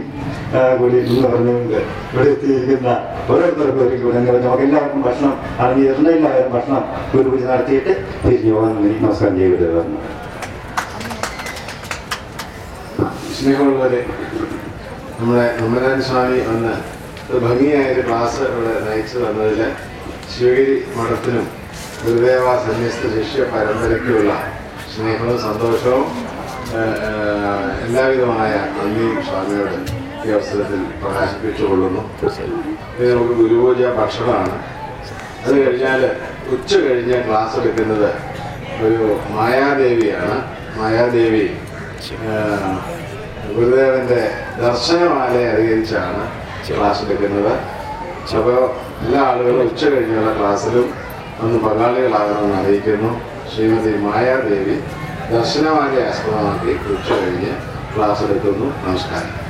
S2: കൂടി എന്ന് പറഞ്ഞുകൊണ്ട് ഇവിടെ എത്തിയിരിക്കുന്ന ഓരോരുത്തർക്കും ഒരു ഗുണങ്ങൾ നമുക്ക് എല്ലാവർക്കും ഭക്ഷണം അല്ലെങ്കിൽ എല്ലാവരും ഭക്ഷണം ഒരു പൂജ നടത്തിയിട്ട് തിരിഞ്ഞു പോകാൻ നമസ്കാരം ചെയ്യരുത് പറഞ്ഞു
S5: സ്നേഹമുള്ളവരെ നമ്മുടെ ഉമ്മനാൻ സ്വാമി അന്ന് ഭംഗിയായൊരു ക്ലാസ് ഇവിടെ നയിച്ചു തന്നതിൽ ശിവഗിരി മഠത്തിനും ഗുരുദേവ സന്യസ്ത ശിഷ്യ പരമ്പരയ്ക്കുള്ള സ്നേഹവും സന്തോഷവും എല്ലാവിധമായ നന്ദിയും സ്വാമിയോട്. ഈ അവസരത്തിൽ പ്രകാശിപ്പിച്ചുകൊള്ളുന്നു. ഇത് നമുക്ക് ഗുരുപൂജ ഭക്ഷണമാണ്. അത് കഴിഞ്ഞാൽ ഉച്ച കഴിഞ്ഞ് ക്ലാസ് എടുക്കുന്നത് ഒരു മായാദേവിയാണ്. മായാദേവി ഗുരുദേവന്റെ ദർശനമാല അധികരിച്ചാണ് ക്ലാസ് എടുക്കുന്നത്. അപ്പോൾ എല്ലാ ആളുകളും ഉച്ച കഴിഞ്ഞുള്ള ക്ലാസ്സിലും ഒന്ന് പങ്കാളികളാകണമെന്ന് അറിയിക്കുന്നു. ശ്രീമതി മായാദേവി ദർശനമാലയെ ആസ്പദമാക്കി ഉച്ച കഴിഞ്ഞ് ക്ലാസ് എടുക്കുന്നു. നമസ്കാരം.